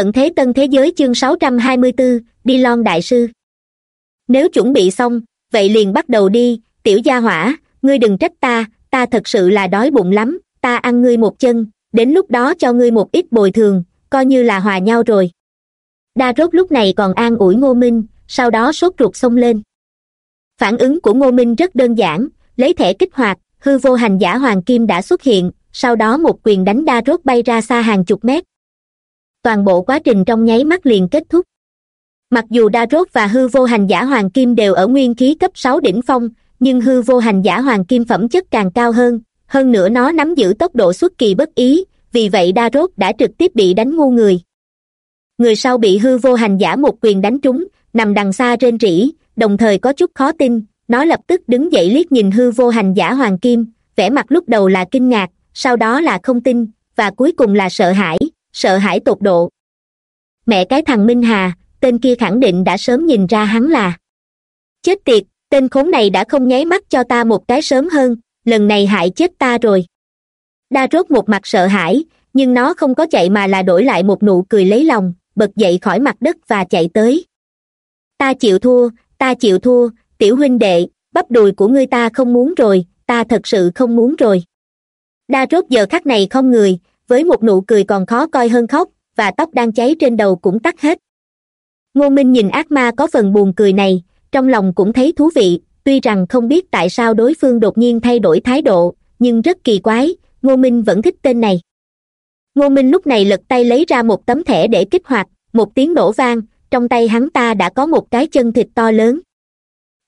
tận thế tân thế giới chương sáu trăm hai mươi 624, đi lon đại sư. Nếu chuẩn bị xong vậy liền bắt đầu đi tiểu gia hỏa ngươi đừng trách ta ta thật sự là đói bụng lắm ta ăn ngươi một chân đến lúc đó cho ngươi một ít bồi thường coi như là hòa nhau rồi. Đa rốt lúc này còn an ủi ngô minh sau đó sốt ruột xông lên. Phản ứng của ngô minh rất đơn giản lấy thẻ kích hoạt hư vô hành giả hoàng kim đã xuất hiện sau đó một quyền đánh đa rốt bay ra xa hàng chục mét toàn bộ quá trình trong nháy mắt liền kết thúc. Mặc dù đa rốt và hư vô hành giả hoàng kim đều ở nguyên khí cấp sáu đỉnh phong, nhưng hư vô hành giả hoàng kim phẩm chất càng cao hơn hơn nữa nó nắm giữ tốc độ xuất kỳ bất ý, vì vậy đa rốt đã trực tiếp bị đánh ngu người. Người sau bị hư vô hành giả một quyền đánh trúng, nằm đằng xa trên rỉ, đồng thời có chút khó tin, nó lập tức đứng dậy liếc nhìn hư vô hành giả hoàng kim, vẻ mặt lúc đầu là kinh ngạc, sau đó là không tin, và cuối cùng là sợ hãi sợ hãi tột độ. Mẹ cái thằng minh hà, tên kia khẳng định đã sớm nhìn ra hắn là. Chết tiệt, tên khốn này đã không nháy mắt cho ta một cái sớm hơn, lần này hại chết ta rồi. Đa rốt một mặt sợ hãi, nhưng nó không có chạy mà là đổi lại một nụ cười lấy lòng, bật dậy khỏi mặt đất và chạy tới. Ta chịu thua, ta chịu thua, tiểu huynh đệ, bắp đùi của ngươi ta không muốn rồi, ta thật sự không muốn rồi. Đa rốt giờ khắc này không người với một nụ cười còn khó coi hơn khóc, và tóc đang cháy trên đầu cũng tắt hết. Ngô minh nhìn ác ma có phần buồn cười này, trong lòng cũng thấy thú vị, tuy rằng không biết tại sao đối phương đột nhiên thay đổi thái độ, nhưng rất kỳ quái, ngô minh vẫn thích tên này. Ngô minh lúc này lật tay lấy ra một tấm thẻ để kích hoạt, một tiếng nổ vang, trong tay hắn ta đã có một cái chân thịt to lớn.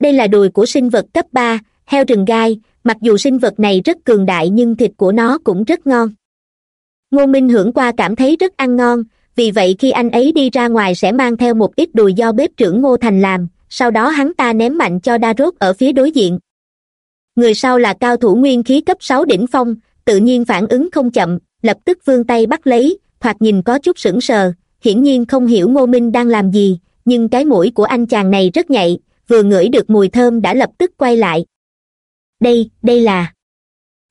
Đây là đùi của sinh vật cấp ba, heo rừng gai, mặc dù sinh vật này rất cường đại nhưng thịt của nó cũng rất ngon ngô minh hưởng qua cảm thấy rất ăn ngon, vì vậy khi anh ấy đi ra ngoài sẽ mang theo một ít đùi do bếp trưởng ngô thành làm, sau đó hắn ta ném mạnh cho đa rốt ở phía đối diện. Người sau là cao thủ nguyên khí cấp sáu đỉnh phong, tự nhiên phản ứng không chậm, lập tức vươn tay bắt lấy, thoạt nhìn có chút sững sờ, hiển nhiên không hiểu ngô minh đang làm gì, nhưng cái mũi của anh chàng này rất nhạy, vừa ngửi được mùi thơm đã lập tức quay lại. Đây đây là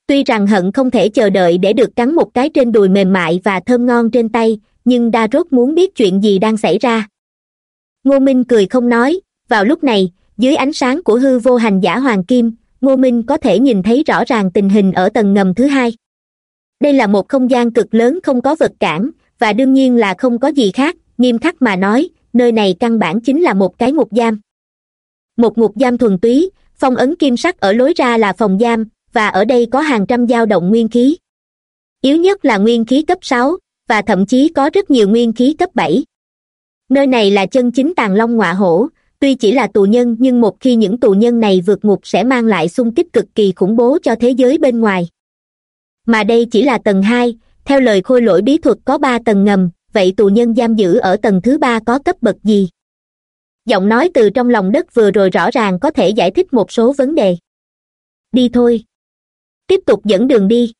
tuy rằng hận không thể chờ đợi để được cắn một cái trên đùi mềm mại và thơm ngon trên tay, nhưng đa rốt muốn biết chuyện gì đang xảy ra. Ngô minh cười không nói. Vào lúc này, dưới ánh sáng của hư vô hành giả hoàng kim, ngô minh có thể nhìn thấy rõ ràng tình hình ở tầng ngầm thứ hai. Đây là một không gian cực lớn không có vật cản, và đương nhiên là không có gì khác, nghiêm khắc mà nói, nơi này căn bản chính là một cái ngục giam. Một ngục giam thuần túy, phong ấn kim sắc ở lối ra là phòng giam và ở đây có hàng trăm dao động nguyên khí. Yếu nhất là nguyên khí cấp sáu, và thậm chí có rất nhiều nguyên khí cấp bảy. Nơi này là chân chính tàng long ngọa hổ, tuy chỉ là tù nhân, nhưng một khi những tù nhân này vượt ngục sẽ mang lại xung kích cực kỳ khủng bố cho thế giới bên ngoài. Mà đây chỉ là tầng hai, theo lời khôi lỗi bí thuật có ba tầng ngầm, vậy tù nhân giam giữ ở tầng thứ ba có cấp bậc gì? Giọng nói từ trong lòng đất vừa rồi rõ ràng có thể giải thích một số vấn đề. Đi thôi tiếp tục dẫn đường đi.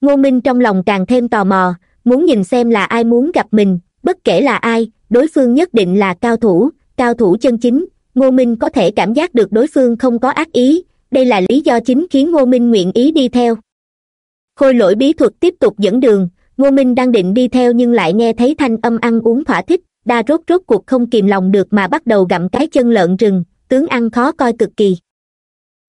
Ngô minh trong lòng càng thêm tò mò, muốn nhìn xem là ai muốn gặp mình, bất kể là ai, đối phương nhất định là cao thủ cao thủ chân chính. Ngô minh có thể cảm giác được đối phương không có ác ý, đây là lý do chính khiến ngô minh nguyện ý đi theo. Khôi lỗi bí thuật tiếp tục dẫn đường, ngô minh đang định đi theo nhưng lại nghe thấy thanh âm ăn uống thỏa thích, đa rốt rốt cuộc không kìm lòng được mà bắt đầu gặm cái chân lợn rừng, tướng ăn khó coi cực kỳ.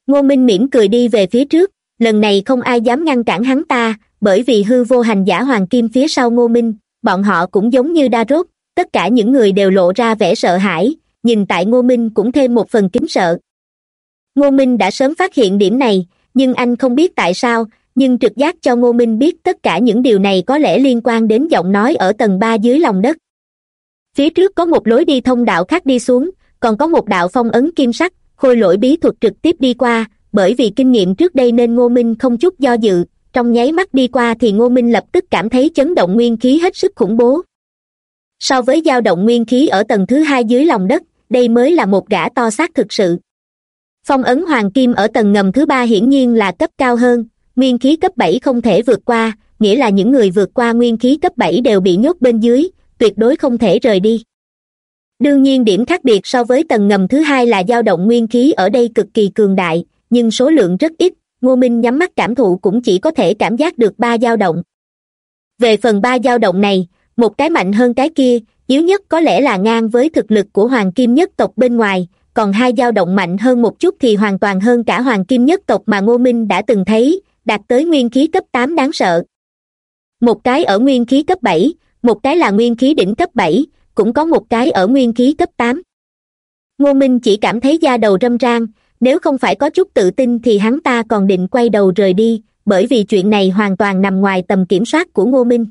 Ngô minh mỉm cười đi về phía trước lần này không ai dám ngăn cản hắn ta, bởi vì hư vô hành giả hoàng kim phía sau ngô minh, bọn họ cũng giống như đa rốt, tất cả những người đều lộ ra vẻ sợ hãi nhìn tại ngô minh cũng thêm một phần kính sợ. Ngô minh đã sớm phát hiện điểm này, nhưng anh không biết tại sao, nhưng trực giác cho ngô minh biết tất cả những điều này có lẽ liên quan đến giọng nói ở tầng ba dưới lòng đất. Phía trước có một lối đi thông đạo khác đi xuống, còn có một đạo phong ấn kim sắc, khôi lỗi bí thuật trực tiếp đi qua bởi vì kinh nghiệm trước đây nên ngô minh không chút do dự, trong nháy mắt đi qua thì ngô minh lập tức cảm thấy chấn động nguyên khí hết sức khủng bố. So với dao động nguyên khí ở tầng thứ hai dưới lòng đất, đây mới là một gã to xác thực sự. Phong ấn hoàng kim ở tầng ngầm thứ ba hiển nhiên là cấp cao hơn, nguyên khí cấp bảy không thể vượt qua, nghĩa là những người vượt qua nguyên khí cấp bảy đều bị nhốt bên dưới, tuyệt đối không thể rời đi. Đương nhiên điểm khác biệt so với tầng ngầm thứ hai là dao động nguyên khí ở đây cực kỳ cường đại nhưng số lượng rất ít, ngô minh nhắm mắt cảm thụ cũng chỉ có thể cảm giác được ba dao động. Về phần ba dao động này, một cái mạnh hơn cái kia, yếu nhất có lẽ là ngang với thực lực của hoàng kim nhất tộc bên ngoài, còn hai dao động mạnh hơn một chút thì hoàn toàn hơn cả hoàng kim nhất tộc mà ngô minh đã từng thấy, đạt tới nguyên khí cấp tám đáng sợ. Một cái ở nguyên khí cấp bảy, một cái là nguyên khí đỉnh cấp bảy, cũng có một cái ở nguyên khí cấp tám. Ngô minh chỉ cảm thấy da đầu râm ran nếu không phải có chút tự tin thì hắn ta còn định quay đầu rời đi, bởi vì chuyện này hoàn toàn nằm ngoài tầm kiểm soát của ngô minh.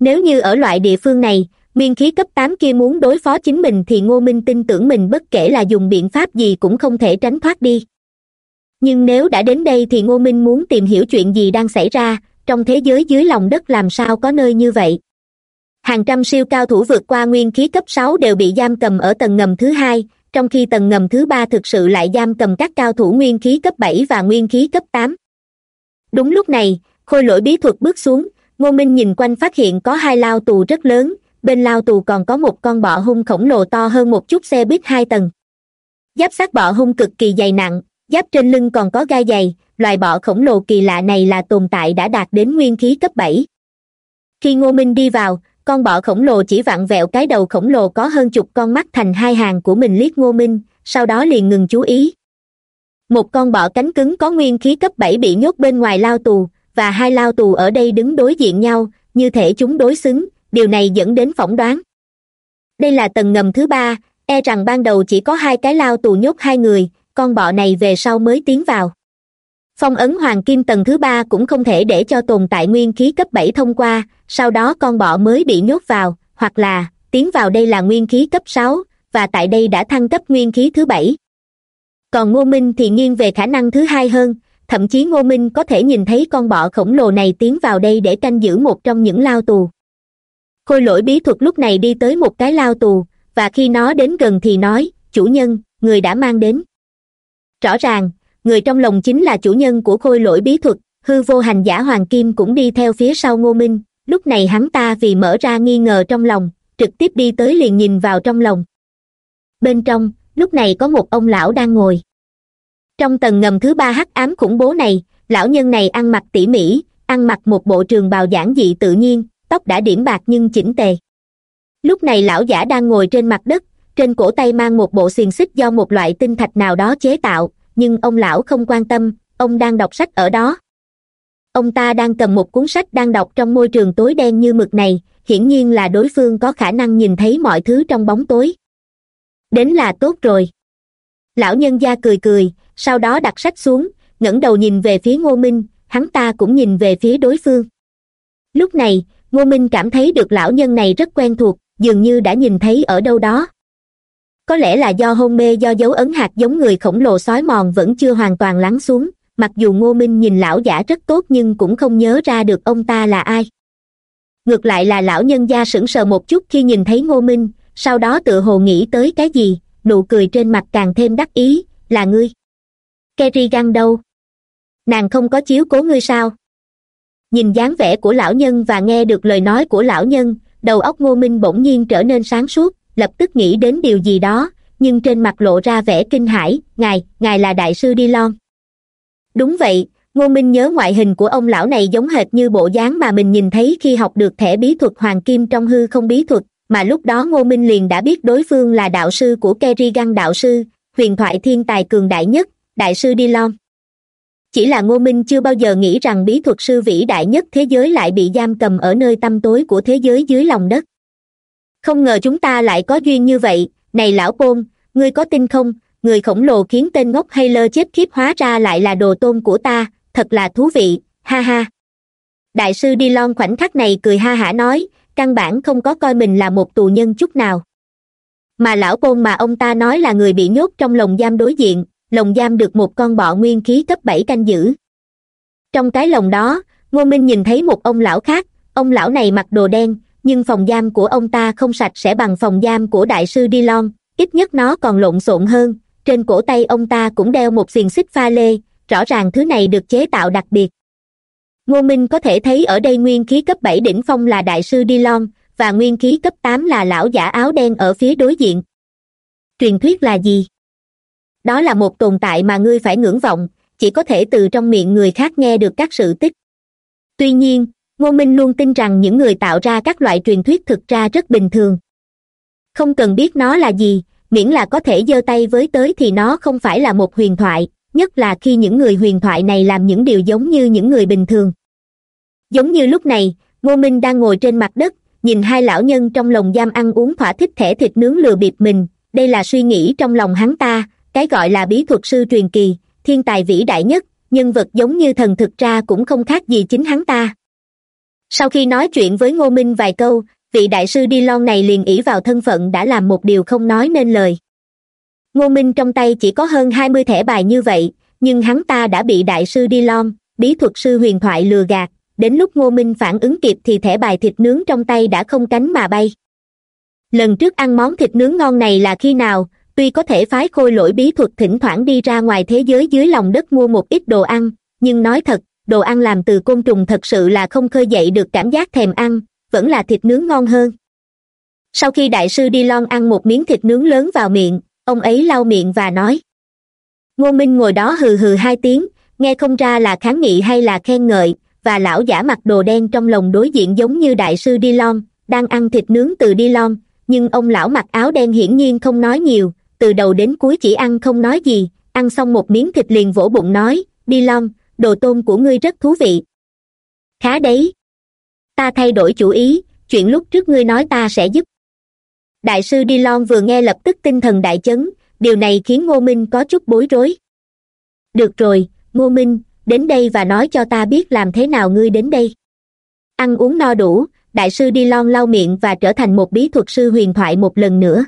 Nếu như ở loại địa phương này nguyên khí cấp tám kia muốn đối phó chính mình thì ngô minh tin tưởng mình bất kể là dùng biện pháp gì cũng không thể tránh thoát đi. Nhưng nếu đã đến đây thì ngô minh muốn tìm hiểu chuyện gì đang xảy ra, trong thế giới dưới lòng đất làm sao có nơi như vậy. Hàng trăm siêu cao thủ vượt qua nguyên khí cấp sáu đều bị giam cầm ở tầng ngầm thứ hai trong khi tầng ngầm thứ ba thực sự lại giam cầm các cao thủ nguyên khí cấp bảy và nguyên khí cấp tám. Đúng lúc này, khôi lỗi bí thuật bước xuống, ngô minh nhìn quanh phát hiện có hai lao tù rất lớn, bên lao tù còn có một con bọ hung khổng lồ to hơn một chút xe buýt hai tầng. Giáp sát bọ hung cực kỳ dày nặng, giáp trên lưng còn có gai dày, loài bọ khổng lồ kỳ lạ này là tồn tại đã đạt đến nguyên khí cấp bảy. Khi ngô minh đi vào con bọ khổng lồ chỉ vặn vẹo cái đầu khổng lồ có hơn chục con mắt thành hai hàng của mình liếc ngô minh, sau đó liền ngừng chú ý. Một con bọ cánh cứng có nguyên khí cấp bảy bị nhốt bên ngoài lao tù, và hai lao tù ở đây đứng đối diện nhau, như thể chúng đối xứng, điều này dẫn đến phỏng đoán. Đây là tầng ngầm thứ ba e rằng ban đầu chỉ có hai cái lao tù nhốt hai người, con bọ này về sau mới tiến vào phong ấn hoàng kim tầng thứ ba cũng không thể để cho tồn tại nguyên khí cấp bảy thông qua, sau đó con bọ mới bị nhốt vào, hoặc là, tiến vào đây là nguyên khí cấp sáu, và tại đây đã thăng cấp nguyên khí thứ bảy. Còn ngô minh thì nghiêng về khả năng thứ hai hơn, thậm chí ngô minh có thể nhìn thấy con bọ khổng lồ này tiến vào đây để canh giữ một trong những lao tù. Khôi lỗi bí thuật lúc này đi tới một cái lao tù, và khi nó đến gần thì nói, chủ nhân, người đã mang đến. Rõ ràng người trong lòng chính là chủ nhân của khôi lỗi bí thuật, hư vô hành giả hoàng kim cũng đi theo phía sau ngô minh. Lúc này hắn ta vì mở ra nghi ngờ trong lòng, trực tiếp đi tới liền nhìn vào trong lòng. Bên trong, lúc này có một ông lão đang ngồi. Trong tầng ngầm thứ ba hắc ám khủng bố này, lão nhân này ăn mặc tỉ mỉ, ăn mặc một bộ trường bào giản dị tự nhiên, tóc đã điểm bạc nhưng chỉnh tề. Lúc này lão giả đang ngồi trên mặt đất, trên cổ tay mang một bộ xiềng xích do một loại tinh thạch nào đó chế tạo nhưng ông lão không quan tâm, ông đang đọc sách ở đó. Ông ta đang cầm một cuốn sách đang đọc trong môi trường tối đen như mực này, hiển nhiên là đối phương có khả năng nhìn thấy mọi thứ trong bóng tối. Đến là tốt rồi. Lão nhân gia cười cười, sau đó đặt sách xuống, ngẩng đầu nhìn về phía ngô minh, hắn ta cũng nhìn về phía đối phương. Lúc này, ngô minh cảm thấy được lão nhân này rất quen thuộc, dường như đã nhìn thấy ở đâu đó có lẽ là do hôn mê do dấu ấn hạt giống người khổng lồ sói mòn vẫn chưa hoàn toàn lắng xuống, mặc dù ngô minh nhìn lão giả rất tốt nhưng cũng không nhớ ra được ông ta là ai. Ngược lại là lão nhân gia sững sờ một chút khi nhìn thấy ngô minh, sau đó tự hồ nghĩ tới cái gì, nụ cười trên mặt càng thêm đắc ý, là ngươi? Kerry găng đâu? Nàng không có chiếu cố ngươi sao? Nhìn dáng vẻ của lão nhân và nghe được lời nói của lão nhân, đầu óc ngô minh bỗng nhiên trở nên sáng suốt lập tức nghĩ đến điều gì đó, nhưng trên mặt lộ ra vẻ kinh hãi, ngài ngài là đại sư đi lon đúng vậy, ngô minh nhớ ngoại hình của ông lão này giống hệt như bộ dáng mà mình nhìn thấy khi học được thẻ bí thuật hoàng kim trong hư không bí thuật, mà lúc đó ngô minh liền đã biết đối phương là đạo sư của kerrigan đạo sư, huyền thoại thiên tài cường đại nhất, đại sư đi lon chỉ là ngô minh chưa bao giờ nghĩ rằng bí thuật sư vĩ đại nhất thế giới lại bị giam cầm ở nơi tăm tối của thế giới dưới lòng đất không ngờ chúng ta lại có duyên như vậy. Này lão côn, ngươi có tin không? Người khổng lồ khiến tên ngốc hay lơ chết khiếp hóa ra lại là đồ tôn của ta. Thật là thú vị. Ha ha. Đại sư đi lon khoảnh khắc này cười ha hả nói, căn bản không có coi mình là một tù nhân chút nào. Mà lão côn mà ông ta nói là người bị nhốt trong lồng giam đối diện, lồng giam được một con bọ nguyên khí cấp bảy canh giữ. Trong cái lồng đó, ngô minh nhìn thấy một ông lão khác. Ông lão này mặc đồ đen nhưng phòng giam của ông ta không sạch sẽ bằng phòng giam của đại sư đi lon ít nhất nó còn lộn xộn hơn. Trên cổ tay ông ta cũng đeo một xiềng xích pha lê, rõ ràng thứ này được chế tạo đặc biệt. Ngô minh có thể thấy ở đây nguyên khí cấp bảy đỉnh phong là đại sư đi lon và nguyên khí cấp tám là lão giả áo đen ở phía đối diện. Truyền thuyết là gì? Đó là một tồn tại mà ngươi phải ngưỡng vọng, chỉ có thể từ trong miệng người khác nghe được các sự tích. Tuy nhiên ngô minh luôn tin rằng những người tạo ra các loại truyền thuyết thực ra rất bình thường. Không cần biết nó là gì, miễn là có thể giơ tay với tới thì nó không phải là một huyền thoại, nhất là khi những người huyền thoại này làm những điều giống như những người bình thường. Giống như lúc này, ngô minh đang ngồi trên mặt đất, nhìn hai lão nhân trong lồng giam ăn uống thỏa thích thể thịt nướng lừa bịp mình, đây là suy nghĩ trong lòng hắn ta, cái gọi là bí thuật sư truyền kỳ, thiên tài vĩ đại nhất, nhân vật giống như thần thực ra cũng không khác gì chính hắn ta sau khi nói chuyện với ngô minh vài câu, vị đại sư đi lon này liền ỉ vào thân phận đã làm một điều không nói nên lời. Ngô minh trong tay chỉ có hơn hai mươi thẻ bài như vậy, nhưng hắn ta đã bị đại sư đi lon bí thuật sư huyền thoại lừa gạt. Đến lúc ngô minh phản ứng kịp thì thẻ bài thịt nướng trong tay đã không cánh mà bay. Lần trước ăn món thịt nướng ngon này là khi nào? Tuy có thể phái khôi lỗi bí thuật thỉnh thoảng đi ra ngoài thế giới dưới lòng đất mua một ít đồ ăn, nhưng nói thật đồ ăn làm từ côn trùng thật sự là không khơi dậy được cảm giác thèm ăn, vẫn là thịt nướng ngon hơn. Sau khi đại sư đi lon ăn một miếng thịt nướng lớn vào miệng, ông ấy lau miệng và nói. Ngô minh ngồi đó hừ hừ hai tiếng, nghe không ra là kháng nghị hay là khen ngợi, và lão giả mặc đồ đen trong lòng đối diện giống như đại sư đi lon đang ăn thịt nướng từ đi lon nhưng ông lão mặc áo đen hiển nhiên không nói nhiều, từ đầu đến cuối chỉ ăn không nói gì, ăn xong một miếng thịt liền vỗ bụng nói đi lon đồ tôn của ngươi rất thú vị. Khá đấy. Ta thay đổi chủ ý, chuyện lúc trước ngươi nói ta sẽ giúp. Đại sư đi lon vừa nghe lập tức tinh thần đại chấn, điều này khiến ngô minh có chút bối rối. Được rồi, ngô minh, đến đây và nói cho ta biết làm thế nào ngươi đến đây. Ăn uống no đủ, đại sư đi lon lau miệng và trở thành một bí thuật sư huyền thoại một lần nữa.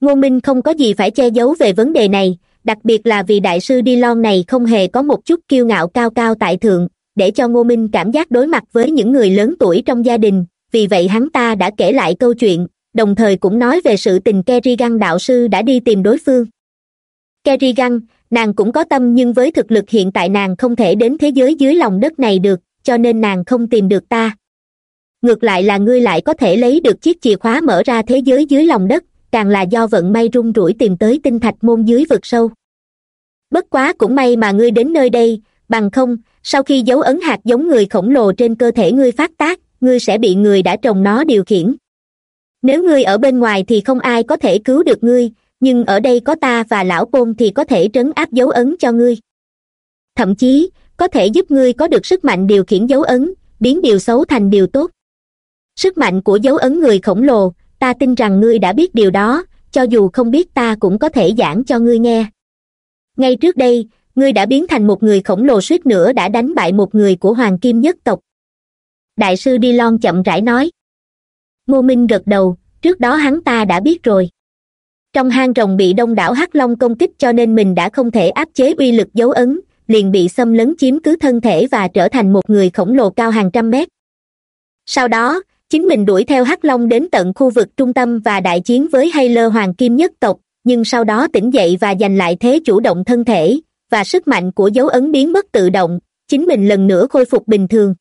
Ngô minh không có gì phải che giấu về vấn đề này đặc biệt là vì đại sư đi lon này không hề có một chút kiêu ngạo cao cao tại thượng, để cho ngô minh cảm giác đối mặt với những người lớn tuổi trong gia đình, vì vậy hắn ta đã kể lại câu chuyện, đồng thời cũng nói về sự tình kerrigan đạo sư đã đi tìm đối phương. Kerrigan, nàng cũng có tâm nhưng với thực lực hiện tại nàng không thể đến thế giới dưới lòng đất này được, cho nên nàng không tìm được ta. Ngược lại là ngươi lại có thể lấy được chiếc chìa khóa mở ra thế giới dưới lòng đất càng là do vận may rung rủi tìm tới tinh thạch môn dưới vực sâu. Bất quá cũng may mà ngươi đến nơi đây, bằng không, sau khi dấu ấn hạt giống người khổng lồ trên cơ thể ngươi phát tác, ngươi sẽ bị người đã trồng nó điều khiển. Nếu ngươi ở bên ngoài thì không ai có thể cứu được ngươi, nhưng ở đây có ta và lão côn thì có thể trấn áp dấu ấn cho ngươi. Thậm chí, có thể giúp ngươi có được sức mạnh điều khiển dấu ấn, biến điều xấu thành điều tốt. Sức mạnh của dấu ấn người khổng lồ ta tin rằng ngươi đã biết điều đó, cho dù không biết ta cũng có thể giảng cho ngươi nghe. Ngay trước đây, ngươi đã biến thành một người khổng lồ suýt nữa đã đánh bại một người của hoàng kim nhất tộc. Đại sư đi lon chậm rãi nói. Ngô minh gật đầu, trước đó hắn ta đã biết rồi. Trong hang rồng bị đông đảo hắc long công kích cho nên mình đã không thể áp chế uy lực dấu ấn, liền bị xâm lấn chiếm cứ thân thể và trở thành một người khổng lồ cao hàng trăm mét. Sau đó chính mình đuổi theo hắc long đến tận khu vực trung tâm và đại chiến với hay lơ hoàng kim nhất tộc, nhưng sau đó tỉnh dậy và giành lại thế chủ động thân thể, và sức mạnh của dấu ấn biến mất tự động, chính mình lần nữa khôi phục bình thường.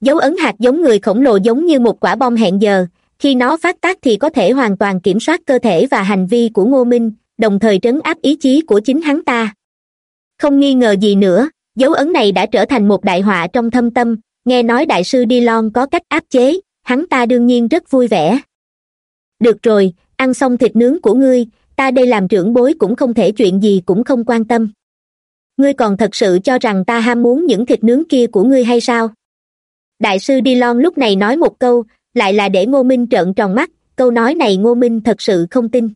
Dấu ấn hạt giống người khổng lồ giống như một quả bom hẹn giờ, khi nó phát tác thì có thể hoàn toàn kiểm soát cơ thể và hành vi của ngô minh, đồng thời trấn áp ý chí của chính hắn ta. Không nghi ngờ gì nữa, dấu ấn này đã trở thành một đại họa trong thâm tâm, nghe nói đại sư đi lon có cách áp chế hắn ta đương nhiên rất vui vẻ. Được rồi, ăn xong thịt nướng của ngươi, ta đây làm trưởng bối cũng không thể chuyện gì cũng không quan tâm. Ngươi còn thật sự cho rằng ta ham muốn những thịt nướng kia của ngươi hay sao? Đại sư đi lon lúc này nói một câu, lại là để ngô minh trợn tròn mắt, câu nói này ngô minh thật sự không tin.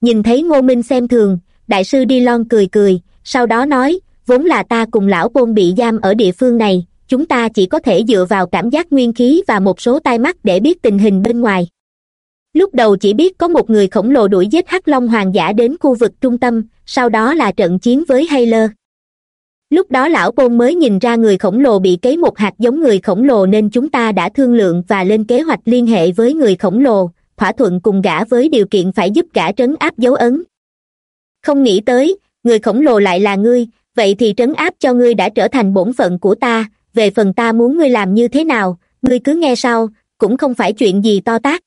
Nhìn thấy ngô minh xem thường, đại sư đi lon cười cười, sau đó nói, vốn là ta cùng lão bôn bị giam ở địa phương này chúng ta chỉ có thể dựa vào cảm giác nguyên khí và một số tai mắt để biết tình hình bên ngoài. Lúc đầu chỉ biết có một người khổng lồ đuổi giết hắc long hoàng giả đến khu vực trung tâm, sau đó là trận chiến với hayler lúc đó lão côn mới nhìn ra người khổng lồ bị cấy một hạt giống người khổng lồ nên chúng ta đã thương lượng và lên kế hoạch liên hệ với người khổng lồ, thỏa thuận cùng gã với điều kiện phải giúp gã trấn áp dấu ấn. Không nghĩ tới, người khổng lồ lại là ngươi, vậy thì trấn áp cho ngươi đã trở thành bổn phận của ta về phần ta muốn ngươi làm như thế nào, ngươi cứ nghe sau, cũng không phải chuyện gì to tát.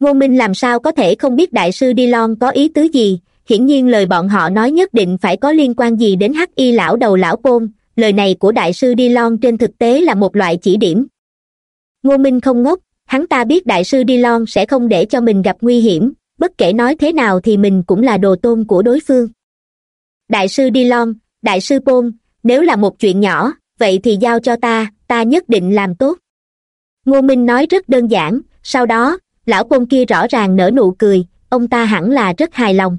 Ngô minh làm sao có thể không biết đại sư đi lon có ý tứ gì? Hiển nhiên lời bọn họ nói nhất định phải có liên quan gì đến hắc y lão đầu lão côn. Lời này của đại sư đi lon trên thực tế là một loại chỉ điểm. Ngô minh không ngốc, hắn ta biết đại sư đi lon sẽ không để cho mình gặp nguy hiểm, bất kể nói thế nào thì mình cũng là đồ tôn của đối phương. Đại sư đi lon đại sư pôn, nếu là một chuyện nhỏ vậy thì giao cho ta ta nhất định làm tốt. Ngô minh nói rất đơn giản sau đó lão côn kia rõ ràng nở nụ cười ông ta hẳn là rất hài lòng.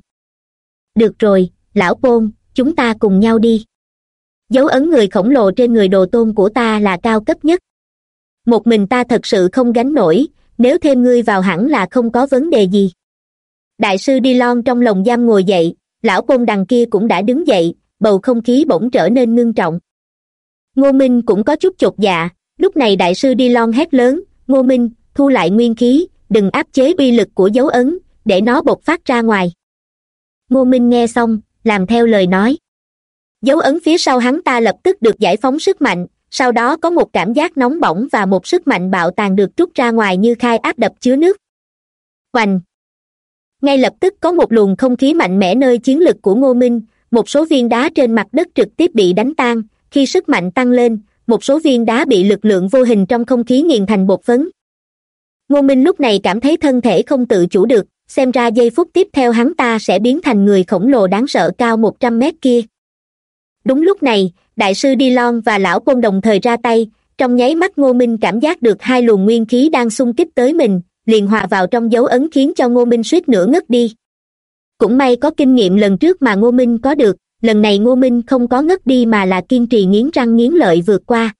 Được rồi lão côn, chúng ta cùng nhau đi. Dấu ấn người khổng lồ trên người đồ tôn của ta là cao cấp nhất. Một mình ta thật sự không gánh nổi nếu thêm ngươi vào hẳn là không có vấn đề gì. Đại sư đi lon trong lồng giam ngồi dậy lão côn đằng kia cũng đã đứng dậy bầu không khí bỗng trở nên ngưng trọng ngô minh cũng có chút chột dạ. Lúc này đại sư đi lon hét lớn, ngô minh, thu lại nguyên khí, đừng áp chế uy lực của dấu ấn, để nó bộc phát ra ngoài. Ngô minh nghe xong, làm theo lời nói. Dấu ấn phía sau hắn ta lập tức được giải phóng sức mạnh, sau đó có một cảm giác nóng bỏng và một sức mạnh bạo tàn được trút ra ngoài như khai áp đập chứa nước. Hoành ngay lập tức có một luồng không khí mạnh mẽ nơi chiến lực của ngô minh, một số viên đá trên mặt đất trực tiếp bị đánh tan khi sức mạnh tăng lên, một số viên đá bị lực lượng vô hình trong không khí nghiền thành bột phấn. Ngô minh lúc này cảm thấy thân thể không tự chủ được, xem ra giây phút tiếp theo hắn ta sẽ biến thành người khổng lồ đáng sợ cao một trăm mét kia. Đúng lúc này, đại sư đi lon và lão côn đồng thời ra tay, trong nháy mắt ngô minh cảm giác được hai luồng nguyên khí đang xung kích tới mình, liền hòa vào trong dấu ấn khiến cho ngô minh suýt nữa ngất đi. Cũng may có kinh nghiệm lần trước mà ngô minh có được lần này ngô minh không có ngất đi mà là kiên trì nghiến răng nghiến lợi vượt qua.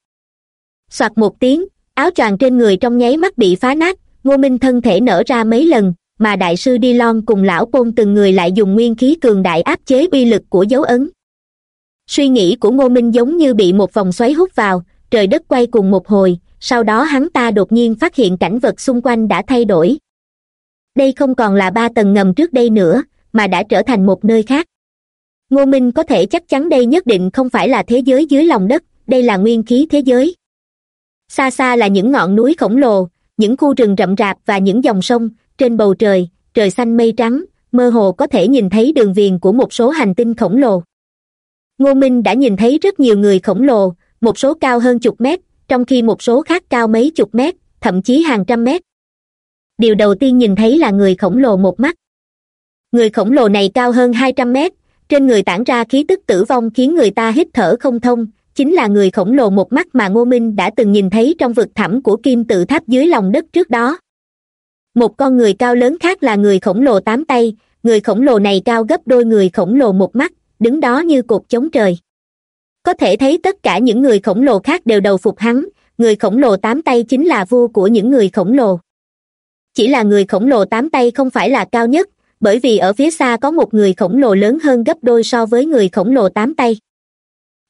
Soạt một tiếng, áo choàng trên người trong nháy mắt bị phá nát, ngô minh thân thể nở ra mấy lần, mà đại sư đi lon cùng lão côn từng người lại dùng nguyên khí cường đại áp chế uy lực của dấu ấn. Suy nghĩ của ngô minh giống như bị một vòng xoáy hút vào, trời đất quay cùng một hồi, sau đó hắn ta đột nhiên phát hiện cảnh vật xung quanh đã thay đổi. Đây không còn là ba tầng ngầm trước đây nữa, mà đã trở thành một nơi khác ngô minh có thể chắc chắn đây nhất định không phải là thế giới dưới lòng đất, đây là nguyên khí thế giới. Xa xa là những ngọn núi khổng lồ, những khu rừng rậm rạp và những dòng sông, trên bầu trời trời xanh mây trắng, mơ hồ có thể nhìn thấy đường viền của một số hành tinh khổng lồ. Ngô minh đã nhìn thấy rất nhiều người khổng lồ, một số cao hơn chục mét, trong khi một số khác cao mấy chục mét, thậm chí hàng trăm mét. Điều đầu tiên nhìn thấy là người khổng lồ một mắt. Người khổng lồ này cao hơn hai trăm mét trên người tản ra khí tức tử vong khiến người ta hít thở không thông, chính là người khổng lồ một mắt mà ngô minh đã từng nhìn thấy trong vực thẳm của kim tự tháp dưới lòng đất trước đó. Một con người cao lớn khác là người khổng lồ tám tay, người khổng lồ này cao gấp đôi người khổng lồ một mắt, đứng đó như cột chống trời. Có thể thấy tất cả những người khổng lồ khác đều đầu phục hắn, người khổng lồ tám tay chính là vua của những người khổng lồ. Chỉ là người khổng lồ tám tay không phải là cao nhất bởi vì ở phía xa có một người khổng lồ lớn hơn gấp đôi so với người khổng lồ tám tay.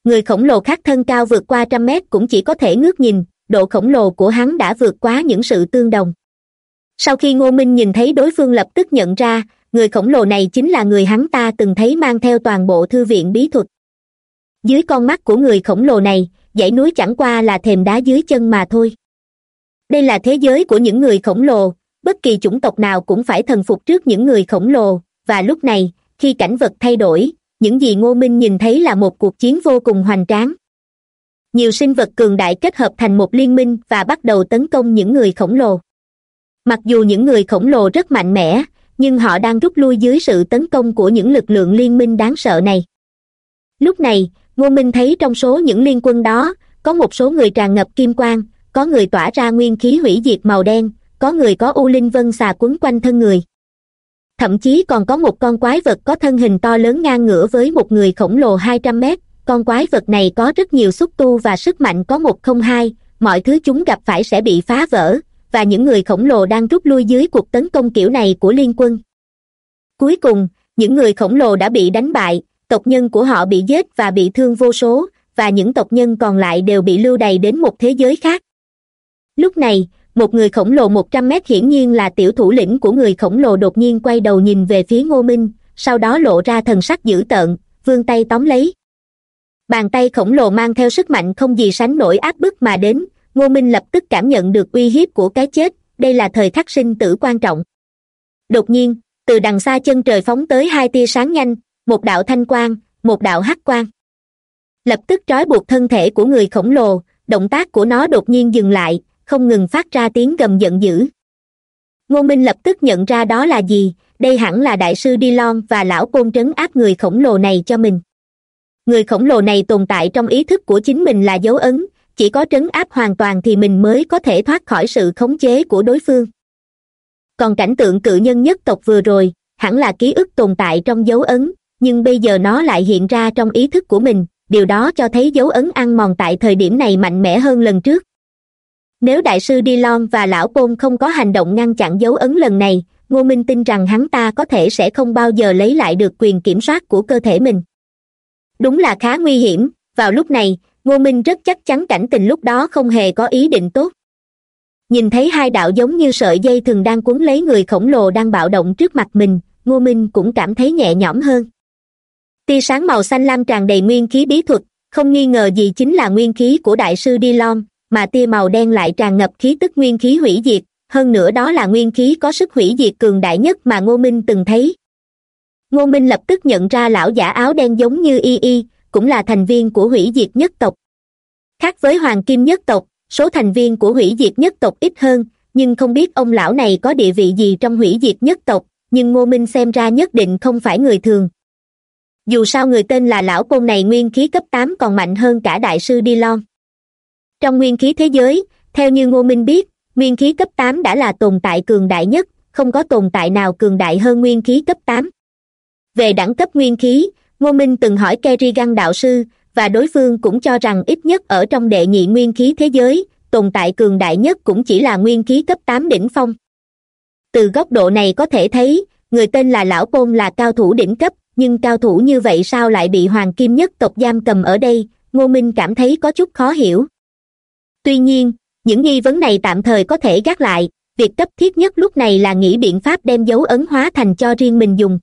Người khổng lồ khác thân cao vượt qua trăm mét cũng chỉ có thể ngước nhìn, độ khổng lồ của hắn đã vượt quá những sự tương đồng. Sau khi ngô minh nhìn thấy đối phương lập tức nhận ra, người khổng lồ này chính là người hắn ta từng thấy mang theo toàn bộ thư viện bí thuật. Dưới con mắt của người khổng lồ này, dãy núi chẳng qua là thềm đá dưới chân mà thôi. Đây là thế giới của những người khổng lồ bất kỳ chủng tộc nào cũng phải thần phục trước những người khổng lồ, và lúc này, khi cảnh vật thay đổi, những gì ngô minh nhìn thấy là một cuộc chiến vô cùng hoành tráng. Nhiều sinh vật cường đại kết hợp thành một liên minh và bắt đầu tấn công những người khổng lồ. Mặc dù những người khổng lồ rất mạnh mẽ, nhưng họ đang rút lui dưới sự tấn công của những lực lượng liên minh đáng sợ này. Lúc này, ngô minh thấy trong số những liên quân đó, có một số người tràn ngập kim quang, có người tỏa ra nguyên khí hủy diệt màu đen có người có u linh vân xà quấn quanh thân người. Thậm chí còn có một con quái vật có thân hình to lớn ngang ngửa với một người khổng lồ hai trăm mét. Con quái vật này có rất nhiều xúc tu và sức mạnh có một không hai. Mọi thứ chúng gặp phải sẽ bị phá vỡ, và những người khổng lồ đang rút lui dưới cuộc tấn công kiểu này của liên quân. Cuối cùng, những người khổng lồ đã bị đánh bại, tộc nhân của họ bị giết và bị thương vô số, và những tộc nhân còn lại đều bị lưu đày đến một thế giới khác. Lúc này một người khổng lồ một trăm mét hiển nhiên là tiểu thủ lĩnh của người khổng lồ đột nhiên quay đầu nhìn về phía ngô minh, sau đó lộ ra thần sắc dữ tợn, vươn tay tóm lấy. Bàn tay khổng lồ mang theo sức mạnh không gì sánh nổi áp bức mà đến, ngô minh lập tức cảm nhận được uy hiếp của cái chết, đây là thời khắc sinh tử quan trọng. Đột nhiên, từ đằng xa chân trời phóng tới hai tia sáng nhanh, một đạo thanh quang, một đạo hắc quang. Lập tức trói buộc thân thể của người khổng lồ, động tác của nó đột nhiên dừng lại không ngừng phát ra tiếng gầm giận dữ. Ngô minh lập tức nhận ra đó là gì, đây hẳn là đại sư đi lon và lão côn trấn áp người khổng lồ này cho mình. Người khổng lồ này tồn tại trong ý thức của chính mình là dấu ấn, chỉ có trấn áp hoàn toàn thì mình mới có thể thoát khỏi sự khống chế của đối phương. Còn cảnh tượng cự nhân nhất tộc vừa rồi, hẳn là ký ức tồn tại trong dấu ấn, nhưng bây giờ nó lại hiện ra trong ý thức của mình, điều đó cho thấy dấu ấn ăn mòn tại thời điểm này mạnh mẽ hơn lần trước nếu đại sư đi lon và lão côn không có hành động ngăn chặn dấu ấn lần này, ngô minh tin rằng hắn ta có thể sẽ không bao giờ lấy lại được quyền kiểm soát của cơ thể mình. Đúng là khá nguy hiểm, vào lúc này, ngô minh rất chắc chắn cảnh tình lúc đó không hề có ý định tốt. Nhìn thấy hai đạo giống như sợi dây thường đang cuốn lấy người khổng lồ đang bạo động trước mặt mình, ngô minh cũng cảm thấy nhẹ nhõm hơn. Tia sáng màu xanh lam tràn đầy nguyên khí bí thuật, không nghi ngờ gì chính là nguyên khí của đại sư đi lon mà tia màu đen lại tràn ngập khí tức nguyên khí hủy diệt, hơn nữa đó là nguyên khí có sức hủy diệt cường đại nhất mà ngô minh từng thấy. Ngô minh lập tức nhận ra lão giả áo đen giống như y y, cũng là thành viên của hủy diệt nhất tộc. Khác với hoàng kim nhất tộc, số thành viên của hủy diệt nhất tộc ít hơn, nhưng không biết ông lão này có địa vị gì trong hủy diệt nhất tộc, nhưng ngô minh xem ra nhất định không phải người thường. Dù sao người tên là lão côn này nguyên khí cấp tám còn mạnh hơn cả đại sư đi lon trong nguyên khí thế giới, theo như ngô minh biết, nguyên khí cấp tám đã là tồn tại cường đại nhất, không có tồn tại nào cường đại hơn nguyên khí cấp tám. Về đẳng cấp nguyên khí, ngô minh từng hỏi kerrigan đạo sư, và đối phương cũng cho rằng ít nhất ở trong đệ nhị nguyên khí thế giới, tồn tại cường đại nhất cũng chỉ là nguyên khí cấp tám đỉnh phong. Từ góc độ này có thể thấy, người tên là lão côn là cao thủ đỉnh cấp, nhưng cao thủ như vậy sao lại bị hoàng kim nhất tộc giam cầm ở đây, ngô minh cảm thấy có chút khó hiểu tuy nhiên, những nghi vấn này tạm thời có thể gác lại, việc cấp thiết nhất lúc này là nghĩ biện pháp đem dấu ấn hóa thành cho riêng mình dùng.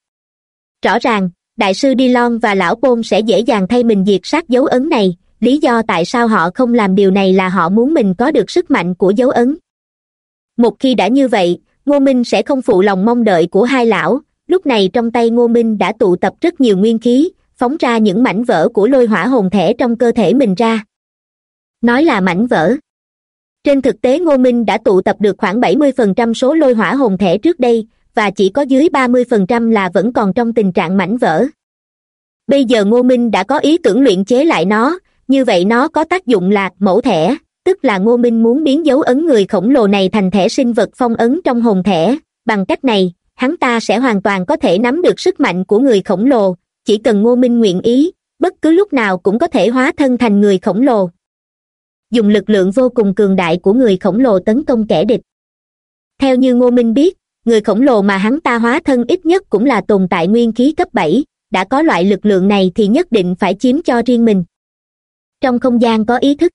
Rõ ràng, đại sư đi lon và lão côn sẽ dễ dàng thay mình diệt sát dấu ấn này, lý do tại sao họ không làm điều này là họ muốn mình có được sức mạnh của dấu ấn. Một khi đã như vậy, ngô minh sẽ không phụ lòng mong đợi của hai lão, lúc này trong tay ngô minh đã tụ tập rất nhiều nguyên khí, phóng ra những mảnh vỡ của lôi hỏa hồn thể trong cơ thể mình ra nói là mảnh vỡ. Trên thực tế ngô minh đã tụ tập được khoảng bảy mươi phần trăm số lôi hỏa hồn thể trước đây, và chỉ có dưới ba mươi phần trăm là vẫn còn trong tình trạng mảnh vỡ. Bây giờ ngô minh đã có ý tưởng luyện chế lại nó, như vậy nó có tác dụng là mẫu thẻ tức là ngô minh muốn biến dấu ấn người khổng lồ này thành thẻ sinh vật phong ấn trong hồn thẻ bằng cách này, hắn ta sẽ hoàn toàn có thể nắm được sức mạnh của người khổng lồ, chỉ cần ngô minh nguyện ý, bất cứ lúc nào cũng có thể hóa thân thành người khổng lồ dùng lực lượng vô cùng cường đại của người khổng lồ tấn công kẻ địch. Theo như ngô minh biết, người khổng lồ mà hắn ta hóa thân ít nhất cũng là tồn tại nguyên khí cấp bảy, đã có loại lực lượng này thì nhất định phải chiếm cho riêng mình. Trong không gian có ý thức.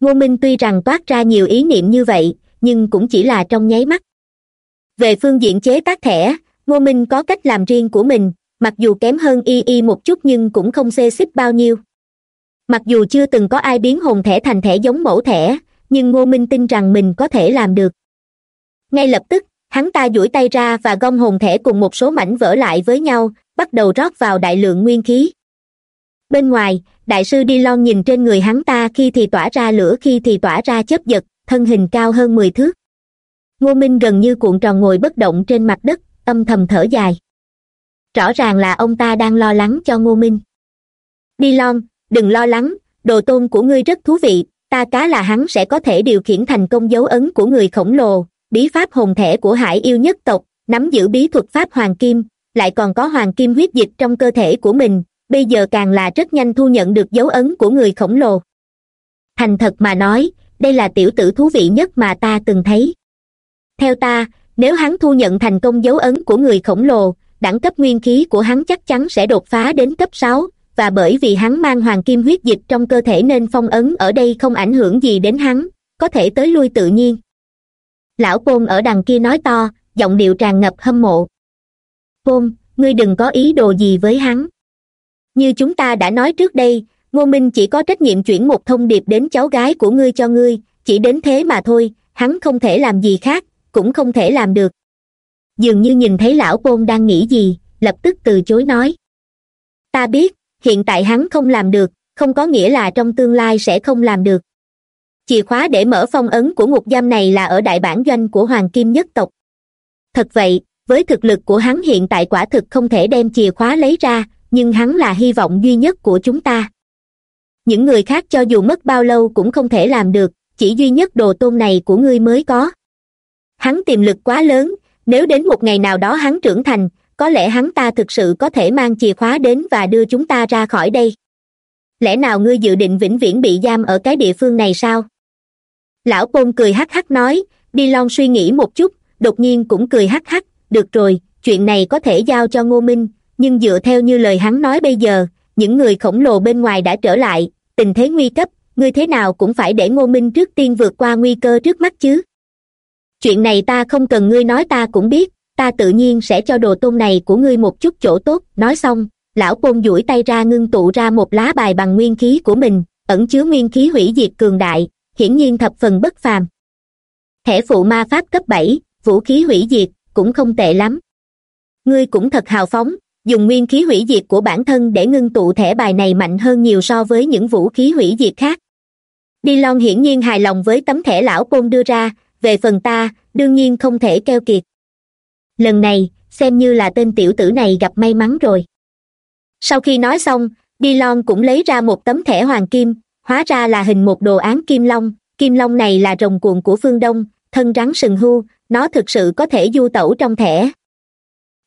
Ngô minh tuy rằng toát ra nhiều ý niệm như vậy, nhưng cũng chỉ là trong nháy mắt. Về phương diện chế tác thẻ, ngô minh có cách làm riêng của mình, mặc dù kém hơn y y một chút nhưng cũng không xê xích bao nhiêu mặc dù chưa từng có ai biến hồn thẻ thành thẻ giống mẫu thẻ nhưng ngô minh tin rằng mình có thể làm được. Ngay lập tức, hắn ta duỗi tay ra và gom hồn thẻ cùng một số mảnh vỡ lại với nhau, bắt đầu rót vào đại lượng nguyên khí. Bên ngoài, đại sư đi lon nhìn trên người hắn ta khi thì tỏa ra lửa khi thì tỏa ra chớp giật, thân hình cao hơn mười thước. Ngô minh gần như cuộn tròn ngồi bất động trên mặt đất, âm thầm thở dài. Rõ ràng là ông ta đang lo lắng cho ngô minh. Đi lon đừng lo lắng, đồ tôn của ngươi rất thú vị, ta cá là hắn sẽ có thể điều khiển thành công dấu ấn của người khổng lồ, bí pháp hồn thể của hải yêu nhất tộc, nắm giữ bí thuật pháp hoàng kim, lại còn có hoàng kim huyết dịch trong cơ thể của mình, bây giờ càng là rất nhanh thu nhận được dấu ấn của người khổng lồ. Thành thật mà nói, đây là tiểu tử thú vị nhất mà ta từng thấy. Theo ta, nếu hắn thu nhận thành công dấu ấn của người khổng lồ, đẳng cấp nguyên khí của hắn chắc chắn sẽ đột phá đến cấp sáu và bởi vì hắn mang hoàng kim huyết dịch trong cơ thể nên phong ấn ở đây không ảnh hưởng gì đến hắn, có thể tới lui tự nhiên. Lão côn ở đằng kia nói to, giọng điệu tràn ngập hâm mộ. Côn ngươi đừng có ý đồ gì với hắn. Như chúng ta đã nói trước đây, ngô minh chỉ có trách nhiệm chuyển một thông điệp đến cháu gái của ngươi cho ngươi, chỉ đến thế mà thôi, hắn không thể làm gì khác, cũng không thể làm được. Dường như nhìn thấy lão côn đang nghĩ gì, lập tức từ chối nói. Ta biết hiện tại hắn không làm được, không có nghĩa là trong tương lai sẽ không làm được. Chìa khóa để mở phong ấn của ngục giam này là ở đại bản doanh của hoàng kim nhất tộc. Thật vậy, với thực lực của hắn hiện tại quả thực không thể đem chìa khóa lấy ra, nhưng hắn là hy vọng duy nhất của chúng ta. Những người khác cho dù mất bao lâu cũng không thể làm được, chỉ duy nhất đồ tôn này của ngươi mới có. Hắn tiềm lực quá lớn, nếu đến một ngày nào đó hắn trưởng thành có lẽ hắn ta thực sự có thể mang chìa khóa đến và đưa chúng ta ra khỏi đây. Lẽ nào ngươi dự định vĩnh viễn bị giam ở cái địa phương này sao? Lão pôn cười hắc hắc nói, đi lon suy nghĩ một chút, đột nhiên cũng cười hắc hắc, được rồi, chuyện này có thể giao cho ngô minh, nhưng dựa theo như lời hắn nói bây giờ, những người khổng lồ bên ngoài đã trở lại, tình thế nguy cấp, ngươi thế nào cũng phải để ngô minh trước tiên vượt qua nguy cơ trước mắt chứ. Chuyện này ta không cần ngươi nói ta cũng biết ta tự nhiên sẽ cho đồ tôn này của ngươi một chút chỗ tốt. Nói xong, lão côn duỗi tay ra ngưng tụ ra một lá bài bằng nguyên khí của mình, ẩn chứa nguyên khí hủy diệt cường đại, hiển nhiên thập phần bất phàm. Thẻ phụ ma pháp cấp bảy, vũ khí hủy diệt, cũng không tệ lắm. Ngươi cũng thật hào phóng, dùng nguyên khí hủy diệt của bản thân để ngưng tụ thẻ bài này mạnh hơn nhiều so với những vũ khí hủy diệt khác. Đi lon hiển nhiên hài lòng với tấm thẻ lão côn đưa ra, về phần ta, đương nhiên không thể keo kiệt lần này, xem như là tên tiểu tử này gặp may mắn rồi. Sau khi nói xong đi lon cũng lấy ra một tấm thẻ hoàng kim, hóa ra là hình một đồ án kim long. Kim long này là rồng cuộn của phương đông, thân rắn sừng hưu, nó thực sự có thể du tẩu trong thẻ.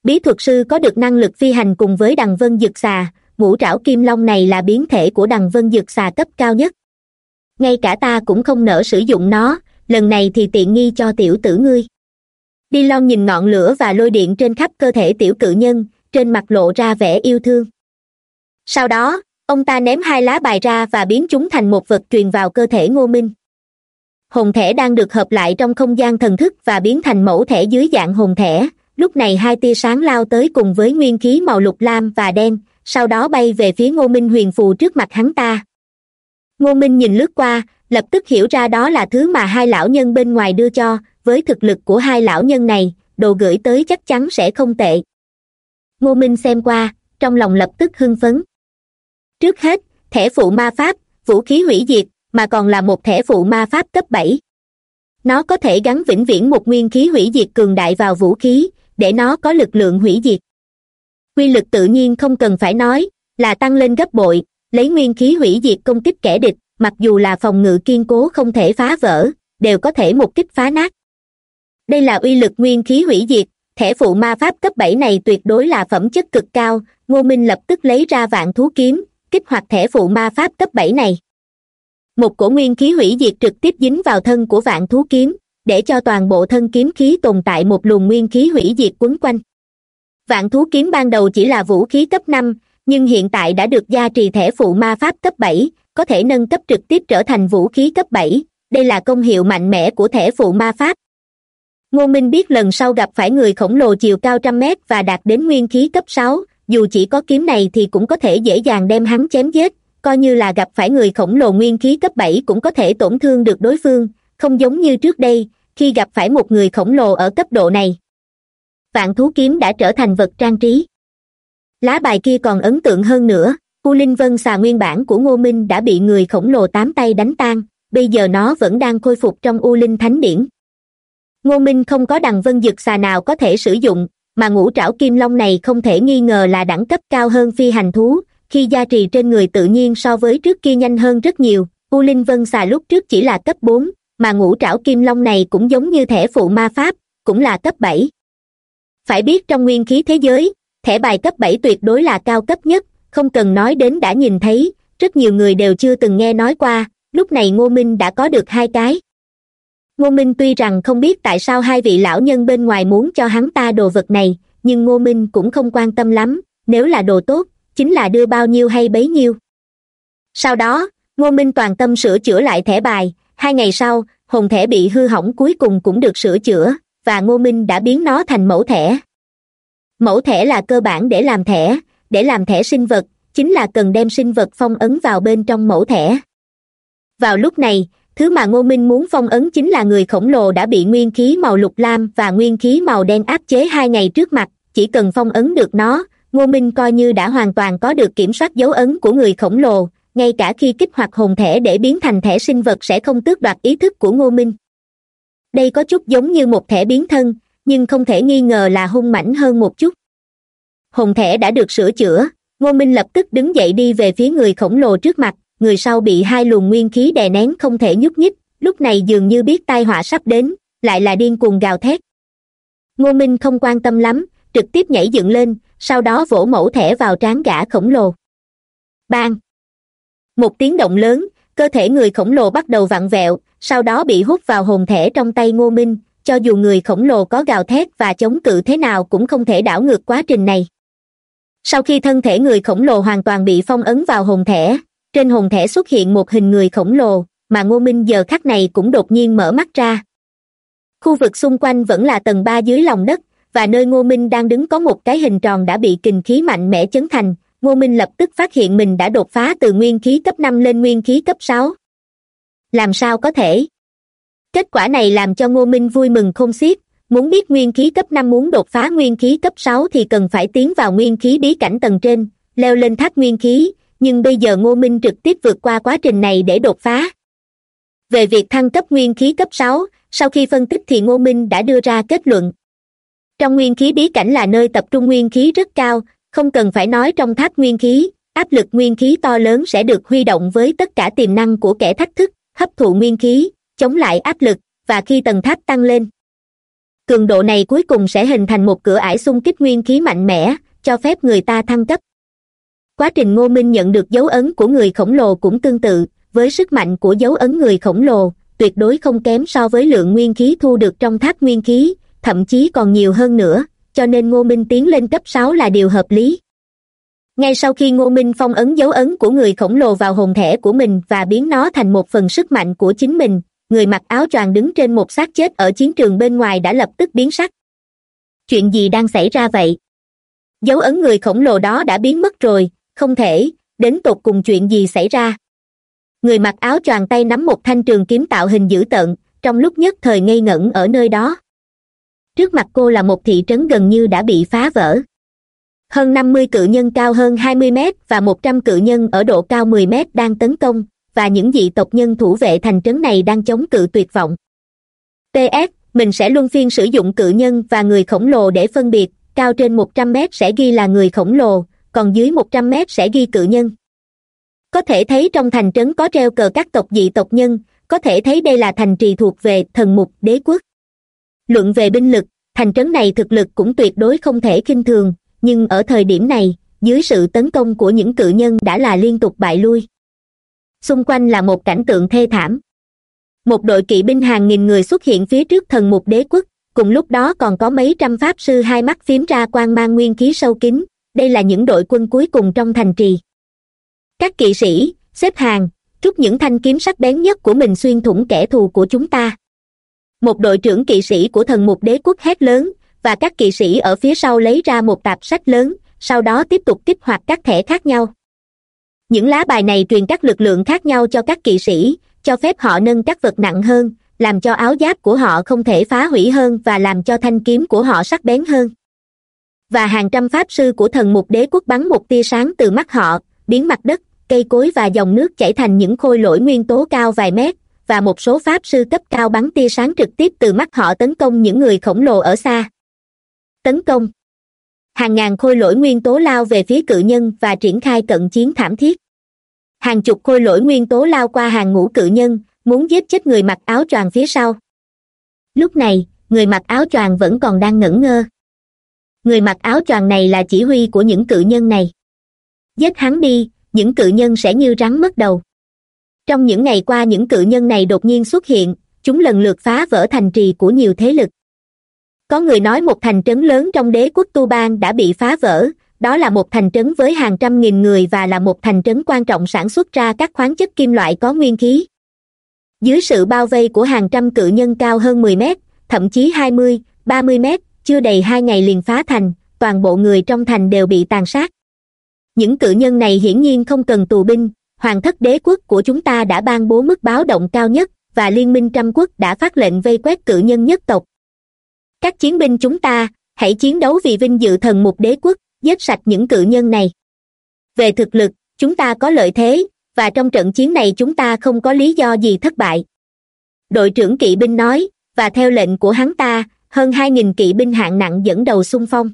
Bí thuật sư có được năng lực phi hành cùng với đằng vân dực xà ngũ trảo kim long này là biến thể của đằng vân dực xà cấp cao nhất. Ngay cả ta cũng không nỡ sử dụng nó, lần này thì tiện nghi cho tiểu tử ngươi đi lon nhìn ngọn lửa và lôi điện trên khắp cơ thể tiểu cự nhân, trên mặt lộ ra vẻ yêu thương. Sau đó, ông ta ném hai lá bài ra và biến chúng thành một vật truyền vào cơ thể ngô minh. Hồn thẻ đang được hợp lại trong không gian thần thức và biến thành mẫu thẻ dưới dạng hồn thẻ. Lúc này hai tia sáng lao tới cùng với nguyên khí màu lục lam và đen, sau đó bay về phía ngô minh huyền phù trước mặt hắn ta. Ngô minh nhìn lướt qua lập tức hiểu ra đó là thứ mà hai lão nhân bên ngoài đưa cho, với thực lực của hai lão nhân này, đồ gửi tới chắc chắn sẽ không tệ. Ngô minh xem qua, trong lòng lập tức hưng phấn. Trước hết, thẻ phụ ma pháp, vũ khí hủy diệt, mà còn là một thẻ phụ ma pháp cấp bảy. Nó có thể gắn vĩnh viễn một nguyên khí hủy diệt cường đại vào vũ khí, để nó có lực lượng hủy diệt. Quy lực tự nhiên không cần phải nói, là tăng lên gấp bội, lấy nguyên khí hủy diệt công kích kẻ địch mặc dù là phòng ngự kiên cố không thể phá vỡ, đều có thể một kích phá nát. Đây là uy lực nguyên khí hủy diệt thẻ phụ ma pháp cấp bảy này tuyệt đối là phẩm chất cực cao, ngô minh lập tức lấy ra vạn thú kiếm, kích hoạt thẻ phụ ma pháp cấp bảy này. Một cổ nguyên khí hủy diệt trực tiếp dính vào thân của vạn thú kiếm, để cho toàn bộ thân kiếm khí tồn tại một luồng nguyên khí hủy diệt quấn quanh. Vạn thú kiếm ban đầu chỉ là vũ khí cấp năm, nhưng hiện tại đã được gia trì thẻ phụ ma pháp cấp bảy có thể nâng cấp trực tiếp trở thành vũ khí cấp bảy. Đây là công hiệu mạnh mẽ của thẻ phụ ma pháp. Ngô minh biết lần sau gặp phải người khổng lồ chiều cao trăm mét và đạt đến nguyên khí cấp sáu, dù chỉ có kiếm này thì cũng có thể dễ dàng đem hắn chém giết. Coi như là gặp phải người khổng lồ nguyên khí cấp bảy cũng có thể tổn thương được đối phương, không giống như trước đây, khi gặp phải một người khổng lồ ở cấp độ này. Vạn thú kiếm đã trở thành vật trang trí. Lá bài kia còn ấn tượng hơn nữa u linh vân xà nguyên bản của ngô minh đã bị người khổng lồ tám tay đánh tan, bây giờ nó vẫn đang khôi phục trong u linh thánh điển. Ngô minh không có đằng vân dực xà nào có thể sử dụng, mà ngũ trảo kim long này không thể nghi ngờ là đẳng cấp cao hơn phi hành thú, khi gia trì trên người tự nhiên so với trước kia nhanh hơn rất nhiều. U linh vân xà lúc trước chỉ là cấp bốn, mà ngũ trảo kim long này cũng giống như thẻ phụ ma pháp, cũng là cấp bảy. Phải biết trong nguyên khí thế giới, thẻ bài cấp bảy tuyệt đối là cao cấp nhất không cần nói đến đã nhìn thấy, rất nhiều người đều chưa từng nghe nói qua, lúc này ngô minh đã có được hai cái. Ngô minh tuy rằng không biết tại sao hai vị lão nhân bên ngoài muốn cho hắn ta đồ vật này, nhưng ngô minh cũng không quan tâm lắm, nếu là đồ tốt, chính là đưa bao nhiêu hay bấy nhiêu. Sau đó, ngô minh toàn tâm sửa chữa lại thẻ bài, hai ngày sau, hồn thẻ bị hư hỏng cuối cùng cũng được sửa chữa, và ngô minh đã biến nó thành mẫu thẻ. Mẫu thẻ là cơ bản để làm thẻ để làm thẻ sinh vật, chính là cần đem sinh vật phong ấn vào bên trong mẫu thẻ. Vào lúc này, thứ mà ngô minh muốn phong ấn chính là người khổng lồ đã bị nguyên khí màu lục lam và nguyên khí màu đen áp chế hai ngày trước mặt. Chỉ cần phong ấn được nó, ngô minh coi như đã hoàn toàn có được kiểm soát dấu ấn của người khổng lồ. Ngay cả khi kích hoạt hồn thẻ để biến thành thẻ sinh vật sẽ không tước đoạt ý thức của ngô minh. Đây có chút giống như một thẻ biến thân, nhưng không thể nghi ngờ là hung mãnh hơn một chút hồn thẻ đã được sửa chữa. Ngô minh lập tức đứng dậy đi về phía người khổng lồ trước mặt. Người sau bị hai luồng nguyên khí đè nén không thể nhúc nhích. Lúc này dường như biết tai họa sắp đến, lại là điên cuồng gào thét. Ngô minh không quan tâm lắm, trực tiếp nhảy dựng lên, sau đó vỗ mẫu thẻ vào trán gã khổng lồ. Bang! Một tiếng động lớn, cơ thể người khổng lồ bắt đầu vặn vẹo, sau đó bị hút vào hồn thẻ trong tay ngô minh. Cho dù người khổng lồ có gào thét và chống cự thế nào cũng không thể đảo ngược quá trình này sau khi thân thể người khổng lồ hoàn toàn bị phong ấn vào hồn thẻ trên hồn thẻ xuất hiện một hình người khổng lồ, mà ngô minh giờ khắc này cũng đột nhiên mở mắt ra. Khu vực xung quanh vẫn là tầng ba dưới lòng đất, và nơi ngô minh đang đứng có một cái hình tròn đã bị kình khí mạnh mẽ chấn thành. Ngô minh lập tức phát hiện mình đã đột phá từ nguyên khí cấp năm lên nguyên khí cấp sáu. Làm sao có thể? Kết quả này làm cho ngô minh vui mừng không xiết muốn biết nguyên khí cấp năm muốn đột phá nguyên khí cấp sáu thì cần phải tiến vào nguyên khí bí cảnh tầng trên, leo lên tháp nguyên khí. Nhưng bây giờ ngô minh trực tiếp vượt qua quá trình này để đột phá. Về việc thăng cấp nguyên khí cấp sáu, sau khi phân tích thì ngô minh đã đưa ra kết luận. Trong nguyên khí bí cảnh là nơi tập trung nguyên khí rất cao, không cần phải nói trong tháp nguyên khí, áp lực nguyên khí to lớn sẽ được huy động với tất cả tiềm năng của kẻ thách thức, hấp thụ nguyên khí, chống lại áp lực, và khi tầng tháp tăng lên cường độ này cuối cùng sẽ hình thành một cửa ải xung kích nguyên khí mạnh mẽ, cho phép người ta thăng cấp. Quá trình ngô minh nhận được dấu ấn của người khổng lồ cũng tương tự, với sức mạnh của dấu ấn người khổng lồ, tuyệt đối không kém so với lượng nguyên khí thu được trong tháp nguyên khí, thậm chí còn nhiều hơn nữa, cho nên ngô minh tiến lên cấp sáu là điều hợp lý. Ngay sau khi ngô minh phong ấn dấu ấn của người khổng lồ vào hồn thẻ của mình và biến nó thành một phần sức mạnh của chính mình người mặc áo choàng đứng trên một xác chết ở chiến trường bên ngoài đã lập tức biến sắc. Chuyện gì đang xảy ra vậy? Dấu ấn người khổng lồ đó đã biến mất rồi, không thể, đến tột cùng chuyện gì xảy ra? Người mặc áo choàng tay nắm một thanh trường kiếm tạo hình dữ tợn, trong lúc nhất thời ngây ngẩn ở nơi đó. Trước mặt cô là một thị trấn gần như đã bị phá vỡ. Hơn năm mươi cự nhân cao hơn hai mươi mét và một trăm cự nhân ở độ cao mười mét đang tấn công và những dị tộc nhân thủ vệ thành trấn này đang chống cự tuyệt vọng. Ts mình sẽ luân phiên sử dụng cự nhân và người khổng lồ để phân biệt, cao trên một trăm mét sẽ ghi là người khổng lồ, còn dưới một trăm mét sẽ ghi cự nhân. Có thể thấy trong thành trấn có treo cờ các tộc dị tộc nhân, có thể thấy đây là thành trì thuộc về thần mục, đế quốc. Luận về binh lực, thành trấn này thực lực cũng tuyệt đối không thể kinh thường, nhưng ở thời điểm này, dưới sự tấn công của những cự nhân đã là liên tục bại lui xung quanh là một cảnh tượng thê thảm. Một đội kỵ binh hàng nghìn người xuất hiện phía trước thần mục đế quốc, cùng lúc đó còn có mấy trăm pháp sư hai mắt phím ra quan mang nguyên khí sâu kín, đây là những đội quân cuối cùng trong thành trì. Các kỵ sĩ, xếp hàng rút những thanh kiếm sắc bén nhất của mình xuyên thủng kẻ thù của chúng ta. Một đội trưởng kỵ sĩ của thần mục đế quốc hét lớn, và các kỵ sĩ ở phía sau lấy ra một tạp sách lớn, sau đó tiếp tục kích hoạt các thẻ khác nhau những lá bài này truyền các lực lượng khác nhau cho các kỵ sĩ, cho phép họ nâng các vật nặng hơn, làm cho áo giáp của họ không thể phá hủy hơn và làm cho thanh kiếm của họ sắc bén hơn. Và hàng trăm pháp sư của thần mục đế quốc bắn một tia sáng từ mắt họ, biến mặt đất, cây cối và dòng nước chảy thành những khôi lỗi nguyên tố cao vài mét, và một số pháp sư cấp cao bắn tia sáng trực tiếp từ mắt họ tấn công những người khổng lồ ở xa. Tấn công hàng ngàn khôi lỗi nguyên tố lao về phía cự nhân và triển khai cận chiến thảm thiết. Hàng chục khôi lỗi nguyên tố lao qua hàng ngũ cự nhân, muốn giết chết người mặc áo choàng phía sau. Lúc này, người mặc áo choàng vẫn còn đang ngẩn ngơ. Người mặc áo choàng này là chỉ huy của những cự nhân này. Giết hắn đi, những cự nhân sẽ như rắn mất đầu. Trong những ngày qua những cự nhân này đột nhiên xuất hiện, chúng lần lượt phá vỡ thành trì của nhiều thế lực có người nói một thành trấn lớn trong đế quốc tu bang đã bị phá vỡ. Đó là một thành trấn với hàng trăm nghìn người và là một thành trấn quan trọng sản xuất ra các khoáng chất kim loại có nguyên khí. Dưới sự bao vây của hàng trăm cự nhân cao hơn mười mét, thậm chí hai mươi, ba mươi mét, chưa đầy hai ngày liền phá thành, toàn bộ người trong thành đều bị tàn sát. Những cự nhân này hiển nhiên không cần tù binh, hoàng thất đế quốc của chúng ta đã ban bố mức báo động cao nhất và liên minh trăm quốc đã phát lệnh vây quét cự nhân nhất tộc các chiến binh chúng ta, hãy chiến đấu vì vinh dự thần mục đế quốc, giết sạch những cự nhân này. Về thực lực, chúng ta có lợi thế, và trong trận chiến này chúng ta không có lý do gì thất bại. Đội trưởng kỵ binh nói, và theo lệnh của hắn ta, hơn hai nghìn kỵ binh hạng nặng dẫn đầu xung phong.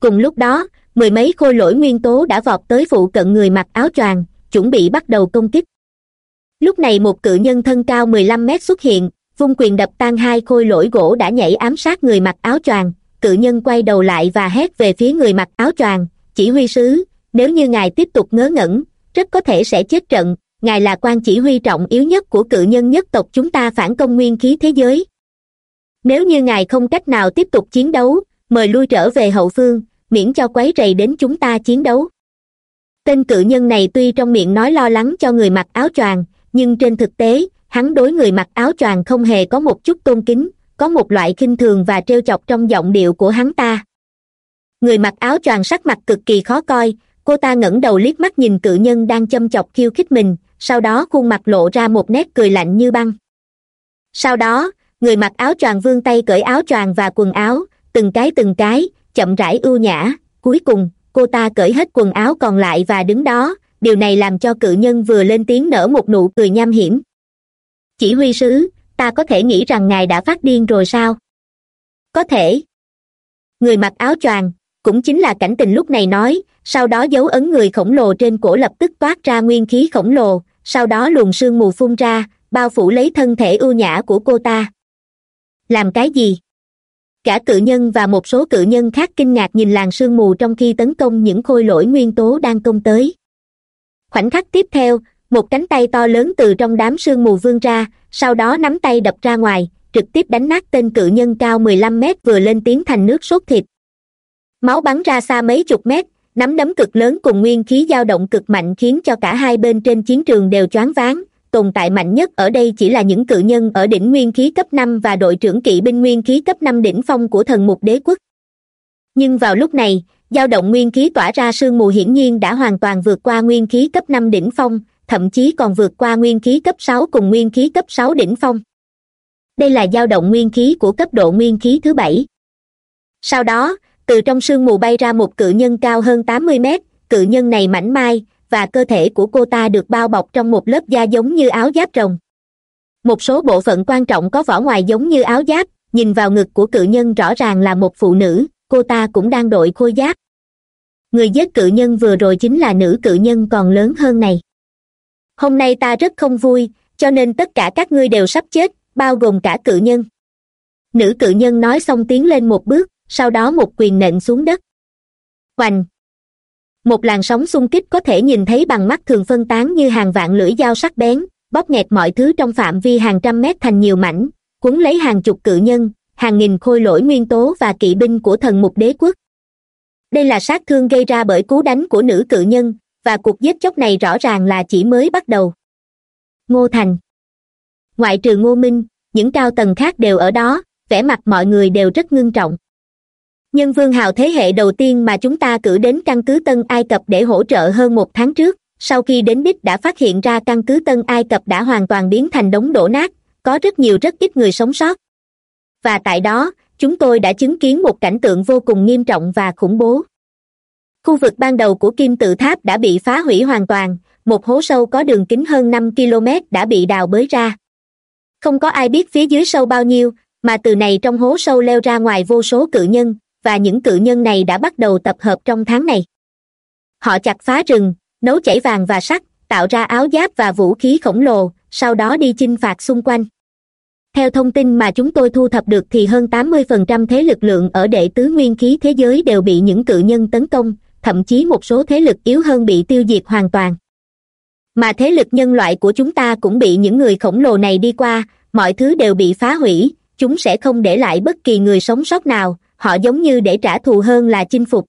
Cùng lúc đó, mười mấy khôi lỗi nguyên tố đã vọt tới phụ cận người mặc áo choàng, chuẩn bị bắt đầu công kích. Lúc này một cự nhân thân cao mười lăm mét xuất hiện vung quyền đập tan hai khôi lỗi gỗ đã nhảy ám sát người mặc áo choàng. Cự nhân quay đầu lại và hét về phía người mặc áo choàng. Chỉ huy sứ, nếu như ngài tiếp tục ngớ ngẩn, rất có thể sẽ chết trận. Ngài là quan chỉ huy trọng yếu nhất của cự nhân nhất tộc chúng ta phản công nguyên khí thế giới. Nếu như ngài không cách nào tiếp tục chiến đấu, mời lui trở về hậu phương, miễn cho quấy rầy đến chúng ta chiến đấu. Tên cự nhân này tuy trong miệng nói lo lắng cho người mặc áo choàng, nhưng trên thực tế hắn đối người mặc áo choàng không hề có một chút tôn kính, có một loại khinh thường và trêu chọc trong giọng điệu của hắn ta. Người mặc áo choàng sắc mặt cực kỳ khó coi, cô ta ngẩng đầu liếc mắt nhìn cự nhân đang châm chọc khiêu khích mình, sau đó khuôn mặt lộ ra một nét cười lạnh như băng. Sau đó, người mặc áo choàng vươn tay cởi áo choàng và quần áo, từng cái từng cái, chậm rãi ưu nhã. Cuối cùng, cô ta cởi hết quần áo còn lại và đứng đó, điều này làm cho cự nhân vừa lên tiếng nở một nụ cười nham hiểm chỉ huy sứ, ta có thể nghĩ rằng ngài đã phát điên rồi sao? Có thể. Người mặc áo choàng, cũng chính là cảnh tình lúc này nói, sau đó dấu ấn người khổng lồ trên cổ lập tức toát ra nguyên khí khổng lồ, sau đó luồng sương mù phun ra, bao phủ lấy thân thể ưu nhã của cô ta. Làm cái gì? Cả cự nhân và một số cự nhân khác kinh ngạc nhìn làn sương mù trong khi tấn công những khôi lỗi nguyên tố đang công tới. Khoảnh khắc tiếp theo một cánh tay to lớn từ trong đám sương mù vươn ra, sau đó nắm tay đập ra ngoài, trực tiếp đánh nát tên cự nhân cao mười lăm mét vừa lên tiếng thành nước sốt thịt. Máu bắn ra xa mấy chục mét, nắm đấm cực lớn cùng nguyên khí dao động cực mạnh khiến cho cả hai bên trên chiến trường đều choáng váng, tồn tại mạnh nhất ở đây chỉ là những cự nhân ở đỉnh nguyên khí cấp năm và đội trưởng kỵ binh nguyên khí cấp năm đỉnh phong của thần mục đế quốc. Nhưng vào lúc này, dao động nguyên khí tỏa ra sương mù hiển nhiên đã hoàn toàn vượt qua nguyên khí cấp năm đỉnh phong thậm chí còn vượt qua nguyên khí cấp sáu cùng nguyên khí cấp sáu đỉnh phong. Đây là dao động nguyên khí của cấp độ nguyên khí thứ bảy. Sau đó, từ trong sương mù bay ra một cự nhân cao hơn tám mươi mét, cự nhân này mảnh mai, và cơ thể của cô ta được bao bọc trong một lớp da giống như áo giáp rồng. Một số bộ phận quan trọng có vỏ ngoài giống như áo giáp, nhìn vào ngực của cự nhân rõ ràng là một phụ nữ, cô ta cũng đang đội khôi giáp. Người giết cự nhân vừa rồi chính là nữ cự nhân còn lớn hơn này hôm nay ta rất không vui, cho nên tất cả các ngươi đều sắp chết, bao gồm cả cự nhân. Nữ cự nhân nói xong tiến lên một bước, sau đó một quyền nện xuống đất. Hoành một làn sóng xung kích có thể nhìn thấy bằng mắt thường phân tán như hàng vạn lưỡi dao sắc bén, bóp nghẹt mọi thứ trong phạm vi hàng trăm mét thành nhiều mảnh, cuốn lấy hàng chục cự nhân, hàng nghìn khôi lỗi nguyên tố và kỵ binh của thần mục đế quốc. Đây là sát thương gây ra bởi cú đánh của nữ cự nhân và cuộc giết chóc này rõ ràng là chỉ mới bắt đầu. Ngô thành ngoại trừ ngô minh, những cao tầng khác đều ở đó, vẻ mặt mọi người đều rất ngưng trọng. Nhân vương hào thế hệ đầu tiên mà chúng ta cử đến căn cứ tân ai cập để hỗ trợ hơn một tháng trước, sau khi đến đích đã phát hiện ra căn cứ tân ai cập đã hoàn toàn biến thành đống đổ nát, có rất nhiều rất ít người sống sót. Và tại đó, chúng tôi đã chứng kiến một cảnh tượng vô cùng nghiêm trọng và khủng bố khu vực ban đầu của kim tự tháp đã bị phá hủy hoàn toàn, một hố sâu có đường kính hơn năm km đã bị đào bới ra. Không có ai biết phía dưới sâu bao nhiêu, mà từ này trong hố sâu leo ra ngoài vô số cự nhân, và những cự nhân này đã bắt đầu tập hợp trong tháng này. Họ chặt phá rừng, nấu chảy vàng và sắt, tạo ra áo giáp và vũ khí khổng lồ, sau đó đi chinh phạt xung quanh. Theo thông tin mà chúng tôi thu thập được thì hơn tám mươi phần trăm thế lực lượng ở đệ tứ nguyên khí thế giới đều bị những cự nhân tấn công thậm chí một số thế lực yếu hơn bị tiêu diệt hoàn toàn. Mà thế lực nhân loại của chúng ta cũng bị những người khổng lồ này đi qua, mọi thứ đều bị phá hủy, chúng sẽ không để lại bất kỳ người sống sót nào, họ giống như để trả thù hơn là chinh phục.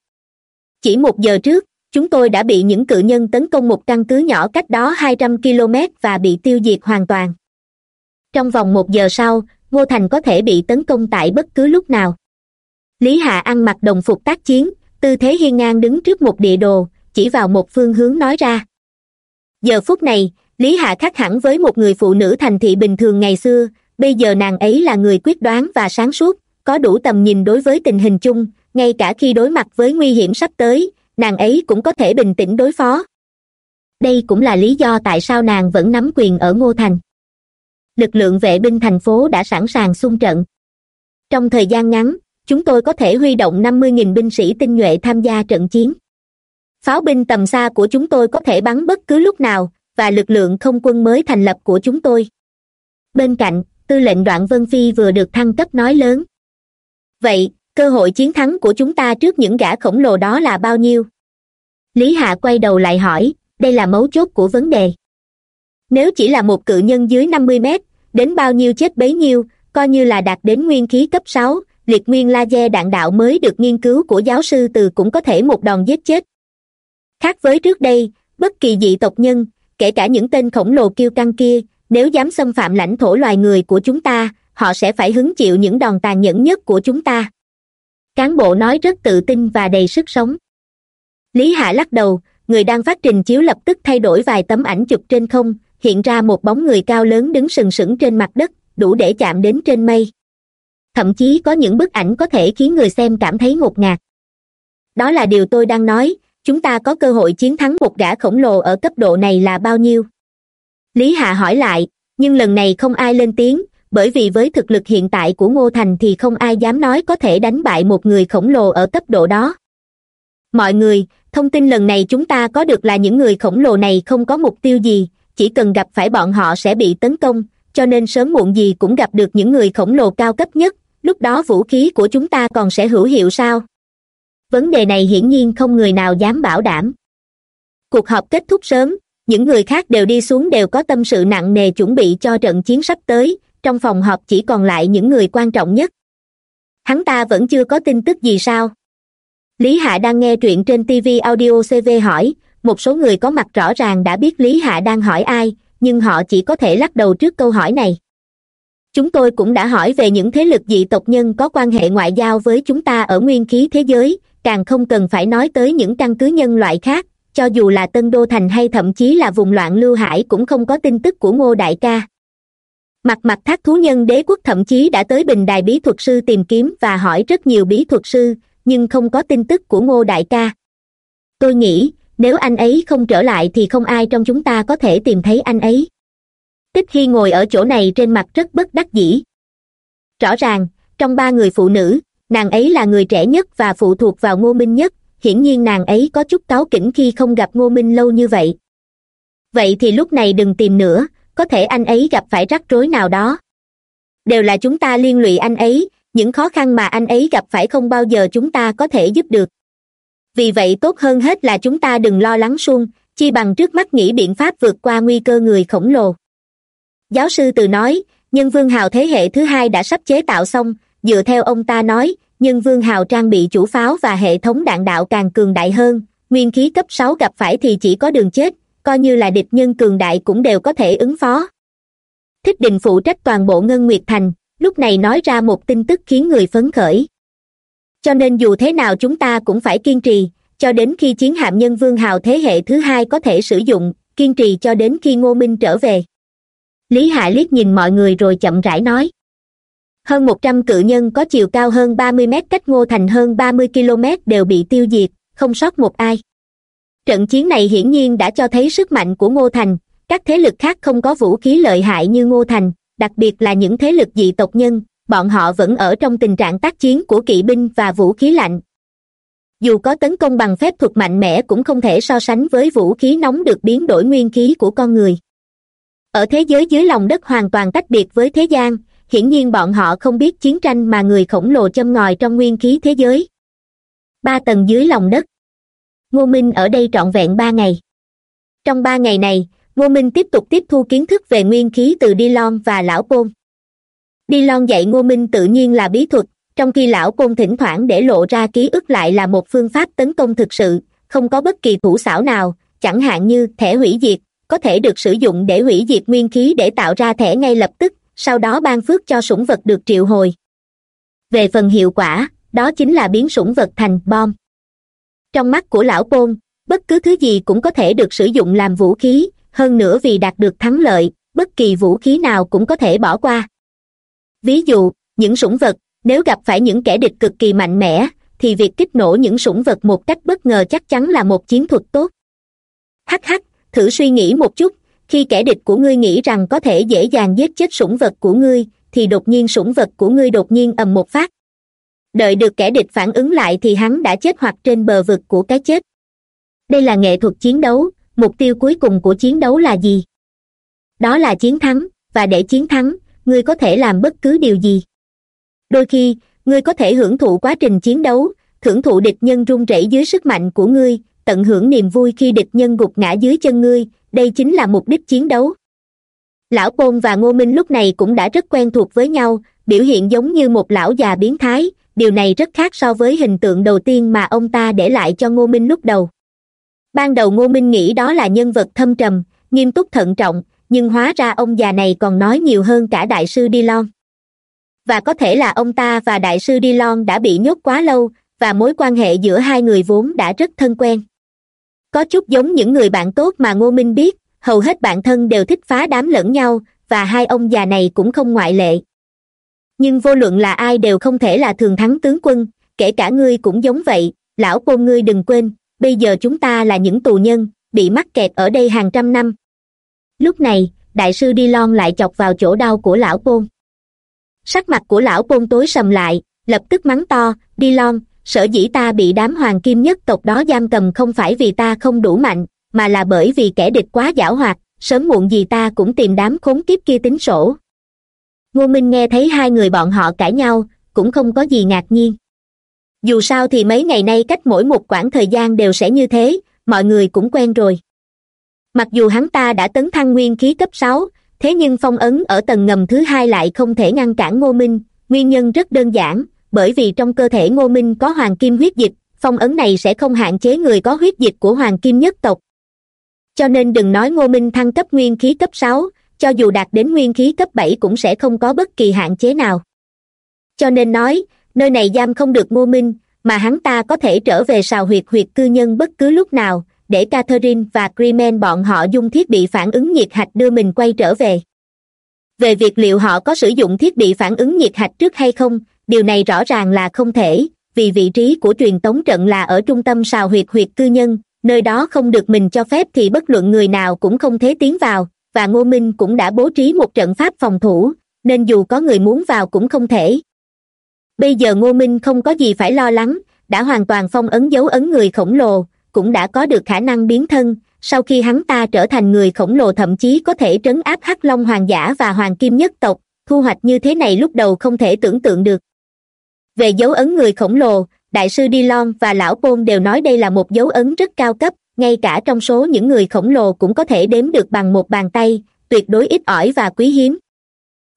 Chỉ một giờ trước, chúng tôi đã bị những cự nhân tấn công một căn cứ nhỏ cách đó hai trăm km và bị tiêu diệt hoàn toàn. Trong vòng một giờ sau, ngô thành có thể bị tấn công tại bất cứ lúc nào. Lý hạ ăn mặc đồng phục tác chiến tư thế hiên ngang đứng trước một địa đồ, chỉ vào một phương hướng nói ra. Giờ phút này, lý hạ khác hẳn với một người phụ nữ thành thị bình thường ngày xưa, bây giờ nàng ấy là người quyết đoán và sáng suốt, có đủ tầm nhìn đối với tình hình chung, ngay cả khi đối mặt với nguy hiểm sắp tới, nàng ấy cũng có thể bình tĩnh đối phó. Đây cũng là lý do tại sao nàng vẫn nắm quyền ở ngô thành. Lực lượng vệ binh thành phố đã sẵn sàng xung trận. Trong thời gian ngắn chúng tôi có thể huy động năm mươi nghìn binh sĩ tinh nhuệ tham gia trận chiến. Pháo binh tầm xa của chúng tôi có thể bắn bất cứ lúc nào, và lực lượng không quân mới thành lập của chúng tôi. Bên cạnh, tư lệnh đoạn vân phi vừa được thăng cấp nói lớn. Vậy, cơ hội chiến thắng của chúng ta trước những gã khổng lồ đó là bao nhiêu? Lý hạ quay đầu lại hỏi, đây là mấu chốt của vấn đề. Nếu chỉ là một cự nhân dưới năm mươi mét, đến bao nhiêu chết bấy nhiêu, coi như là đạt đến nguyên khí cấp sáu liệt nguyên laser đạn đạo mới được nghiên cứu của giáo sư từ cũng có thể một đòn giết chết. Khác với trước đây, bất kỳ dị tộc nhân, kể cả những tên khổng lồ kiêu căng kia, nếu dám xâm phạm lãnh thổ loài người của chúng ta, họ sẽ phải hứng chịu những đòn tàn nhẫn nhất của chúng ta. Cán bộ nói rất tự tin và đầy sức sống. Lý hạ lắc đầu, người đang phát trình chiếu lập tức thay đổi vài tấm ảnh chụp trên không, hiện ra một bóng người cao lớn đứng sừng sững trên mặt đất, đủ để chạm đến trên mây thậm chí có những bức ảnh có thể khiến người xem cảm thấy ngột ngạt. Đó là điều tôi đang nói, chúng ta có cơ hội chiến thắng một gã khổng lồ ở cấp độ này là bao nhiêu? Lý hạ hỏi lại, nhưng lần này không ai lên tiếng, bởi vì với thực lực hiện tại của ngô thành thì không ai dám nói có thể đánh bại một người khổng lồ ở cấp độ đó. Mọi người, thông tin lần này chúng ta có được là những người khổng lồ này không có mục tiêu gì, chỉ cần gặp phải bọn họ sẽ bị tấn công, cho nên sớm muộn gì cũng gặp được những người khổng lồ cao cấp nhất lúc đó vũ khí của chúng ta còn sẽ hữu hiệu sao? Vấn đề này hiển nhiên không người nào dám bảo đảm. Cuộc họp kết thúc sớm, những người khác đều đi xuống đều có tâm sự nặng nề chuẩn bị cho trận chiến sắp tới, trong phòng họp chỉ còn lại những người quan trọng nhất. Hắn ta vẫn chưa có tin tức gì sao? Lý hạ đang nghe truyện trên tv audio cv hỏi, một số người có mặt rõ ràng đã biết lý hạ đang hỏi ai, nhưng họ chỉ có thể lắc đầu trước câu hỏi này chúng tôi cũng đã hỏi về những thế lực dị tộc nhân có quan hệ ngoại giao với chúng ta ở nguyên khí thế giới, càng không cần phải nói tới những căn cứ nhân loại khác, cho dù là tân đô thành hay thậm chí là vùng loạn lưu hải cũng không có tin tức của ngô đại ca. Mặt mặt thác thú nhân đế quốc thậm chí đã tới bình đài bí thuật sư tìm kiếm và hỏi rất nhiều bí thuật sư, nhưng không có tin tức của ngô đại ca. Tôi nghĩ, nếu anh ấy không trở lại thì không ai trong chúng ta có thể tìm thấy anh ấy tích khi ngồi ở chỗ này trên mặt rất bất đắc dĩ. Rõ ràng, trong ba người phụ nữ, nàng ấy là người trẻ nhất và phụ thuộc vào ngô minh nhất, hiển nhiên nàng ấy có chút cáu kỉnh khi không gặp ngô minh lâu như vậy. Vậy thì lúc này đừng tìm nữa, có thể anh ấy gặp phải rắc rối nào đó. Đều là chúng ta liên lụy anh ấy, những khó khăn mà anh ấy gặp phải không bao giờ chúng ta có thể giúp được. Vì vậy tốt hơn hết là chúng ta đừng lo lắng suông, chi bằng trước mắt nghĩ biện pháp vượt qua nguy cơ người khổng lồ giáo sư từ nói nhân vương hào thế hệ thứ hai đã sắp chế tạo xong. Dựa theo ông ta nói nhân vương hào trang bị chủ pháo và hệ thống đạn đạo càng cường đại hơn. Nguyên khí cấp sáu gặp phải thì chỉ có đường chết, coi như là địch nhân cường đại cũng đều có thể ứng phó. Thích đình phụ trách toàn bộ ngân nguyệt thành, lúc này nói ra một tin tức khiến người phấn khởi. Cho nên dù thế nào chúng ta cũng phải kiên trì, cho đến khi chiến hạm nhân vương hào thế hệ thứ hai có thể sử dụng, kiên trì cho đến khi ngô minh trở về lý hạ liếc nhìn mọi người rồi chậm rãi nói. Hơn một trăm cự nhân có chiều cao hơn ba mươi mét, cách ngô thành hơn ba mươi km đều bị tiêu diệt, không sót một ai. Trận chiến này hiển nhiên đã cho thấy sức mạnh của ngô thành, các thế lực khác không có vũ khí lợi hại như ngô thành, đặc biệt là những thế lực dị tộc nhân, bọn họ vẫn ở trong tình trạng tác chiến của kỵ binh và vũ khí lạnh. Dù có tấn công bằng phép thuật mạnh mẽ cũng không thể so sánh với vũ khí nóng được biến đổi nguyên khí của con người ở thế giới dưới lòng đất hoàn toàn tách biệt với thế gian, hiển nhiên bọn họ không biết chiến tranh mà người khổng lồ châm ngòi trong nguyên khí thế giới. Ba tầng dưới lòng đất. Ngô minh ở đây trọn vẹn ba ngày. Trong ba ngày này, ngô minh tiếp tục tiếp thu kiến thức về nguyên khí từ đi lon và lão côn. Đi lon dạy ngô minh tự nhiên là bí thuật, trong khi lão côn thỉnh thoảng để lộ ra ký ức lại là một phương pháp tấn công thực sự, không có bất kỳ thủ xảo nào, chẳng hạn như thẻ hủy diệt có thể được sử dụng để hủy diệt nguyên khí để tạo ra thẻ ngay lập tức, sau đó ban phước cho sủng vật được triệu hồi. Về phần hiệu quả, đó chính là biến sủng vật thành bom. Trong mắt của lão pôn bất cứ thứ gì cũng có thể được sử dụng làm vũ khí, hơn nữa vì đạt được thắng lợi, bất kỳ vũ khí nào cũng có thể bỏ qua. Ví dụ, những sủng vật, nếu gặp phải những kẻ địch cực kỳ mạnh mẽ, thì việc kích nổ những sủng vật một cách bất ngờ chắc chắn là một chiến thuật tốt. Hh thử suy nghĩ một chút, khi kẻ địch của ngươi nghĩ rằng có thể dễ dàng giết chết sủng vật của ngươi, thì đột nhiên sủng vật của ngươi đột nhiên ầm một phát. Đợi được kẻ địch phản ứng lại thì hắn đã chết hoặc trên bờ vực của cái chết. Đây là nghệ thuật chiến đấu, mục tiêu cuối cùng của chiến đấu là gì? Đó là chiến thắng, và để chiến thắng, ngươi có thể làm bất cứ điều gì. Đôi khi, ngươi có thể hưởng thụ quá trình chiến đấu, thưởng thụ địch nhân run rẩy dưới sức mạnh của ngươi tận hưởng niềm vui khi địch nhân gục ngã dưới chân ngươi, đây chính là mục đích chiến đấu. Lão côn và ngô minh lúc này cũng đã rất quen thuộc với nhau, biểu hiện giống như một lão già biến thái, điều này rất khác so với hình tượng đầu tiên mà ông ta để lại cho ngô minh lúc đầu. Ban đầu ngô minh nghĩ đó là nhân vật thâm trầm, nghiêm túc thận trọng, nhưng hóa ra ông già này còn nói nhiều hơn cả đại sư d lon. Và có thể là ông ta và đại sư d lon đã bị nhốt quá lâu, và mối quan hệ giữa hai người vốn đã rất thân quen có chút giống những người bạn tốt mà ngô minh biết, hầu hết bạn thân đều thích phá đám lẫn nhau, và hai ông già này cũng không ngoại lệ. Nhưng vô luận là ai đều không thể là thường thắng tướng quân, kể cả ngươi cũng giống vậy, lão côn ngươi đừng quên, bây giờ chúng ta là những tù nhân, bị mắc kẹt ở đây hàng trăm năm. Lúc này, đại sư đi lon lại chọc vào chỗ đau của lão côn sắc mặt của lão côn tối sầm lại, lập tức mắng to đi lon sở dĩ ta bị đám hoàng kim nhất tộc đó giam cầm không phải vì ta không đủ mạnh, mà là bởi vì kẻ địch quá giảo hoạt, sớm muộn gì ta cũng tìm đám khốn kiếp kia tính sổ. Ngô minh nghe thấy hai người bọn họ cãi nhau, cũng không có gì ngạc nhiên. Dù sao thì mấy ngày nay cách mỗi một quãng thời gian đều sẽ như thế, mọi người cũng quen rồi. Mặc dù hắn ta đã tấn thăng nguyên khí cấp sáu, thế nhưng phong ấn ở tầng ngầm thứ hai lại không thể ngăn cản ngô minh, nguyên nhân rất đơn giản bởi vì trong cơ thể ngô minh có hoàng kim huyết dịch, phong ấn này sẽ không hạn chế người có huyết dịch của hoàng kim nhất tộc. Cho nên đừng nói ngô minh thăng cấp nguyên khí cấp sáu, cho dù đạt đến nguyên khí cấp bảy cũng sẽ không có bất kỳ hạn chế nào. Cho nên nói, nơi này giam không được ngô minh, mà hắn ta có thể trở về sào huyệt huyệt cư nhân bất cứ lúc nào, để catherine và Creeman bọn họ dùng thiết bị phản ứng nhiệt hạch đưa mình quay trở về. Về việc liệu họ có sử dụng thiết bị phản ứng nhiệt hạch trước hay không điều này rõ ràng là không thể, vì vị trí của truyền tống trận là ở trung tâm sào huyệt huyệt cư nhân, nơi đó không được mình cho phép thì bất luận người nào cũng không thể tiến vào, và ngô minh cũng đã bố trí một trận pháp phòng thủ, nên dù có người muốn vào cũng không thể. Bây giờ ngô minh không có gì phải lo lắng, đã hoàn toàn phong ấn dấu ấn người khổng lồ, cũng đã có được khả năng biến thân, sau khi hắn ta trở thành người khổng lồ thậm chí có thể trấn áp hắc long hoàng giả và hoàng kim nhất tộc, thu hoạch như thế này lúc đầu không thể tưởng tượng được về dấu ấn người khổng lồ, đại sư d lon và lão côn đều nói đây là một dấu ấn rất cao cấp, ngay cả trong số những người khổng lồ cũng có thể đếm được bằng một bàn tay, tuyệt đối ít ỏi và quý hiếm.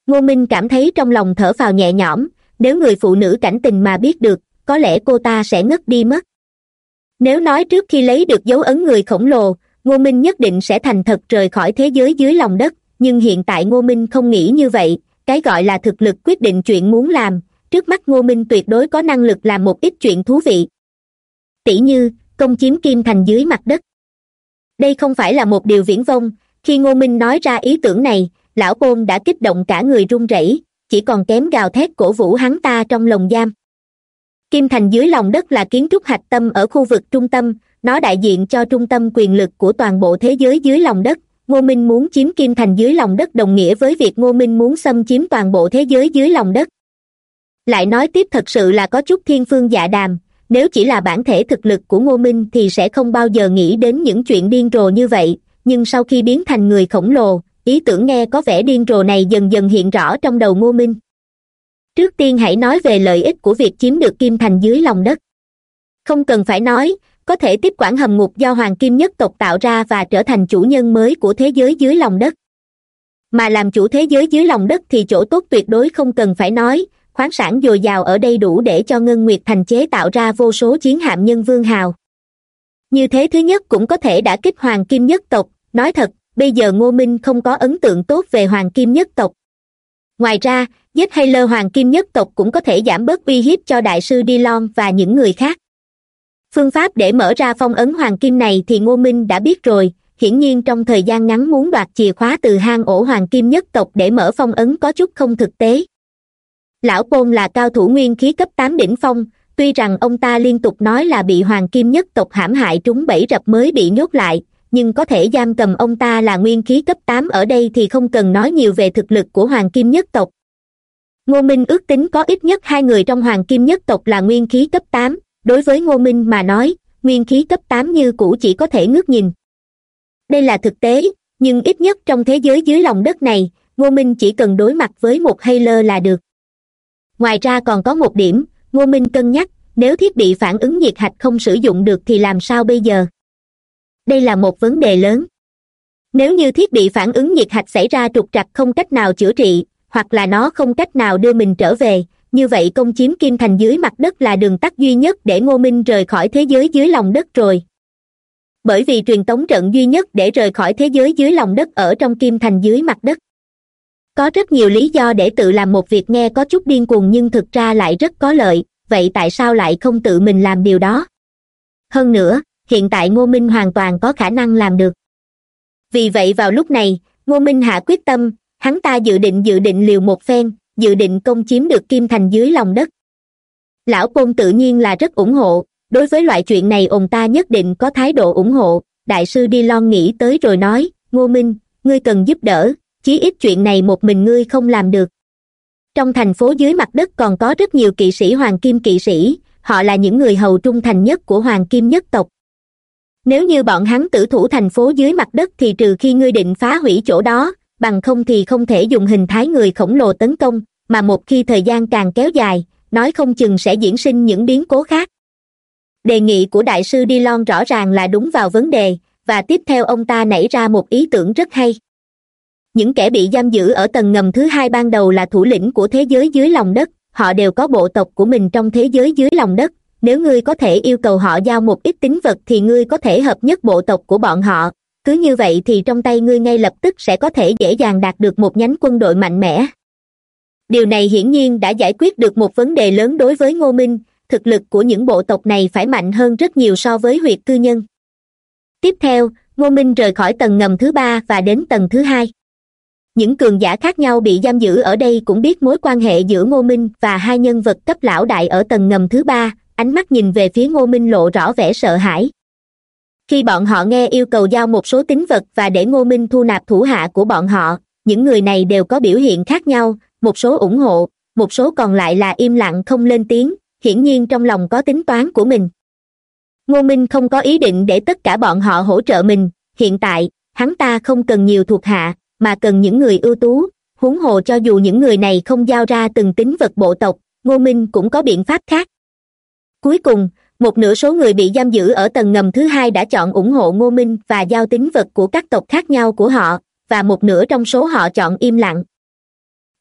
Ngô minh cảm thấy trong lòng thở phào nhẹ nhõm, nếu người phụ nữ cảnh tình mà biết được, có lẽ cô ta sẽ ngất đi mất. Nếu nói trước khi lấy được dấu ấn người khổng lồ, ngô minh nhất định sẽ thành thật rời khỏi thế giới dưới lòng đất, nhưng hiện tại ngô minh không nghĩ như vậy, cái gọi là thực lực quyết định chuyện muốn làm trước mắt ngô minh tuyệt đối có năng lực làm một ít chuyện thú vị. Tỷ như, công chiếm kim thành dưới mặt đất. Đây không phải là một điều viễn vông. Khi ngô minh nói ra ý tưởng này, lão côn đã kích động cả người run rẩy, chỉ còn kém gào thét cổ vũ hắn ta trong lồng giam. Kim thành dưới lòng đất là kiến trúc hạch tâm ở khu vực trung tâm, nó đại diện cho trung tâm quyền lực của toàn bộ thế giới dưới lòng đất. Ngô minh muốn chiếm kim thành dưới lòng đất đồng nghĩa với việc ngô minh muốn xâm chiếm toàn bộ thế giới dưới lòng đất lại nói tiếp thật sự là có chút thiên phương dạ đàm, nếu chỉ là bản thể thực lực của ngô minh thì sẽ không bao giờ nghĩ đến những chuyện điên rồ như vậy, nhưng sau khi biến thành người khổng lồ, ý tưởng nghe có vẻ điên rồ này dần dần hiện rõ trong đầu ngô minh. Trước tiên hãy nói về lợi ích của việc chiếm được kim thành dưới lòng đất. Không cần phải nói, có thể tiếp quản hầm ngục do hoàng kim nhất tộc tạo ra và trở thành chủ nhân mới của thế giới dưới lòng đất. Mà làm chủ thế giới dưới lòng đất thì chỗ tốt tuyệt đối không cần phải nói khoáng sản dồi dào ở đây đủ để cho ngân nguyệt thành chế tạo ra vô số chiến hạm nhân vương hào. Như thế thứ nhất cũng có thể đã kích hoàng kim nhất tộc. Nói thật, bây giờ ngô minh không có ấn tượng tốt về hoàng kim nhất tộc. Ngoài ra, giết hay lơ hoàng kim nhất tộc cũng có thể giảm bớt uy hiếp cho đại sư d lon và những người khác. Phương pháp để mở ra phong ấn hoàng kim này thì ngô minh đã biết rồi. Hiển nhiên trong thời gian ngắn muốn đoạt chìa khóa từ hang ổ hoàng kim nhất tộc để mở phong ấn có chút không thực tế lão côn là cao thủ nguyên khí cấp tám đỉnh phong, tuy rằng ông ta liên tục nói là bị hoàng kim nhất tộc hãm hại trúng bẫy rập mới bị nhốt lại, nhưng có thể giam cầm ông ta là nguyên khí cấp tám ở đây thì không cần nói nhiều về thực lực của hoàng kim nhất tộc. Ngô minh ước tính có ít nhất hai người trong hoàng kim nhất tộc là nguyên khí cấp tám, đối với ngô minh mà nói, nguyên khí cấp tám như cũ chỉ có thể ngước nhìn. Đây là thực tế, nhưng ít nhất trong thế giới dưới lòng đất này, ngô minh chỉ cần đối mặt với một hay lơ là được ngoài ra còn có một điểm, ngô minh cân nhắc, nếu thiết bị phản ứng nhiệt hạch không sử dụng được thì làm sao bây giờ? Đây là một vấn đề lớn. Nếu như thiết bị phản ứng nhiệt hạch xảy ra trục trặc không cách nào chữa trị, hoặc là nó không cách nào đưa mình trở về, như vậy công chiếm kim thành dưới mặt đất là đường tắt duy nhất để ngô minh rời khỏi thế giới dưới lòng đất rồi. Bởi vì truyền tống trận duy nhất để rời khỏi thế giới dưới lòng đất ở trong kim thành dưới mặt đất có rất nhiều lý do để tự làm một việc nghe có chút điên cuồng nhưng thực ra lại rất có lợi, vậy tại sao lại không tự mình làm điều đó? Hơn nữa, hiện tại ngô minh hoàn toàn có khả năng làm được. Vì vậy vào lúc này, ngô minh hạ quyết tâm, hắn ta dự định dự định liều một phen, dự định công chiếm được kim thành dưới lòng đất. Lão côn tự nhiên là rất ủng hộ, đối với loại chuyện này ông ta nhất định có thái độ ủng hộ, đại sư đi lon nghĩ tới rồi nói, ngô minh, ngươi cần giúp đỡ chí ít chuyện này một mình ngươi không làm được. Trong thành phố dưới mặt đất còn có rất nhiều kỵ sĩ hoàng kim kỵ sĩ, họ là những người hầu trung thành nhất của hoàng kim nhất tộc. Nếu như bọn hắn tử thủ thành phố dưới mặt đất thì trừ khi ngươi định phá hủy chỗ đó, bằng không thì không thể dùng hình thái người khổng lồ tấn công, mà một khi thời gian càng kéo dài, nói không chừng sẽ diễn sinh những biến cố khác. Đề nghị của đại sư d lon rõ ràng là đúng vào vấn đề, và tiếp theo ông ta nảy ra một ý tưởng rất hay những kẻ bị giam giữ ở tầng ngầm thứ hai ban đầu là thủ lĩnh của thế giới dưới lòng đất. Họ đều có bộ tộc của mình trong thế giới dưới lòng đất. Nếu ngươi có thể yêu cầu họ giao một ít tính vật thì ngươi có thể hợp nhất bộ tộc của bọn họ. Cứ như vậy thì trong tay ngươi ngay lập tức sẽ có thể dễ dàng đạt được một nhánh quân đội mạnh mẽ. Điều này hiển nhiên đã giải quyết được một vấn đề lớn đối với ngô minh. Thực lực của những bộ tộc này phải mạnh hơn rất nhiều so với huyệt Tư nhân. Tiếp theo, ngô minh rời khỏi tầng ngầm thứ ba và đến tầng thứ hai những cường giả khác nhau bị giam giữ ở đây cũng biết mối quan hệ giữa ngô minh và hai nhân vật cấp lão đại ở tầng ngầm thứ ba, ánh mắt nhìn về phía ngô minh lộ rõ vẻ sợ hãi. Khi bọn họ nghe yêu cầu giao một số tính vật và để ngô minh thu nạp thủ hạ của bọn họ, những người này đều có biểu hiện khác nhau, một số ủng hộ, một số còn lại là im lặng không lên tiếng, hiển nhiên trong lòng có tính toán của mình. Ngô minh không có ý định để tất cả bọn họ hỗ trợ mình, hiện tại, hắn ta không cần nhiều thuộc hạ mà cần những người ưu tú. Huống hồ cho dù những người này không giao ra từng tính vật bộ tộc, ngô minh cũng có biện pháp khác. Cuối cùng, một nửa số người bị giam giữ ở tầng ngầm thứ hai đã chọn ủng hộ ngô minh và giao tính vật của các tộc khác nhau của họ, và một nửa trong số họ chọn im lặng.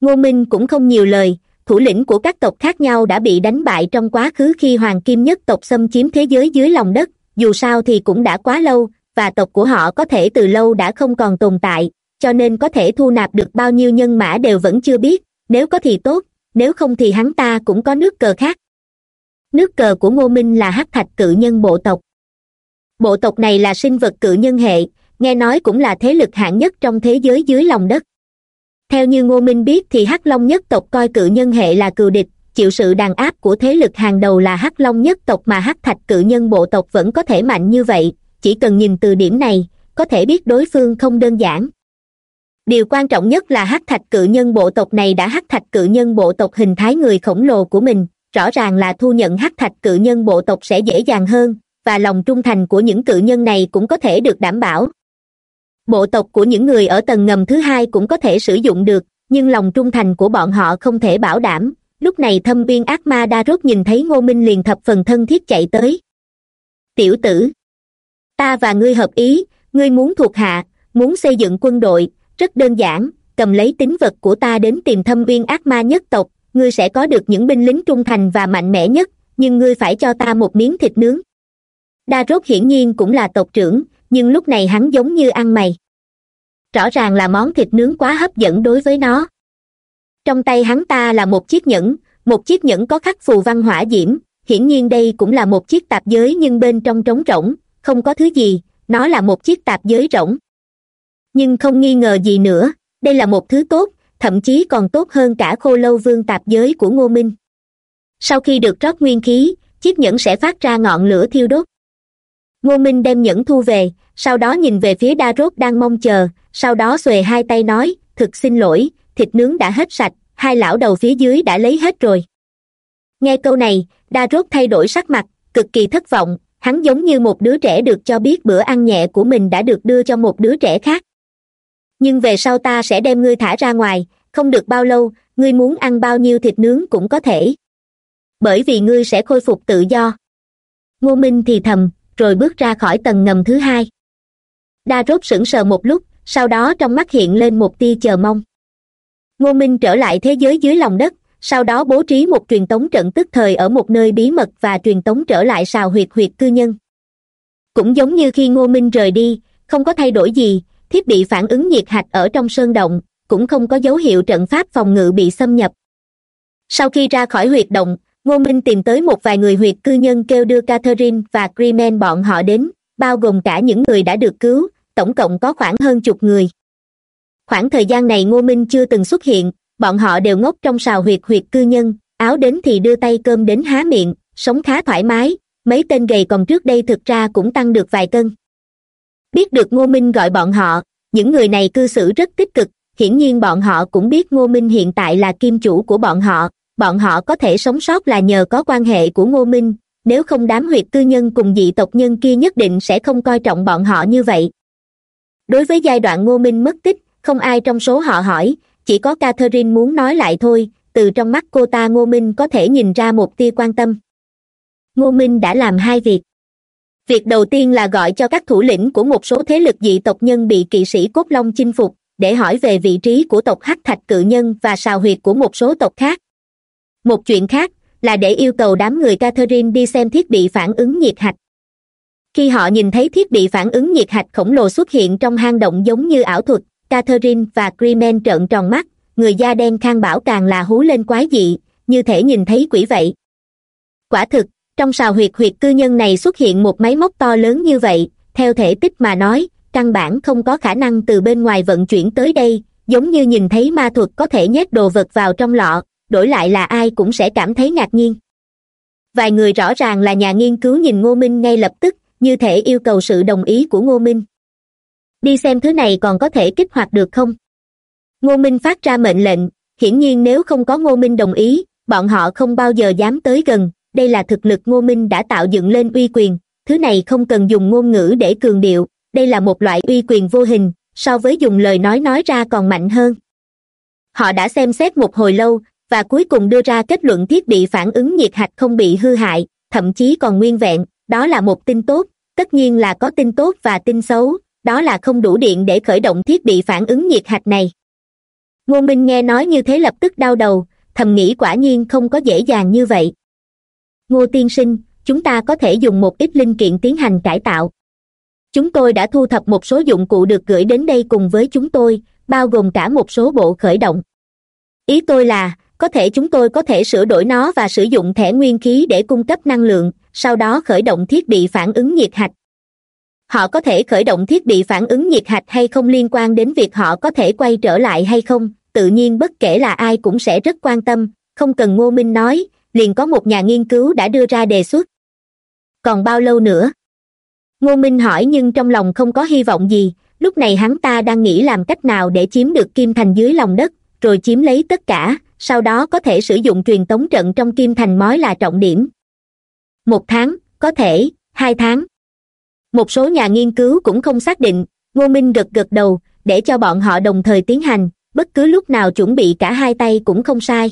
Ngô minh cũng không nhiều lời, thủ lĩnh của các tộc khác nhau đã bị đánh bại trong quá khứ khi hoàng kim nhất tộc xâm chiếm thế giới dưới lòng đất, dù sao thì cũng đã quá lâu, và tộc của họ có thể từ lâu đã không còn tồn tại cho nên có thể thu nạp được bao nhiêu nhân mã đều vẫn chưa biết, nếu có thì tốt, nếu không thì hắn ta cũng có nước cờ khác. Nước cờ của ngô minh là hắc thạch cự nhân bộ tộc. Bộ tộc này là sinh vật cự nhân hệ, nghe nói cũng là thế lực hạng nhất trong thế giới dưới lòng đất. Theo như ngô minh biết thì hắc long nhất tộc coi cự nhân hệ là cừu địch, chịu sự đàn áp của thế lực hàng đầu là hắc long nhất tộc mà hắc thạch cự nhân bộ tộc vẫn có thể mạnh như vậy, chỉ cần nhìn từ điểm này, có thể biết đối phương không đơn giản điều quan trọng nhất là hắc thạch cự nhân bộ tộc này đã hắc thạch cự nhân bộ tộc hình thái người khổng lồ của mình. Rõ ràng là thu nhận hắc thạch cự nhân bộ tộc sẽ dễ dàng hơn, và lòng trung thành của những cự nhân này cũng có thể được đảm bảo. Bộ tộc của những người ở tầng ngầm thứ hai cũng có thể sử dụng được, nhưng lòng trung thành của bọn họ không thể bảo đảm. Lúc này thâm viên ác ma đa rốt nhìn thấy ngô minh liền thập phần thân thiết chạy tới. Tiểu tử, ta và ngươi hợp ý, ngươi muốn thuộc hạ, muốn xây dựng quân đội rất đơn giản, cầm lấy tín vật của ta đến tìm thâm viên ác ma nhất tộc, ngươi sẽ có được những binh lính trung thành và mạnh mẽ nhất, nhưng ngươi phải cho ta một miếng thịt nướng. Đa rốt hiển nhiên cũng là tộc trưởng, nhưng lúc này hắn giống như ăn mày. Rõ ràng là món thịt nướng quá hấp dẫn đối với nó. Trong tay hắn ta là một chiếc nhẫn, một chiếc nhẫn có khắc phù văn hỏa diễm, hiển nhiên đây cũng là một chiếc tạp giới nhưng bên trong trống rỗng, không có thứ gì, nó là một chiếc tạp giới rỗng nhưng không nghi ngờ gì nữa, đây là một thứ tốt, thậm chí còn tốt hơn cả khô lâu vương tạp giới của ngô minh. Sau khi được rót nguyên khí, chiếc nhẫn sẽ phát ra ngọn lửa thiêu đốt. Ngô minh đem nhẫn thu về, sau đó nhìn về phía đa rốt đang mong chờ, sau đó xuề hai tay nói, thực xin lỗi, thịt nướng đã hết sạch, hai lão đầu phía dưới đã lấy hết rồi. Nghe câu này, đa rốt thay đổi sắc mặt, cực kỳ thất vọng, hắn giống như một đứa trẻ được cho biết bữa ăn nhẹ của mình đã được đưa cho một đứa trẻ khác nhưng về sau ta sẽ đem ngươi thả ra ngoài, không được bao lâu, ngươi muốn ăn bao nhiêu thịt nướng cũng có thể. Bởi vì ngươi sẽ khôi phục tự do. Ngô minh thì thầm, rồi bước ra khỏi tầng ngầm thứ hai. Đa rốt sững sờ một lúc, sau đó trong mắt hiện lên một tia chờ mong. Ngô minh trở lại thế giới dưới lòng đất, sau đó bố trí một truyền tống trận tức thời ở một nơi bí mật và truyền tống trở lại sào huyệt huyệt cư nhân. Cũng giống như khi ngô minh rời đi, không có thay đổi gì thiết bị phản ứng nhiệt hạch ở trong sơn động, cũng không có dấu hiệu trận pháp phòng ngự bị xâm nhập. Sau khi ra khỏi huyệt động, ngô minh tìm tới một vài người huyệt cư nhân kêu đưa catherine và cremen bọn họ đến, bao gồm cả những người đã được cứu, tổng cộng có khoảng hơn chục người. Khoảng thời gian này ngô minh chưa từng xuất hiện, bọn họ đều ngốc trong sào huyệt huyệt cư nhân, áo đến thì đưa tay cơm đến há miệng, sống khá thoải mái, mấy tên gầy còn trước đây thực ra cũng tăng được vài cân biết được ngô minh gọi bọn họ, những người này cư xử rất tích cực, hiển nhiên bọn họ cũng biết ngô minh hiện tại là kim chủ của bọn họ bọn họ có thể sống sót là nhờ có quan hệ của ngô minh, nếu không đám huyệt tư nhân cùng dị tộc nhân kia nhất định sẽ không coi trọng bọn họ như vậy. Đối với giai đoạn ngô minh mất tích, không ai trong số họ hỏi, chỉ có catherine muốn nói lại thôi, từ trong mắt cô ta ngô minh có thể nhìn ra một tia quan tâm. Ngô minh đã làm hai việc việc đầu tiên là gọi cho các thủ lĩnh của một số thế lực dị tộc nhân bị kỵ sĩ cốt long chinh phục, để hỏi về vị trí của tộc hắc thạch cự nhân và sào huyệt của một số tộc khác. Một chuyện khác là để yêu cầu đám người catherine đi xem thiết bị phản ứng nhiệt hạch. Khi họ nhìn thấy thiết bị phản ứng nhiệt hạch khổng lồ xuất hiện trong hang động giống như ảo thuật, catherine và cremen trợn tròn mắt, người da đen khang bảo càng là hú lên quái dị, như thể nhìn thấy quỷ vậy. Quả thực trong sào huyệt huyệt cư nhân này xuất hiện một máy móc to lớn như vậy, theo thể tích mà nói, căn bản không có khả năng từ bên ngoài vận chuyển tới đây, giống như nhìn thấy ma thuật có thể nhét đồ vật vào trong lọ, đổi lại là ai cũng sẽ cảm thấy ngạc nhiên. Vài người rõ ràng là nhà nghiên cứu nhìn ngô minh ngay lập tức, như thể yêu cầu sự đồng ý của ngô minh. Đi xem thứ này còn có thể kích hoạt được không? Ngô minh phát ra mệnh lệnh, hiển nhiên nếu không có ngô minh đồng ý, bọn họ không bao giờ dám tới gần đây là thực lực ngô minh đã tạo dựng lên uy quyền, thứ này không cần dùng ngôn ngữ để cường điệu, đây là một loại uy quyền vô hình, so với dùng lời nói nói ra còn mạnh hơn. Họ đã xem xét một hồi lâu, và cuối cùng đưa ra kết luận thiết bị phản ứng nhiệt hạch không bị hư hại, thậm chí còn nguyên vẹn, đó là một tin tốt, tất nhiên là có tin tốt và tin xấu, đó là không đủ điện để khởi động thiết bị phản ứng nhiệt hạch này. Ngô minh nghe nói như thế lập tức đau đầu, thầm nghĩ quả nhiên không có dễ dàng như vậy ngô tiên sinh, chúng ta có thể dùng một ít linh kiện tiến hành cải tạo. Chúng tôi đã thu thập một số dụng cụ được gửi đến đây cùng với chúng tôi, bao gồm cả một số bộ khởi động. Ý tôi là, có thể chúng tôi có thể sửa đổi nó và sử dụng thẻ nguyên khí để cung cấp năng lượng, sau đó khởi động thiết bị phản ứng nhiệt hạch. Họ có thể khởi động thiết bị phản ứng nhiệt hạch hay không liên quan đến việc họ có thể quay trở lại hay không, tự nhiên bất kể là ai cũng sẽ rất quan tâm, không cần ngô minh nói liền có một nhà nghiên cứu đã đưa ra đề xuất. Còn bao lâu nữa? Ngô minh hỏi nhưng trong lòng không có hy vọng gì, lúc này hắn ta đang nghĩ làm cách nào để chiếm được kim thành dưới lòng đất, rồi chiếm lấy tất cả, sau đó có thể sử dụng truyền tống trận trong kim thành mói là trọng điểm. Một tháng, có thể, hai tháng. Một số nhà nghiên cứu cũng không xác định, ngô minh gật gật đầu, để cho bọn họ đồng thời tiến hành, bất cứ lúc nào chuẩn bị cả hai tay cũng không sai.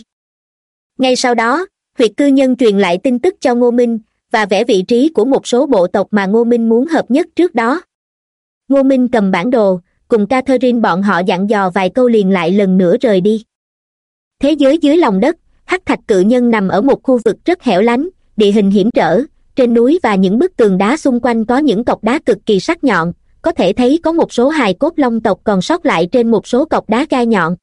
Ngay sau đó huyệt cư nhân truyền lại tin tức cho ngô minh và vẽ vị trí của một số bộ tộc mà ngô minh muốn hợp nhất trước đó. Ngô minh cầm bản đồ, cùng catherine bọn họ dặn dò vài câu liền lại lần nữa rời đi. Thế giới dưới lòng đất, hắc thạch cự nhân nằm ở một khu vực rất hẻo lánh, địa hình hiểm trở, trên núi và những bức tường đá xung quanh có những cọc đá cực kỳ sắc nhọn, có thể thấy có một số hài cốt long tộc còn sót lại trên một số cọc đá gai nhọn.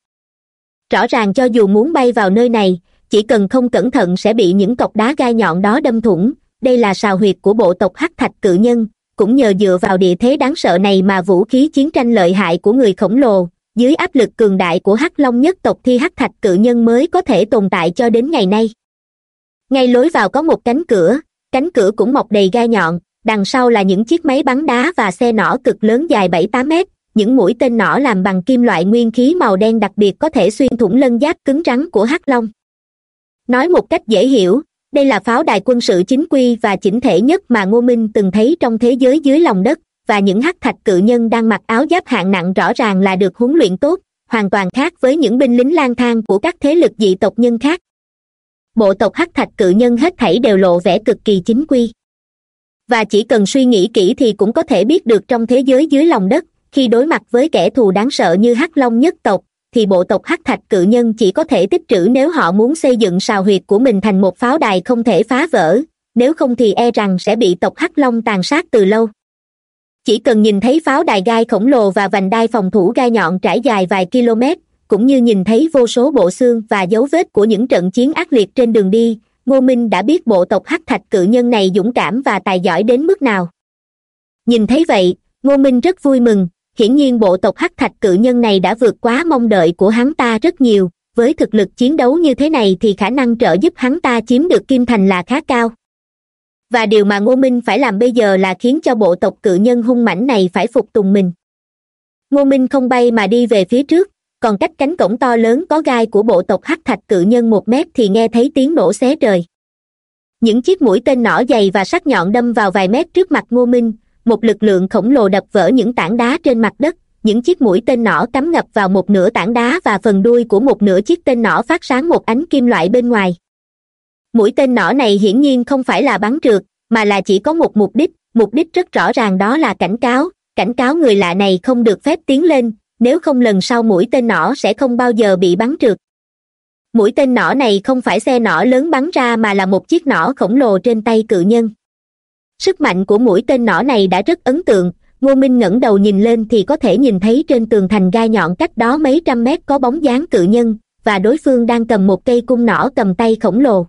Rõ ràng cho dù muốn bay vào nơi này chỉ cần không cẩn thận sẽ bị những cọc đá gai nhọn đó đâm thủng. Đây là sào huyệt của bộ tộc hắc thạch cự nhân. Cũng nhờ dựa vào địa thế đáng sợ này mà vũ khí chiến tranh lợi hại của người khổng lồ, dưới áp lực cường đại của hắc long nhất tộc thi hắc thạch cự nhân mới có thể tồn tại cho đến ngày nay. Ngay lối vào có một cánh cửa cánh cửa cũng mọc đầy gai nhọn, đằng sau là những chiếc máy bắn đá và xe nỏ cực lớn dài bảy tám mét. Những mũi tên nỏ làm bằng kim loại nguyên khí màu đen đặc biệt có thể xuyên thủng lân giáp cứng rắn của hắc long nói một cách dễ hiểu, đây là pháo đài quân sự chính quy và chỉnh thể nhất mà ngô minh từng thấy trong thế giới dưới lòng đất, và những hắc thạch cự nhân đang mặc áo giáp hạng nặng rõ ràng là được huấn luyện tốt, hoàn toàn khác với những binh lính lang thang của các thế lực dị tộc nhân khác. Bộ tộc hắc thạch cự nhân hết thảy đều lộ vẻ cực kỳ chính quy. Và chỉ cần suy nghĩ kỹ thì cũng có thể biết được trong thế giới dưới lòng đất, khi đối mặt với kẻ thù đáng sợ như hắc long nhất tộc thì bộ tộc hắc thạch cự nhân chỉ có thể tích trữ nếu họ muốn xây dựng sào huyệt của mình thành một pháo đài không thể phá vỡ. Nếu không thì e rằng sẽ bị tộc hắc long tàn sát từ lâu. Chỉ cần nhìn thấy pháo đài gai khổng lồ và vành đai phòng thủ gai nhọn trải dài vài km, cũng như nhìn thấy vô số bộ xương và dấu vết của những trận chiến ác liệt trên đường đi, ngô minh đã biết bộ tộc hắc thạch cự nhân này dũng cảm và tài giỏi đến mức nào. Nhìn thấy vậy, ngô minh rất vui mừng hiển nhiên bộ tộc hắc thạch cự nhân này đã vượt quá mong đợi của hắn ta rất nhiều. Với thực lực chiến đấu như thế này thì khả năng trợ giúp hắn ta chiếm được kim thành là khá cao. Và điều mà ngô minh phải làm bây giờ là khiến cho bộ tộc cự nhân hung mãnh này phải phục tùng mình. Ngô minh không bay mà đi về phía trước, còn cách cánh cổng to lớn có gai của bộ tộc hắc thạch cự nhân một mét thì nghe thấy tiếng nổ xé trời. Những chiếc mũi tên nỏ dày và sắc nhọn đâm vào vài mét trước mặt ngô minh một lực lượng khổng lồ đập vỡ những tảng đá trên mặt đất, những chiếc mũi tên nỏ cắm ngập vào một nửa tảng đá và phần đuôi của một nửa chiếc tên nỏ phát sáng một ánh kim loại bên ngoài. Mũi tên nỏ này hiển nhiên không phải là bắn trượt, mà là chỉ có một mục đích mục đích rất rõ ràng đó là cảnh cáo cảnh cáo người lạ này không được phép tiến lên, nếu không lần sau mũi tên nỏ sẽ không bao giờ bị bắn trượt. Mũi tên nỏ này không phải xe nỏ lớn bắn ra mà là một chiếc nỏ khổng lồ trên tay cự nhân sức mạnh của mũi tên nỏ này đã rất ấn tượng. Ngô minh ngẩng đầu nhìn lên thì có thể nhìn thấy trên tường thành gai nhọn cách đó mấy trăm mét có bóng dáng cự nhân, và đối phương đang cầm một cây cung nỏ cầm tay khổng lồ.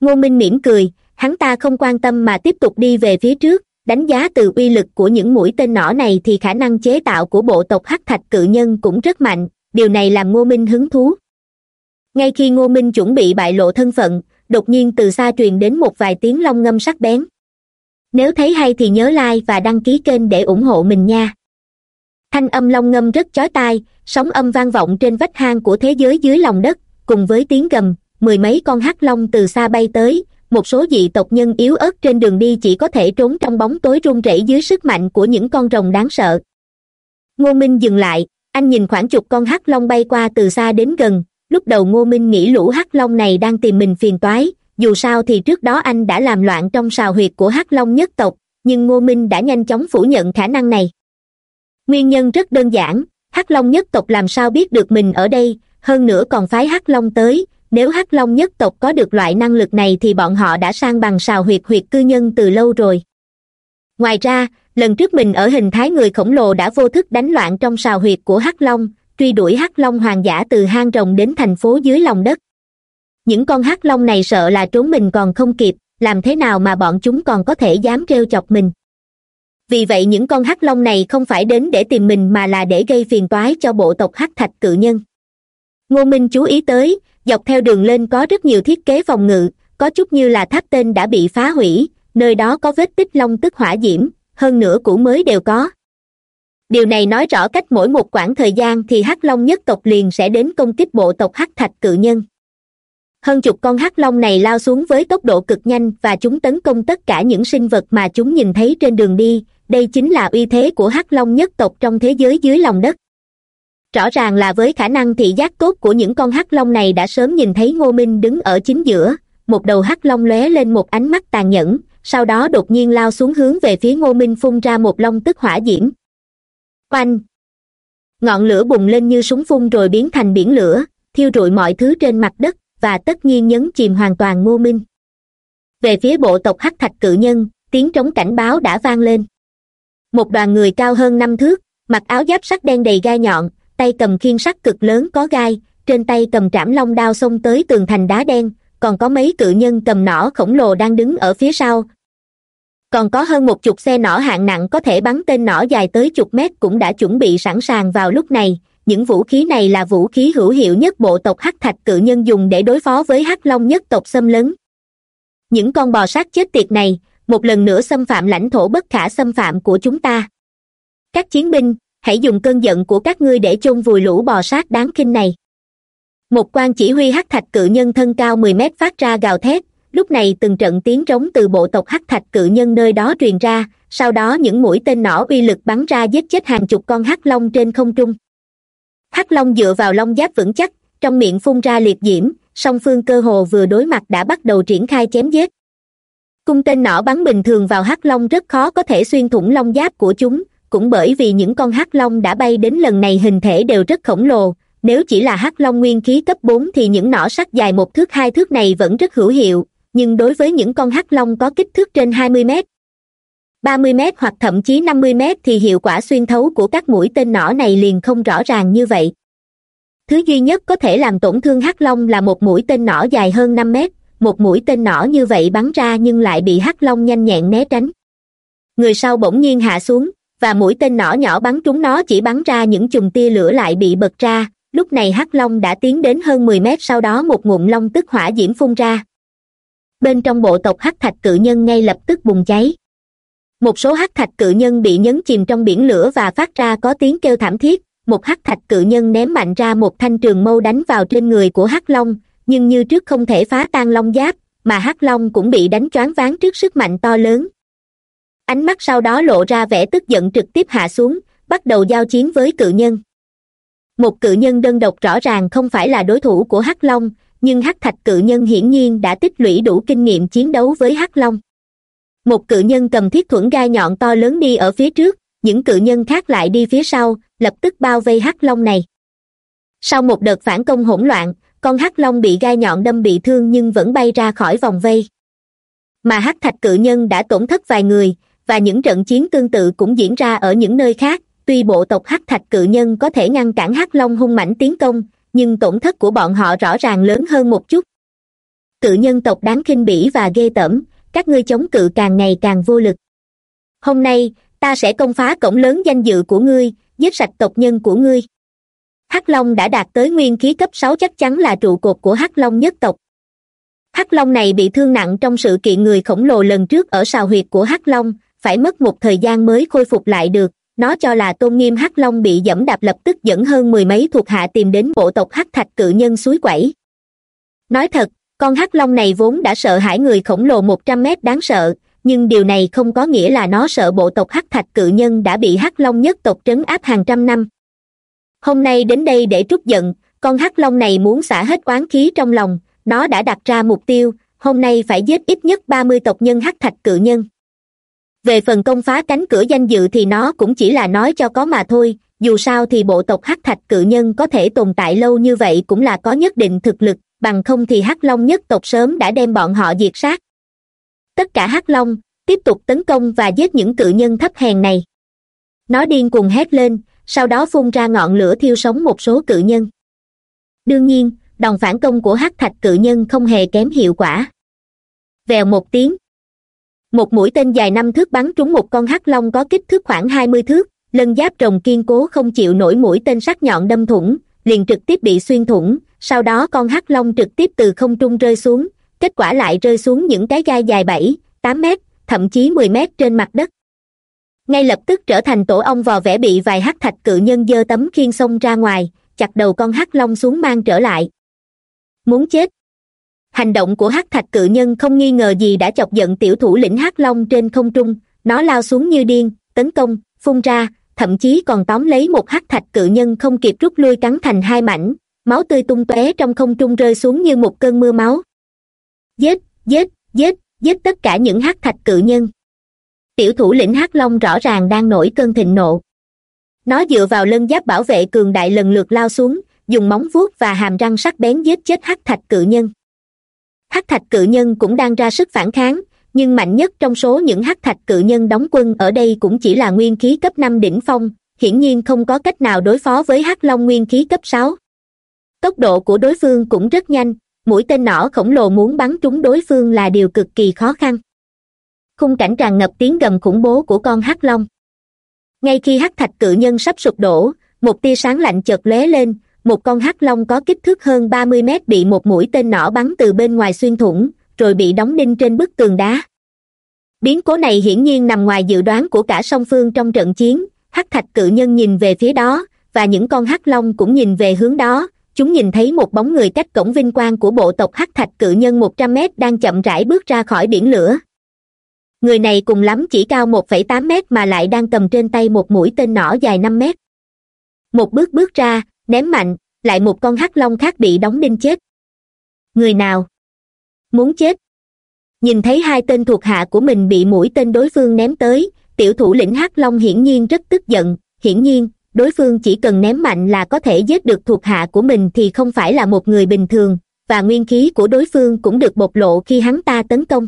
Ngô minh mỉm cười, hắn ta không quan tâm mà tiếp tục đi về phía trước, đánh giá từ uy lực của những mũi tên nỏ này thì khả năng chế tạo của bộ tộc hắc thạch cự nhân cũng rất mạnh, điều này làm ngô minh hứng thú. Ngay khi ngô minh chuẩn bị bại lộ thân phận, đột nhiên từ xa truyền đến một vài tiếng long ngâm sắc bén nếu thấy hay thì nhớ like và đăng ký kênh để ủng hộ mình nha. Thanh âm long ngâm rất chói tai, sóng âm vang vọng trên vách hang của thế giới dưới lòng đất, cùng với tiếng gầm, mười mấy con hắc long từ xa bay tới, một số dị tộc nhân yếu ớt trên đường đi chỉ có thể trốn trong bóng tối run rẩy dưới sức mạnh của những con rồng đáng sợ. Ngô minh dừng lại, anh nhìn khoảng chục con hắc long bay qua từ xa đến gần, lúc đầu ngô minh nghĩ lũ hắc long này đang tìm mình phiền toái dù sao thì trước đó anh đã làm loạn trong sào huyệt của hắc long nhất tộc, nhưng ngô minh đã nhanh chóng phủ nhận khả năng này. Nguyên nhân rất đơn giản, hắc long nhất tộc làm sao biết được mình ở đây, hơn nữa còn phái hắc long tới, nếu hắc long nhất tộc có được loại năng lực này thì bọn họ đã sang bằng sào huyệt huyệt cư nhân từ lâu rồi. Ngoài ra, lần trước mình ở hình thái người khổng lồ đã vô thức đánh loạn trong sào huyệt của hắc long, truy đuổi hắc long hoàng giả từ hang rồng đến thành phố dưới lòng đất những con hắc long này sợ là trốn mình còn không kịp, làm thế nào mà bọn chúng còn có thể dám trêu chọc mình? Vì vậy những con hắc long này không phải đến để tìm mình mà là để gây phiền toái cho bộ tộc hắc thạch cự nhân. Ngô minh chú ý tới, dọc theo đường lên có rất nhiều thiết kế phòng ngự, có chút như là tháp tên đã bị phá hủy, nơi đó có vết tích long tức hỏa diễm, hơn nữa cũ mới đều có. Điều này nói rõ cách mỗi một quãng thời gian thì hắc long nhất tộc liền sẽ đến công kích bộ tộc hắc thạch cự nhân hơn chục con hắc long này lao xuống với tốc độ cực nhanh và chúng tấn công tất cả những sinh vật mà chúng nhìn thấy trên đường đi. Đây chính là uy thế của hắc long nhất tộc trong thế giới dưới lòng đất. Rõ ràng là với khả năng thị giác tốt của những con hắc long này đã sớm nhìn thấy ngô minh đứng ở chính giữa. Một đầu hắc long lóe lên một ánh mắt tàn nhẫn, sau đó đột nhiên lao xuống hướng về phía ngô minh phun ra một long tức hỏa diễm. Oanh! Ngọn lửa bùng lên như súng phun rồi biến thành biển lửa, thiêu rụi mọi thứ trên mặt đất và tất nhiên nhấn chìm hoàn toàn ngô minh. Về phía bộ tộc hắc thạch cự nhân, tiếng trống cảnh báo đã vang lên. Một đoàn người cao hơn năm thước, mặc áo giáp sắt đen đầy gai nhọn, tay cầm khiên sắt cực lớn có gai, trên tay cầm trảm long đao xông tới tường thành đá đen, còn có mấy cự nhân cầm nỏ khổng lồ đang đứng ở phía sau. Còn có hơn một chục xe nỏ hạng nặng có thể bắn tên nỏ dài tới chục mét cũng đã chuẩn bị sẵn sàng vào lúc này những vũ khí này là vũ khí hữu hiệu nhất bộ tộc hắc thạch cự nhân dùng để đối phó với hắc long nhất tộc xâm lấn. Những con bò sát chết tiệt này, một lần nữa xâm phạm lãnh thổ bất khả xâm phạm của chúng ta. Các chiến binh, hãy dùng cơn giận của các ngươi để chôn vùi lũ bò sát đáng kinh này. Một quan chỉ huy hắc thạch cự nhân thân cao mười mét phát ra gào thét, lúc này từng trận tiếng trống từ bộ tộc hắc thạch cự nhân nơi đó truyền ra, sau đó những mũi tên nỏ uy lực bắn ra giết chết hàng chục con hắc long trên không trung hắc long dựa vào long giáp vững chắc, trong miệng phun ra liệt diễm, song phương cơ hồ vừa đối mặt đã bắt đầu triển khai chém giết. Cung tên nỏ bắn bình thường vào hắc long rất khó có thể xuyên thủng long giáp của chúng, cũng bởi vì những con hắc long đã bay đến lần này hình thể đều rất khổng lồ, nếu chỉ là hắc long nguyên khí cấp bốn thì những nỏ sắt dài một thước hai thước này vẫn rất hữu hiệu, nhưng đối với những con hắc long có kích thước trên hai mươi mét ba mươi mét hoặc thậm chí năm mươi mét thì hiệu quả xuyên thấu của các mũi tên nỏ này liền không rõ ràng như vậy. Thứ duy nhất có thể làm tổn thương hắc long là một mũi tên nỏ dài hơn năm mét. Một mũi tên nỏ như vậy bắn ra nhưng lại bị hắc long nhanh nhẹn né tránh. Người sau bỗng nhiên hạ xuống, và mũi tên nỏ nhỏ bắn trúng nó chỉ bắn ra những chùm tia lửa lại bị bật ra. Lúc này hắc long đã tiến đến hơn mười mét, sau đó một ngụm long tức hỏa diễm phun ra. Bên trong bộ tộc hắc thạch cự nhân ngay lập tức bùng cháy một số hắc thạch cự nhân bị nhấn chìm trong biển lửa và phát ra có tiếng kêu thảm thiết. Một hắc thạch cự nhân ném mạnh ra một thanh trường mâu đánh vào trên người của hắc long, nhưng như trước không thể phá tan long giáp, mà hắc long cũng bị đánh choáng váng trước sức mạnh to lớn. Ánh mắt sau đó lộ ra vẻ tức giận trực tiếp hạ xuống, bắt đầu giao chiến với cự nhân. Một cự nhân đơn độc rõ ràng không phải là đối thủ của hắc long, nhưng hắc thạch cự nhân hiển nhiên đã tích lũy đủ kinh nghiệm chiến đấu với hắc long một cự nhân cầm thiết thuẫn gai nhọn to lớn đi ở phía trước, những cự nhân khác lại đi phía sau, lập tức bao vây hắc long này. Sau một đợt phản công hỗn loạn, con hắc long bị gai nhọn đâm bị thương nhưng vẫn bay ra khỏi vòng vây. Mà hắc thạch cự nhân đã tổn thất vài người, và những trận chiến tương tự cũng diễn ra ở những nơi khác. Tuy bộ tộc hắc thạch cự nhân có thể ngăn cản hắc long hung mãnh tiến công, nhưng tổn thất của bọn họ rõ ràng lớn hơn một chút. Cự nhân tộc đáng khinh bỉ và ghê tởm các ngươi chống cự càng ngày càng vô lực. Hôm nay, ta sẽ công phá cổng lớn danh dự của ngươi, giết sạch tộc nhân của ngươi. Hắc long đã đạt tới nguyên khí cấp sáu chắc chắn là trụ cột của hắc long nhất tộc. Hắc long này bị thương nặng trong sự kiện người khổng lồ lần trước ở sào huyệt của hắc long, phải mất một thời gian mới khôi phục lại được, nó cho là tôn nghiêm hắc long bị dẫm đạp lập tức dẫn hơn mười mấy thuộc hạ tìm đến bộ tộc hắc thạch cự nhân suối quẩy. Nói thật con hắc long này vốn đã sợ hãi người khổng lồ một trăm mét đáng sợ, nhưng điều này không có nghĩa là nó sợ bộ tộc hắc thạch cự nhân đã bị hắc long nhất tộc trấn áp hàng trăm năm. Hôm nay đến đây để trút giận, con hắc long này muốn xả hết oán khí trong lòng, nó đã đặt ra mục tiêu, hôm nay phải giết ít nhất ba mươi tộc nhân hắc thạch cự nhân. Về phần công phá cánh cửa danh dự thì nó cũng chỉ là nói cho có mà thôi, dù sao thì bộ tộc hắc thạch cự nhân có thể tồn tại lâu như vậy cũng là có nhất định thực lực bằng không thì hắc long nhất tộc sớm đã đem bọn họ diệt sát. Tất cả hắc long tiếp tục tấn công và giết những cự nhân thấp hèn này. Nó điên cuồng hét lên, sau đó phun ra ngọn lửa thiêu sống một số cự nhân. Đương nhiên, đòn phản công của hắc thạch cự nhân không hề kém hiệu quả. Vèo một tiếng. Một mũi tên dài năm thước bắn trúng một con hắc long có kích thước khoảng hai mươi thước, lân giáp rồng kiên cố không chịu nổi mũi tên sắc nhọn đâm thủng, liền trực tiếp bị xuyên thủng sau đó con hắc long trực tiếp từ không trung rơi xuống, kết quả lại rơi xuống những cái gai dài bảy, tám mét, thậm chí mười mét trên mặt đất. Ngay lập tức trở thành tổ ong vò vẽ bị vài hắc thạch cự nhân giơ tấm khiên xông ra ngoài, chặt đầu con hắc long xuống mang trở lại. Muốn chết. Hành động của hắc thạch cự nhân không nghi ngờ gì đã chọc giận tiểu thủ lĩnh hắc long trên không trung, nó lao xuống như điên, tấn công, phun ra, thậm chí còn tóm lấy một hắc thạch cự nhân không kịp rút lui cắn thành hai mảnh máu tươi tung tóe trong không trung rơi xuống như một cơn mưa máu. Giết giết giết giết tất cả những hắc thạch cự nhân. Tiểu thủ lĩnh hắc long rõ ràng đang nổi cơn thịnh nộ. Nó dựa vào lân giáp bảo vệ cường đại lần lượt lao xuống, dùng móng vuốt và hàm răng sắc bén giết chết hắc thạch cự nhân. Hắc thạch cự nhân cũng đang ra sức phản kháng, nhưng mạnh nhất trong số những hắc thạch cự nhân đóng quân ở đây cũng chỉ là nguyên khí cấp năm đỉnh phong, hiển nhiên không có cách nào đối phó với hắc long nguyên khí cấp sáu tốc độ của đối phương cũng rất nhanh, mũi tên nỏ khổng lồ muốn bắn trúng đối phương là điều cực kỳ khó khăn. Khung cảnh tràn ngập tiếng gầm khủng bố của con hắc long. Ngay khi hắc thạch cự nhân sắp sụp đổ, một tia sáng lạnh chợt lóe lên, một con hắc long có kích thước hơn ba mươi mét bị một mũi tên nỏ bắn từ bên ngoài xuyên thủng, rồi bị đóng đinh trên bức tường đá. Biến cố này hiển nhiên nằm ngoài dự đoán của cả song phương trong trận chiến, hắc thạch cự nhân nhìn về phía đó, và những con hắc long cũng nhìn về hướng đó chúng nhìn thấy một bóng người cách cổng vinh quang của bộ tộc hắc thạch cự nhân một trăm mét đang chậm rãi bước ra khỏi biển lửa. Người này cùng lắm chỉ cao một phẩy tám mét mà lại đang cầm trên tay một mũi tên nỏ dài năm mét. Một bước bước ra, ném mạnh, lại một con hắc long khác bị đóng đinh chết. Người nào? Muốn chết. Nhìn thấy hai tên thuộc hạ của mình bị mũi tên đối phương ném tới, tiểu thủ lĩnh hắc long hiển nhiên rất tức giận, hiển nhiên đối phương chỉ cần ném mạnh là có thể giết được thuộc hạ của mình thì không phải là một người bình thường, và nguyên khí của đối phương cũng được bộc lộ khi hắn ta tấn công.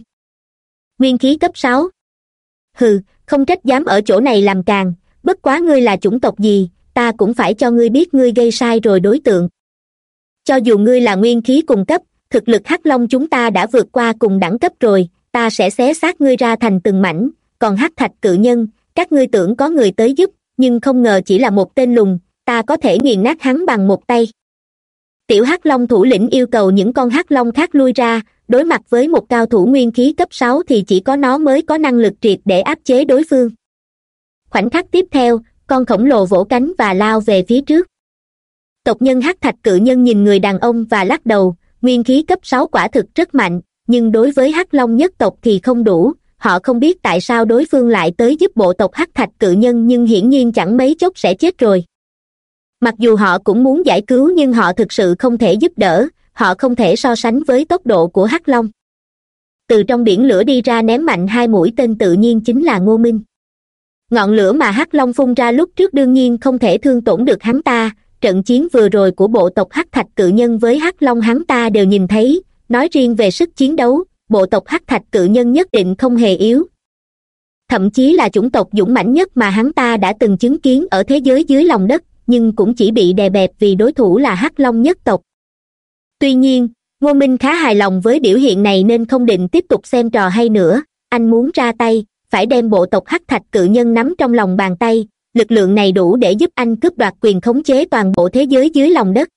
Nguyên khí cấp sáu. Hừ, không trách dám ở chỗ này làm càng, bất quá ngươi là chủng tộc gì, ta cũng phải cho ngươi biết ngươi gây sai rồi đối tượng. Cho dù ngươi là nguyên khí cùng cấp, thực lực hắc long chúng ta đã vượt qua cùng đẳng cấp rồi, ta sẽ xé xác ngươi ra thành từng mảnh, còn hắc thạch cự nhân, các ngươi tưởng có người tới giúp nhưng không ngờ chỉ là một tên lùng ta có thể nghiền nát hắn bằng một tay. Tiểu hắc long thủ lĩnh yêu cầu những con hắc long khác lui ra, đối mặt với một cao thủ nguyên khí cấp sáu thì chỉ có nó mới có năng lực triệt để áp chế đối phương. Khoảnh khắc tiếp theo, con khổng lồ vỗ cánh và lao về phía trước. Tộc nhân hắc thạch cự nhân nhìn người đàn ông và lắc đầu, nguyên khí cấp sáu quả thực rất mạnh, nhưng đối với hắc long nhất tộc thì không đủ họ không biết tại sao đối phương lại tới giúp bộ tộc hắc thạch cự nhân, nhưng hiển nhiên chẳng mấy chốc sẽ chết rồi. Mặc dù họ cũng muốn giải cứu, nhưng họ thực sự không thể giúp đỡ, họ không thể so sánh với tốc độ của hắc long. Từ trong biển lửa đi ra ném mạnh hai mũi tên tự nhiên chính là ngô minh. Ngọn lửa mà hắc long phun ra lúc trước đương nhiên không thể thương tổn được hắn ta. Trận chiến vừa rồi của bộ tộc hắc thạch cự nhân với hắc long hắn ta đều nhìn thấy, nói riêng về sức chiến đấu bộ tộc hắc thạch cự nhân nhất định không hề yếu. Thậm chí là chủng tộc dũng mãnh nhất mà hắn ta đã từng chứng kiến ở thế giới dưới lòng đất, nhưng cũng chỉ bị đè bẹp vì đối thủ là hắc long nhất tộc. Tuy nhiên, ngô minh khá hài lòng với biểu hiện này nên không định tiếp tục xem trò hay nữa, anh muốn ra tay, phải đem bộ tộc hắc thạch cự nhân nắm trong lòng bàn tay, lực lượng này đủ để giúp anh cướp đoạt quyền khống chế toàn bộ thế giới dưới lòng đất.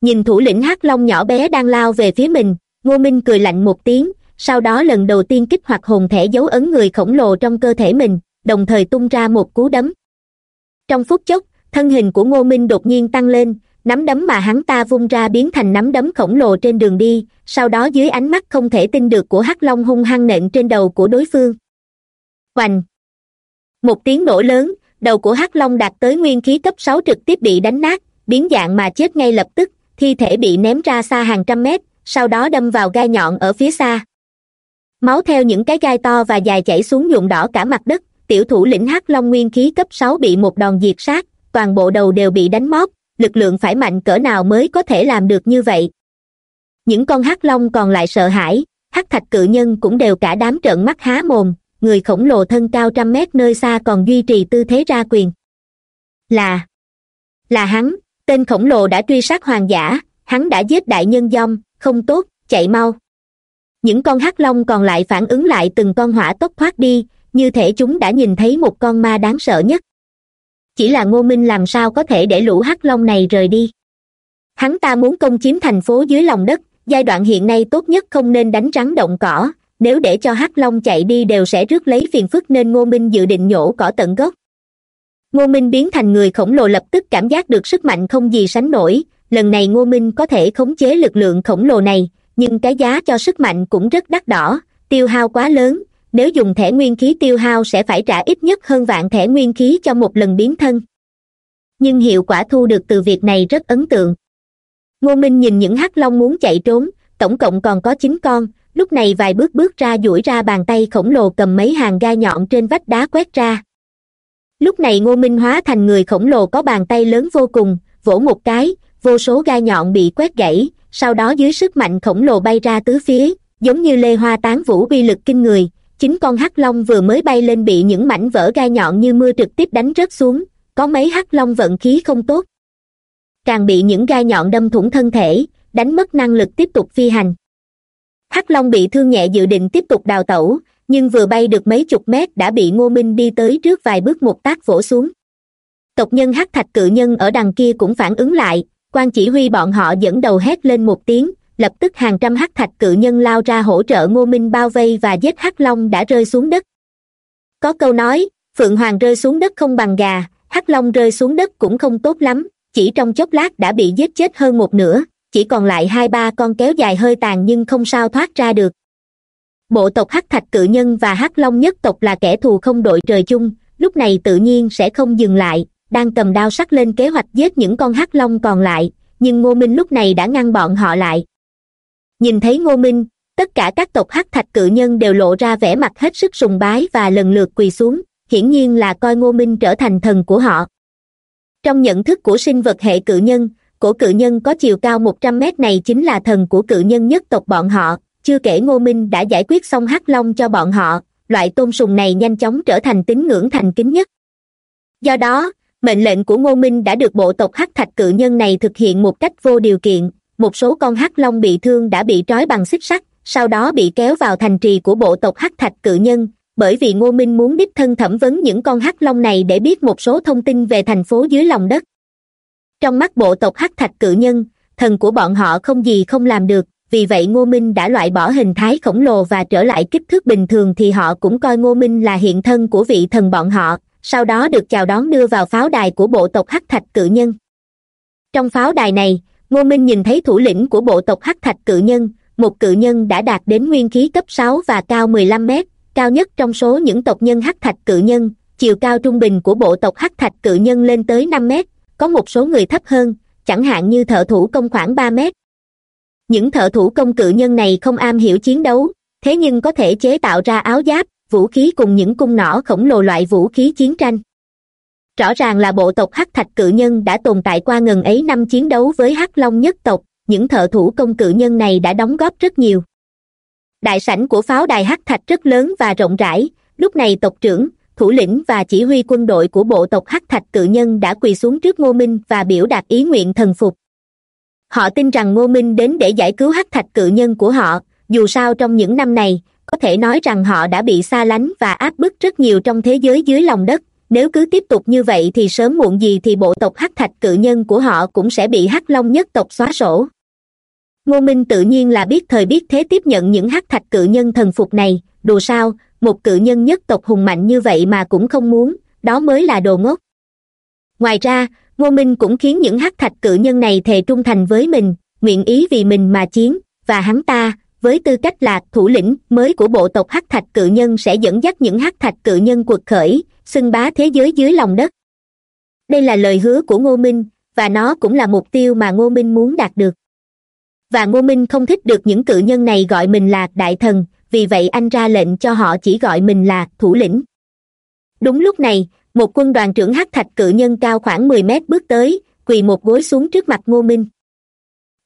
Nhìn thủ lĩnh hắc long nhỏ bé đang lao về phía mình ngô minh cười lạnh một tiếng, sau đó lần đầu tiên kích hoạt hồn thể dấu ấn người khổng lồ trong cơ thể mình, đồng thời tung ra một cú đấm. Trong phút chốc, thân hình của ngô minh đột nhiên tăng lên, nắm đấm mà hắn ta vung ra biến thành nắm đấm khổng lồ trên đường đi, sau đó dưới ánh mắt không thể tin được của hắc long hung hăng nện trên đầu của đối phương. Hoành một tiếng nổ lớn, đầu của hắc long đạt tới nguyên khí cấp sáu trực tiếp bị đánh nát, biến dạng mà chết ngay lập tức, thi thể bị ném ra xa hàng trăm mét sau đó đâm vào gai nhọn ở phía xa. Máu theo những cái gai to và dài chảy xuống nhuộm đỏ cả mặt đất, tiểu thủ lĩnh hắc long nguyên khí cấp sáu bị một đòn diệt sát, toàn bộ đầu đều bị đánh móp lực lượng phải mạnh cỡ nào mới có thể làm được như vậy? Những con hắc long còn lại sợ hãi, hắc thạch cự nhân cũng đều cả đám trợn mắt há mồm, người khổng lồ thân cao trăm mét nơi xa còn duy trì tư thế ra quyền. Là là hắn, tên khổng lồ đã truy sát hoàng giả, hắn đã giết đại nhân dông không tốt, chạy mau. Những con hắc long còn lại phản ứng lại từng con hỏa tốc thoát đi, như thể chúng đã nhìn thấy một con ma đáng sợ nhất. Chỉ là ngô minh làm sao có thể để lũ hắc long này rời đi? Hắn ta muốn công chiếm thành phố dưới lòng đất, giai đoạn hiện nay tốt nhất không nên đánh rắn động cỏ. Nếu để cho hắc long chạy đi đều sẽ rước lấy phiền phức nên ngô minh dự định nhổ cỏ tận gốc. Ngô minh biến thành người khổng lồ lập tức cảm giác được sức mạnh không gì sánh nổi lần này ngô minh có thể khống chế lực lượng khổng lồ này, nhưng cái giá cho sức mạnh cũng rất đắt đỏ, tiêu hao quá lớn. Nếu dùng thẻ nguyên khí tiêu hao sẽ phải trả ít nhất hơn vạn thẻ nguyên khí cho một lần biến thân. Nhưng hiệu quả thu được từ việc này rất ấn tượng. Ngô minh nhìn những hắc long muốn chạy trốn, tổng cộng còn có chín con, lúc này vài bước bước ra duỗi ra bàn tay khổng lồ cầm mấy hàng gai nhọn trên vách đá quét ra. Lúc này ngô minh hóa thành người khổng lồ có bàn tay lớn vô cùng, vỗ một cái vô số gai nhọn bị quét gãy, sau đó dưới sức mạnh khổng lồ bay ra tứ phía, giống như lê hoa tán vũ uy lực kinh người. Chính con hắc long vừa mới bay lên bị những mảnh vỡ gai nhọn như mưa trực tiếp đánh rớt xuống, có mấy hắc long vận khí không tốt. Càng bị những gai nhọn đâm thủng thân thể, đánh mất năng lực tiếp tục phi hành. Hắc long bị thương nhẹ dự định tiếp tục đào tẩu, nhưng vừa bay được mấy chục mét đã bị ngô minh đi tới trước vài bước một tác vỗ xuống. Tộc nhân hắc thạch cự nhân ở đằng kia cũng phản ứng lại quan chỉ huy bọn họ dẫn đầu hét lên một tiếng, lập tức hàng trăm hắc thạch cự nhân lao ra hỗ trợ ngô minh bao vây và giết hắc long đã rơi xuống đất. Có câu nói, phượng hoàng rơi xuống đất không bằng gà, hắc long rơi xuống đất cũng không tốt lắm, chỉ trong chốc lát đã bị giết chết hơn một nửa, chỉ còn lại hai ba con kéo dài hơi tàn nhưng không sao thoát ra được. Bộ tộc hắc thạch cự nhân và hắc long nhất tộc là kẻ thù không đội trời chung, lúc này tự nhiên sẽ không dừng lại đang cầm đao sắc lên kế hoạch giết những con hắc long còn lại, nhưng ngô minh lúc này đã ngăn bọn họ lại. Nhìn thấy ngô minh, tất cả các tộc hắc thạch cự nhân đều lộ ra vẻ mặt hết sức sùng bái và lần lượt quỳ xuống, hiển nhiên là coi ngô minh trở thành thần của họ. Trong nhận thức của sinh vật hệ cự nhân, cổ cự nhân có chiều cao một trăm mét này chính là thần của cự nhân nhất tộc bọn họ, chưa kể ngô minh đã giải quyết xong hắc long cho bọn họ, loại tôn sùng này nhanh chóng trở thành tín ngưỡng thành kính nhất. Do đó mệnh lệnh của ngô minh đã được bộ tộc hắc thạch cự nhân này thực hiện một cách vô điều kiện. Một số con hắc long bị thương đã bị trói bằng xích sắt, sau đó bị kéo vào thành trì của bộ tộc hắc thạch cự nhân. Bởi vì ngô minh muốn đích thân thẩm vấn những con hắc long này để biết một số thông tin về thành phố dưới lòng đất. Trong mắt bộ tộc hắc thạch cự nhân, thần của bọn họ không gì không làm được, vì vậy ngô minh đã loại bỏ hình thái khổng lồ và trở lại kích thước bình thường thì họ cũng coi ngô minh là hiện thân của vị thần bọn họ sau đó được chào đón đưa vào pháo đài của bộ tộc hắc thạch cự nhân. Trong pháo đài này, ngô minh nhìn thấy thủ lĩnh của bộ tộc hắc thạch cự nhân, một cự nhân đã đạt đến nguyên khí cấp sáu và cao mười lăm mét, cao nhất trong số những tộc nhân hắc thạch cự nhân, chiều cao trung bình của bộ tộc hắc thạch cự nhân lên tới năm mét, có một số người thấp hơn, chẳng hạn như thợ thủ công khoảng ba mét. Những thợ thủ công cự nhân này không am hiểu chiến đấu, thế nhưng có thể chế tạo ra áo giáp vũ khí cùng những cung nỏ khổng lồ loại vũ khí chiến tranh. Rõ ràng là bộ tộc hắc thạch cự nhân đã tồn tại qua ngần ấy năm chiến đấu với hắc long nhất tộc, những thợ thủ công cự nhân này đã đóng góp rất nhiều. Đại sảnh của pháo đài hắc thạch rất lớn và rộng rãi, lúc này tộc trưởng, thủ lĩnh và chỉ huy quân đội của bộ tộc hắc thạch cự nhân đã quỳ xuống trước ngô minh và biểu đạt ý nguyện thần phục. Họ tin rằng ngô minh đến để giải cứu hắc thạch cự nhân của họ, dù sao trong những năm này có thể nói rằng họ đã bị xa lánh và áp bức rất nhiều trong thế giới dưới lòng đất. Nếu cứ tiếp tục như vậy thì sớm muộn gì thì bộ tộc hắc thạch cự nhân của họ cũng sẽ bị hắc long nhất tộc xóa sổ. Ngô minh tự nhiên là biết thời biết thế tiếp nhận những hắc thạch cự nhân thần phục này. Đồ sao, một cự nhân nhất tộc hùng mạnh như vậy mà cũng không muốn, đó mới là đồ ngốc. Ngoài ra, ngô minh cũng khiến những hắc thạch cự nhân này thề trung thành với mình, nguyện ý vì mình mà chiến, và hắn ta với tư cách là thủ lĩnh mới của bộ tộc hắc thạch cự nhân sẽ dẫn dắt những hắc thạch cự nhân cuộc khởi, xưng bá thế giới dưới lòng đất. Đây là lời hứa của ngô minh, và nó cũng là mục tiêu mà ngô minh muốn đạt được. Và ngô minh không thích được những cự nhân này gọi mình là đại thần, vì vậy anh ra lệnh cho họ chỉ gọi mình là thủ lĩnh. Đúng lúc này, một quân đoàn trưởng hắc thạch cự nhân cao khoảng mười mét bước tới, quỳ một gối xuống trước mặt ngô minh.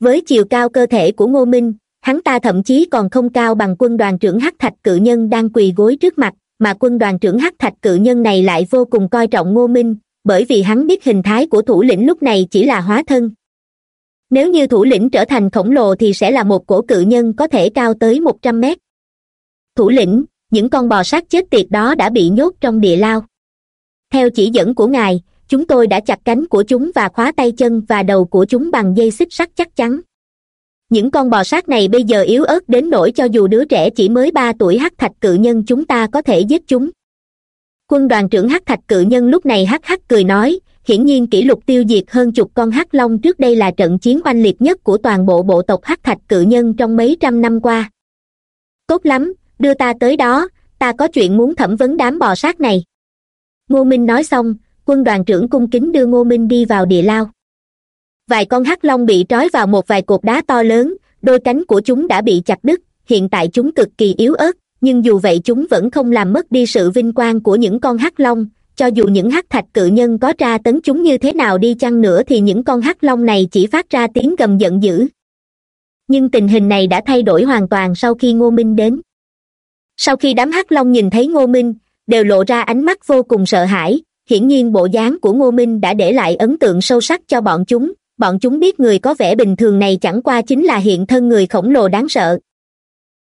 Với chiều cao cơ thể của ngô minh hắn ta thậm chí còn không cao bằng quân đoàn trưởng hắc thạch cự nhân đang quỳ gối trước mặt, mà quân đoàn trưởng hắc thạch cự nhân này lại vô cùng coi trọng ngô minh, bởi vì hắn biết hình thái của thủ lĩnh lúc này chỉ là hóa thân. Nếu như thủ lĩnh trở thành khổng lồ thì sẽ là một cổ cự nhân có thể cao tới một trăm mét. Thủ lĩnh, những con bò sát chết tiệt đó đã bị nhốt trong địa lao. Theo chỉ dẫn của ngài, chúng tôi đã chặt cánh của chúng và khóa tay chân và đầu của chúng bằng dây xích sắt chắc chắn những con bò sát này bây giờ yếu ớt đến nỗi cho dù đứa trẻ chỉ mới ba tuổi hắc thạch cự nhân chúng ta có thể giết chúng. Quân đoàn trưởng hắc thạch cự nhân lúc này hắc hắc cười nói, hiển nhiên kỷ lục tiêu diệt hơn chục con hắc long trước đây là trận chiến oanh liệt nhất của toàn bộ bộ tộc hắc thạch cự nhân trong mấy trăm năm qua. Tốt lắm, đưa ta tới đó, ta có chuyện muốn thẩm vấn đám bò sát này. Ngô minh nói xong, quân đoàn trưởng cung kính đưa ngô minh đi vào địa lao vài con hắc long bị trói vào một vài cột đá to lớn, đôi cánh của chúng đã bị chặt đứt, hiện tại chúng cực kỳ yếu ớt, nhưng dù vậy chúng vẫn không làm mất đi sự vinh quang của những con hắc long, cho dù những hắc thạch cự nhân có tra tấn chúng như thế nào đi chăng nữa thì những con hắc long này chỉ phát ra tiếng gầm giận dữ. Nhưng tình hình này đã thay đổi hoàn toàn sau khi ngô minh đến. Sau khi đám hắc long nhìn thấy ngô minh, đều lộ ra ánh mắt vô cùng sợ hãi, hiển nhiên bộ dáng của ngô minh đã để lại ấn tượng sâu sắc cho bọn chúng bọn chúng biết người có vẻ bình thường này chẳng qua chính là hiện thân người khổng lồ đáng sợ.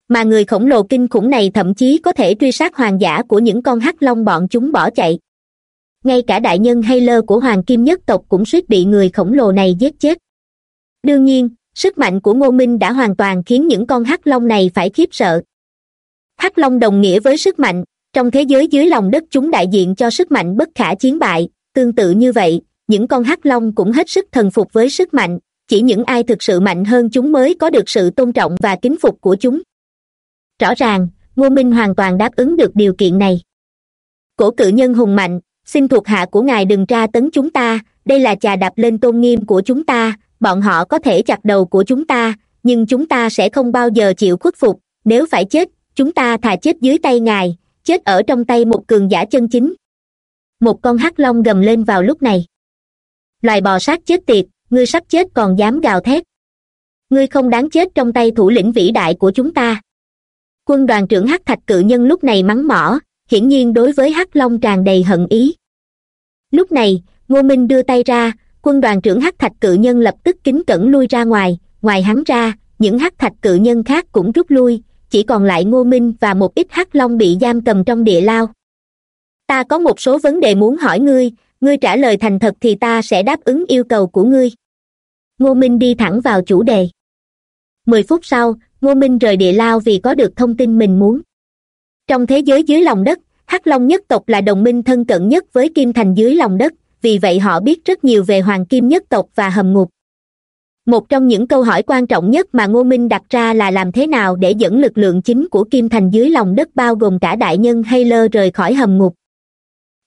Mà người khổng lồ kinh khủng này thậm chí có thể truy sát hoàng giả của những con hắc long bọn chúng bỏ chạy. Ngay cả đại nhân hay lơ của hoàng kim nhất tộc cũng suýt bị người khổng lồ này giết chết. Đương nhiên, sức mạnh của ngô minh đã hoàn toàn khiến những con hắc long này phải khiếp sợ. Hắc long đồng nghĩa với sức mạnh, trong thế giới dưới lòng đất chúng đại diện cho sức mạnh bất khả chiến bại, tương tự như vậy những con hắc long cũng hết sức thần phục với sức mạnh, chỉ những ai thực sự mạnh hơn chúng mới có được sự tôn trọng và kính phục của chúng. Rõ ràng, ngô minh hoàn toàn đáp ứng được điều kiện này. Cổ cự nhân hùng mạnh, xin thuộc hạ của ngài đừng tra tấn chúng ta, đây là chà đạp lên tôn nghiêm của chúng ta, bọn họ có thể chặt đầu của chúng ta, nhưng chúng ta sẽ không bao giờ chịu khuất phục, nếu phải chết, chúng ta thà chết dưới tay ngài, chết ở trong tay một cường giả chân chính. Một con hắc long gầm lên vào lúc này loài bò sát chết tiệt, ngươi sắp chết còn dám gào thét. Ngươi không đáng chết trong tay thủ lĩnh vĩ đại của chúng ta. Quân đoàn trưởng hắc thạch cự nhân lúc này mắng mỏ, hiển nhiên đối với hắc long tràn đầy hận ý. Lúc này, ngô minh đưa tay ra, quân đoàn trưởng hắc thạch cự nhân lập tức kính cẩn lui ra ngoài ngoài hắn ra, những hắc thạch cự nhân khác cũng rút lui, chỉ còn lại ngô minh và một ít hắc long bị giam cầm trong địa lao. Ta có một số vấn đề muốn hỏi ngươi ngươi trả lời thành thật thì ta sẽ đáp ứng yêu cầu của ngươi. Ngô minh đi thẳng vào chủ đề. Mười phút sau, ngô minh rời địa lao vì có được thông tin mình muốn. Trong thế giới dưới lòng đất, hắc long nhất tộc là đồng minh thân cận nhất với kim thành dưới lòng đất, vì vậy họ biết rất nhiều về hoàng kim nhất tộc và hầm ngục. Một trong những câu hỏi quan trọng nhất mà ngô minh đặt ra là làm thế nào để dẫn lực lượng chính của kim thành dưới lòng đất bao gồm cả đại nhân hay lơ rời khỏi hầm ngục.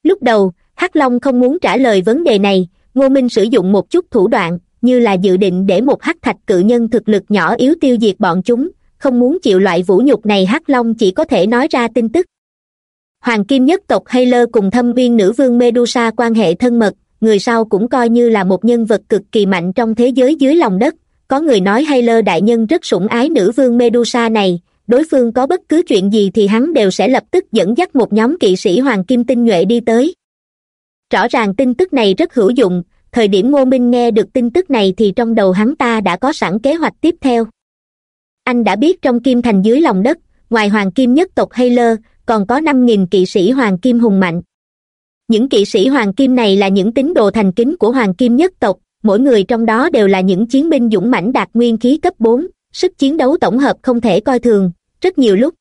Lúc đầu hắc long không muốn trả lời vấn đề này, ngô minh sử dụng một chút thủ đoạn, như là dự định để một hắc thạch cự nhân thực lực nhỏ yếu tiêu diệt bọn chúng, không muốn chịu loại vũ nhục này hắc long chỉ có thể nói ra tin tức. Hoàng kim nhất tộc hay lơ cùng thâm viên nữ vương medusa quan hệ thân mật, người sau cũng coi như là một nhân vật cực kỳ mạnh trong thế giới dưới lòng đất. Có người nói hay lơ đại nhân rất sủng ái nữ vương medusa này, đối phương có bất cứ chuyện gì thì hắn đều sẽ lập tức dẫn dắt một nhóm kỵ sĩ hoàng kim tinh nhuệ đi tới rõ ràng tin tức này rất hữu dụng, thời điểm ngô minh nghe được tin tức này thì trong đầu hắn ta đã có sẵn kế hoạch tiếp theo. Anh đã biết trong kim thành dưới lòng đất, ngoài hoàng kim nhất tộc hay lơ còn có năm nghìn kỵ sĩ hoàng kim hùng mạnh. Những kỵ sĩ hoàng kim này là những tín đồ thành kính của hoàng kim nhất tộc, mỗi người trong đó đều là những chiến binh dũng mãnh đạt nguyên khí cấp bốn, sức chiến đấu tổng hợp không thể coi thường, rất nhiều lúc.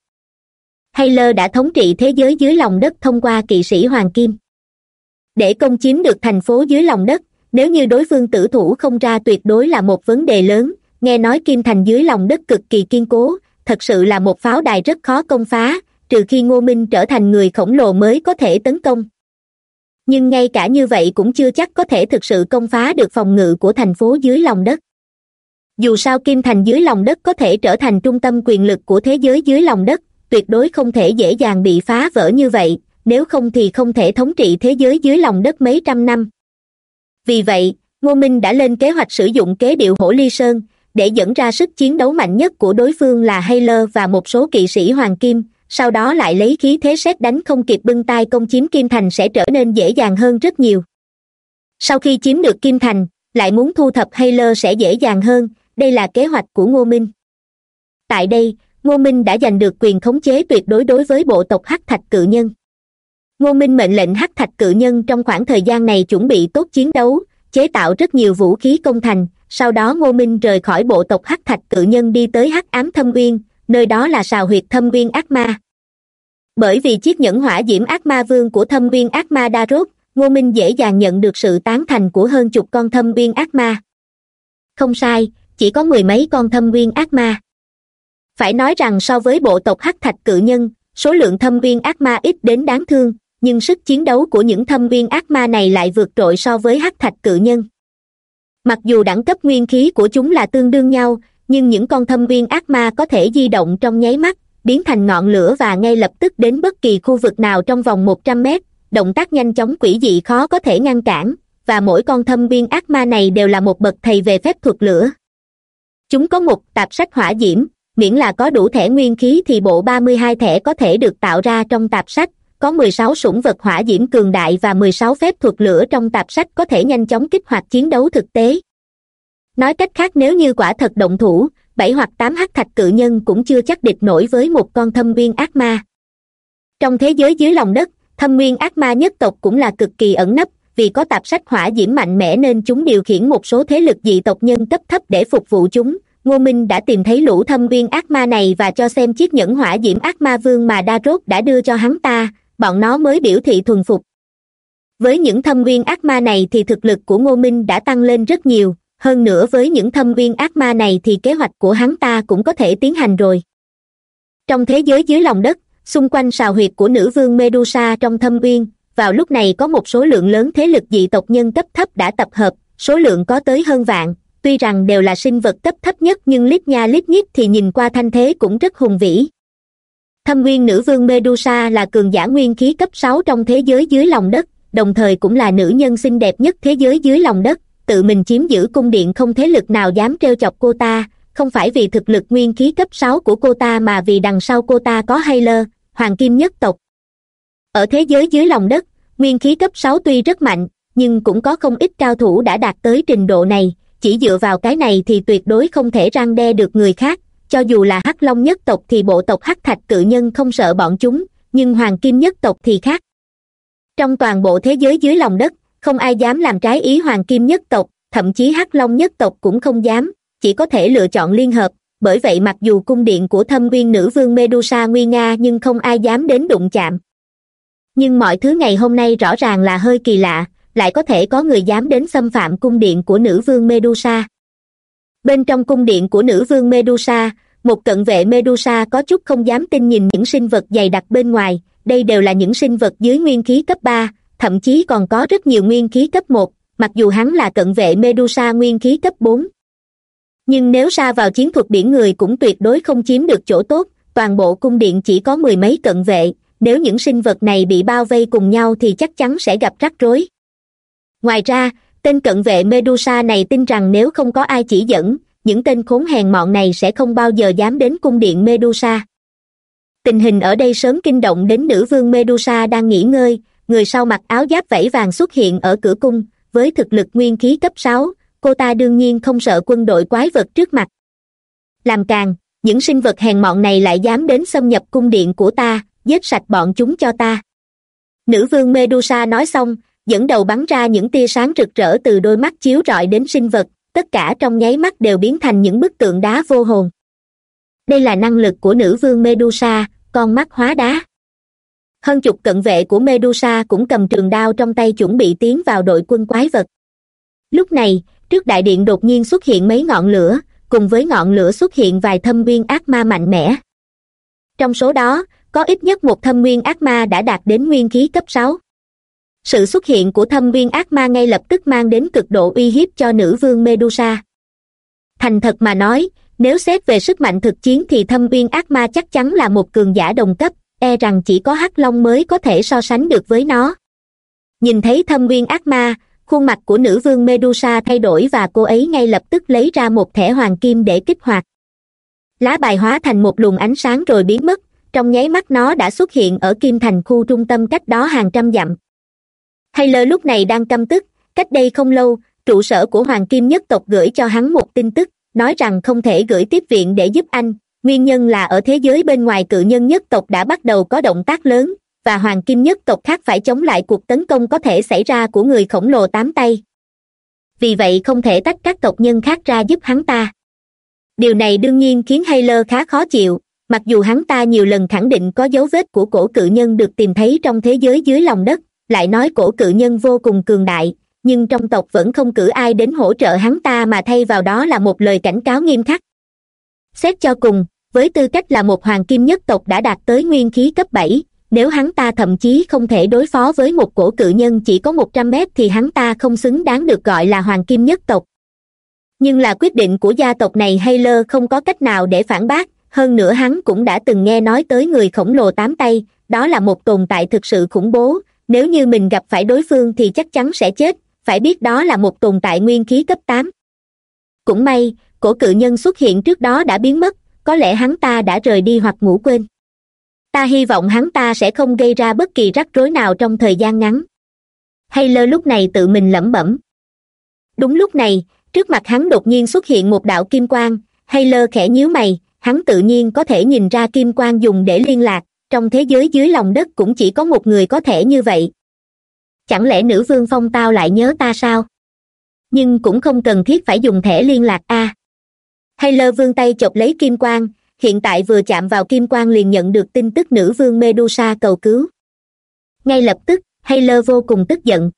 Hay lơ đã thống trị thế giới dưới lòng đất thông qua kỵ sĩ hoàng kim để công chiếm được thành phố dưới lòng đất, nếu như đối phương tử thủ không ra tuyệt đối là một vấn đề lớn. Nghe nói kim thành dưới lòng đất cực kỳ kiên cố, thật sự là một pháo đài rất khó công phá, trừ khi ngô minh trở thành người khổng lồ mới có thể tấn công. Nhưng ngay cả như vậy cũng chưa chắc có thể thực sự công phá được phòng ngự của thành phố dưới lòng đất. Dù sao kim thành dưới lòng đất có thể trở thành trung tâm quyền lực của thế giới dưới lòng đất, tuyệt đối không thể dễ dàng bị phá vỡ như vậy nếu không thì không thể thống trị thế giới dưới lòng đất mấy trăm năm. Vì vậy, ngô minh đã lên kế hoạch sử dụng kế điệu hổ ly sơn để dẫn ra sức chiến đấu mạnh nhất của đối phương là hayler và một số kỵ sĩ hoàng kim, sau đó lại lấy khí thế xét đánh không kịp bưng tay công chiếm kim thành sẽ trở nên dễ dàng hơn rất nhiều. Sau khi chiếm được kim thành, lại muốn thu thập hayler sẽ dễ dàng hơn, đây là kế hoạch của ngô minh. Tại đây, ngô minh đã giành được quyền khống chế tuyệt đối đối với bộ tộc hắc thạch cự nhân ngô minh mệnh lệnh hắc thạch cự nhân trong khoảng thời gian này chuẩn bị tốt chiến đấu, chế tạo rất nhiều vũ khí công thành. Sau đó ngô minh rời khỏi bộ tộc hắc thạch cự nhân đi tới hắc ám thâm uyên, nơi đó là sào huyệt thâm uyên ác ma. Bởi vì chiếc nhẫn hỏa diễm ác ma vương của thâm uyên ác ma đa rốt ngô minh dễ dàng nhận được sự tán thành của hơn chục con thâm uyên ác ma. Không sai, chỉ có mười mấy con thâm uyên ác ma. Phải nói rằng so với bộ tộc hắc thạch cự nhân, số lượng thâm uyên ác ma ít đến đáng thương nhưng sức chiến đấu của những thâm viên ác ma này lại vượt trội so với hắc thạch cự nhân. Mặc dù đẳng cấp nguyên khí của chúng là tương đương nhau, nhưng những con thâm viên ác ma có thể di động trong nháy mắt, biến thành ngọn lửa và ngay lập tức đến bất kỳ khu vực nào trong vòng một trăm mét. Động tác nhanh chóng quỷ dị khó có thể ngăn cản, và mỗi con thâm viên ác ma này đều là một bậc thầy về phép thuật lửa. Chúng có một tạp sách hỏa diễm, miễn là có đủ thẻ nguyên khí thì bộ ba mươi hai thẻ có thể được tạo ra trong tạp sách có mười sáu sủng vật hỏa diễm cường đại và mười sáu phép thuật lửa trong tạp sách có thể nhanh chóng kích hoạt chiến đấu thực tế. Nói cách khác nếu như quả thật động thủ, bảy hoặc tám hắc thạch cự nhân cũng chưa chắc địch nổi với một con thâm nguyên ác ma. Trong thế giới dưới lòng đất, thâm nguyên ác ma nhất tộc cũng là cực kỳ ẩn nấp, vì có tạp sách hỏa diễm mạnh mẽ nên chúng điều khiển một số thế lực dị tộc nhân cấp thấp để phục vụ chúng. Ngô minh đã tìm thấy lũ thâm viên ác ma này và cho xem chiếc nhẫn hỏa diễm ác ma vương mà đa rốt đã đưa cho hắn ta bọn nó mới biểu thị thuần phục. Với những thâm viên ác ma này thì thực lực của ngô minh đã tăng lên rất nhiều, hơn nữa với những thâm viên ác ma này thì kế hoạch của hắn ta cũng có thể tiến hành rồi. Trong thế giới dưới lòng đất, xung quanh sào huyệt của nữ vương medusa trong thâm viên vào lúc này có một số lượng lớn thế lực dị tộc nhân cấp thấp đã tập hợp, số lượng có tới hơn vạn, tuy rằng đều là sinh vật cấp thấp nhất nhưng lít nha lít nhít thì nhìn qua thanh thế cũng rất hùng vĩ thâm nguyên nữ vương medusa là cường giả nguyên khí cấp sáu trong thế giới dưới lòng đất đồng thời cũng là nữ nhân xinh đẹp nhất thế giới dưới lòng đất tự mình chiếm giữ cung điện không thế lực nào dám trêu chọc cô ta không phải vì thực lực nguyên khí cấp sáu của cô ta mà vì đằng sau cô ta có Hayler, hoàng kim nhất tộc. Ở thế giới dưới lòng đất nguyên khí cấp sáu tuy rất mạnh nhưng cũng có không ít cao thủ đã đạt tới trình độ này chỉ dựa vào cái này thì tuyệt đối không thể răng đe được người khác cho dù là hắc long nhất tộc thì bộ tộc hắc thạch cự nhân không sợ bọn chúng, nhưng hoàng kim nhất tộc thì khác. Trong toàn bộ thế giới dưới lòng đất, không ai dám làm trái ý hoàng kim nhất tộc, thậm chí hắc long nhất tộc cũng không dám, chỉ có thể lựa chọn liên hợp. Bởi vậy mặc dù cung điện của thâm viên nữ vương medusa nguy nga nhưng không ai dám đến đụng chạm. Nhưng mọi thứ ngày hôm nay rõ ràng là hơi kỳ lạ, lại có thể có người dám đến xâm phạm cung điện của nữ vương medusa bên trong cung điện của nữ vương medusa, một cận vệ medusa có chút không dám tin nhìn những sinh vật dày đặc bên ngoài. Đây đều là những sinh vật dưới nguyên khí cấp ba, thậm chí còn có rất nhiều nguyên khí cấp một, mặc dù hắn là cận vệ medusa nguyên khí cấp bốn. Nhưng nếu ra vào chiến thuật biển người cũng tuyệt đối không chiếm được chỗ tốt, toàn bộ cung điện chỉ có mười mấy cận vệ. Nếu những sinh vật này bị bao vây cùng nhau thì chắc chắn sẽ gặp rắc rối. Ngoài ra tên cận vệ medusa này tin rằng nếu không có ai chỉ dẫn, những tên khốn hèn mọn này sẽ không bao giờ dám đến cung điện medusa. Tình hình ở đây sớm kinh động đến nữ vương medusa đang nghỉ ngơi, người sau mặc áo giáp vẫy vàng xuất hiện ở cửa cung, với thực lực nguyên khí cấp sáu, cô ta đương nhiên không sợ quân đội quái vật trước mặt. Làm càng, những sinh vật hèn mọn này lại dám đến xâm nhập cung điện của ta, giết sạch bọn chúng cho ta. Nữ vương medusa nói xong dẫn đầu bắn ra những tia sáng rực rỡ từ đôi mắt chiếu rọi đến sinh vật, tất cả trong nháy mắt đều biến thành những bức tượng đá vô hồn. Đây là năng lực của nữ vương medusa, con mắt hóa đá. Hơn chục cận vệ của medusa cũng cầm trường đao trong tay chuẩn bị tiến vào đội quân quái vật. Lúc này, trước đại điện đột nhiên xuất hiện mấy ngọn lửa, cùng với ngọn lửa xuất hiện vài thâm viên ác ma mạnh mẽ. Trong số đó, có ít nhất một thâm nguyên ác ma đã đạt đến nguyên khí cấp sáu sự xuất hiện của thâm viên ác ma ngay lập tức mang đến cực độ uy hiếp cho nữ vương medusa. Thành thật mà nói, nếu xét về sức mạnh thực chiến thì thâm viên ác ma chắc chắn là một cường giả đồng cấp e rằng chỉ có hắc long mới có thể so sánh được với nó. Nhìn thấy thâm viên ác ma, khuôn mặt của nữ vương medusa thay đổi và cô ấy ngay lập tức lấy ra một thẻ hoàng kim để kích hoạt. Lá bài hóa thành một luồng ánh sáng rồi biến mất, trong nháy mắt nó đã xuất hiện ở kim thành khu trung tâm cách đó hàng trăm dặm. Taylor lúc này đang căm tức. Cách đây không lâu, trụ sở của hoàng kim nhất tộc gửi cho hắn một tin tức, nói rằng không thể gửi tiếp viện để giúp anh. Nguyên nhân là ở thế giới bên ngoài cự nhân nhất tộc đã bắt đầu có động tác lớn, và hoàng kim nhất tộc khác phải chống lại cuộc tấn công có thể xảy ra của người khổng lồ tám tay. Vì vậy không thể tách các tộc nhân khác ra giúp hắn ta. Điều này đương nhiên khiến hayler khá khó chịu, mặc dù hắn ta nhiều lần khẳng định có dấu vết của cổ cự nhân được tìm thấy trong thế giới dưới lòng đất lại nói cổ cự nhân vô cùng cường đại, nhưng trong tộc vẫn không cử ai đến hỗ trợ hắn ta mà thay vào đó là một lời cảnh cáo nghiêm khắc. Xét cho cùng, với tư cách là một hoàng kim nhất tộc đã đạt tới nguyên khí cấp bảy, nếu hắn ta thậm chí không thể đối phó với một cổ cự nhân chỉ có một trăm mét thì hắn ta không xứng đáng được gọi là hoàng kim nhất tộc. Nhưng là quyết định của gia tộc này hay lơ không có cách nào để phản bác, hơn nữa hắn cũng đã từng nghe nói tới người khổng lồ tám tay, đó là một tồn tại thực sự khủng bố nếu như mình gặp phải đối phương thì chắc chắn sẽ chết, phải biết đó là một tồn tại nguyên khí cấp tám. Cũng may, cổ cự nhân xuất hiện trước đó đã biến mất, có lẽ hắn ta đã rời đi hoặc ngủ quên. Ta hy vọng hắn ta sẽ không gây ra bất kỳ rắc rối nào trong thời gian ngắn. Hay lơ lúc này tự mình lẩm bẩm. Đúng lúc này, trước mặt hắn đột nhiên xuất hiện một đạo kim quang, hay lơ khẽ nhíu mày, hắn tự nhiên có thể nhìn ra kim quang dùng để liên lạc trong thế giới dưới lòng đất cũng chỉ có một người có thể như vậy. Chẳng lẽ nữ vương phong tao lại nhớ ta sao? Nhưng cũng không cần thiết phải dùng thẻ liên lạc a. Hay lơ vương tay chộp lấy kim quang, hiện tại vừa chạm vào kim quang liền nhận được tin tức nữ vương medusa cầu cứu. Ngay lập tức, hay lơ vô cùng tức giận.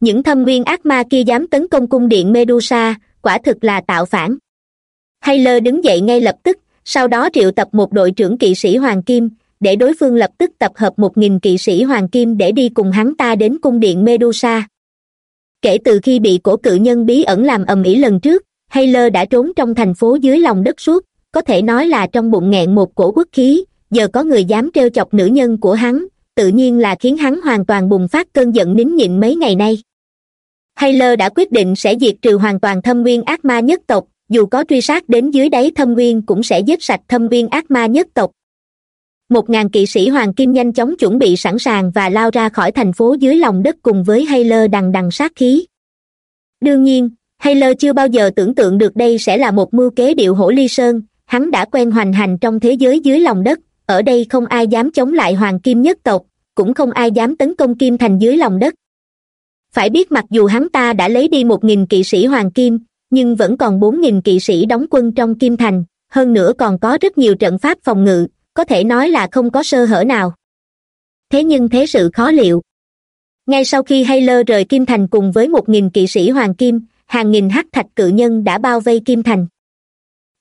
Những thâm nguyên ác ma kia dám tấn công cung điện medusa, quả thực là tạo phản. Hay lơ đứng dậy ngay lập tức, sau đó triệu tập một đội trưởng kỵ sĩ hoàng kim để đối phương lập tức tập hợp một nghìn kỵ sĩ hoàng kim để đi cùng hắn ta đến cung điện medusa. Kể từ khi bị cổ cự nhân bí ẩn làm ầm ĩ lần trước hayler đã trốn trong thành phố dưới lòng đất suốt, có thể nói là trong bụng nghẹn một cổ quốc khí, giờ có người dám trêu chọc nữ nhân của hắn, tự nhiên là khiến hắn hoàn toàn bùng phát cơn giận nín nhịn mấy ngày nay. Hayler đã quyết định sẽ diệt trừ hoàn toàn thâm nguyên ác ma nhất tộc, dù có truy sát đến dưới đáy thâm nguyên cũng sẽ giết sạch thâm nguyên ác ma nhất tộc một ngàn kỵ sĩ hoàng kim nhanh chóng chuẩn bị sẵn sàng và lao ra khỏi thành phố dưới lòng đất cùng với hayler đằng đằng sát khí. Đương nhiên hayler chưa bao giờ tưởng tượng được đây sẽ là một mưu kế điệu hổ ly sơn. Hắn đã quen hoành hành trong thế giới dưới lòng đất. Ở đây không ai dám chống lại hoàng kim nhất tộc, cũng không ai dám tấn công kim thành dưới lòng đất. Phải biết mặc dù hắn ta đã lấy đi một nghìn kỵ sĩ hoàng kim, nhưng vẫn còn bốn nghìn kỵ sĩ đóng quân trong kim thành. Hơn nữa còn có rất nhiều trận pháp phòng ngự có thể nói là không có sơ hở nào. Thế nhưng thế sự khó liệu. Ngay sau khi hayler rời kim thành cùng với một nghìn kỵ sĩ hoàng kim, hàng nghìn hắc thạch cự nhân đã bao vây kim thành.